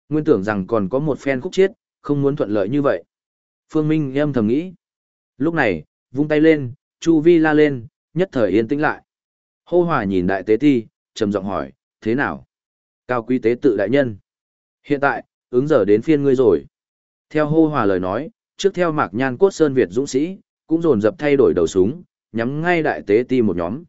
Nguyên tưởng rằng còn có một phen khúc chiết, không muốn thuận lợi như vậy. Phương Minh em thầm nghĩ. Lúc này, vung tay lên, Chu Vi la lên, nhất thời yên tĩnh lại. Hô hòa nhìn đại tế ti, trầm giọng hỏi, thế nào? Cao quý tế tự đại nhân. Hiện tại, ứng giờ đến phiên ngươi rồi. Theo hô hòa lời nói, trước theo mạc nhan cốt sơn Việt dũng sĩ, cũng dồn dập thay đổi đầu súng, nhắm ngay đại tế ti một nhóm.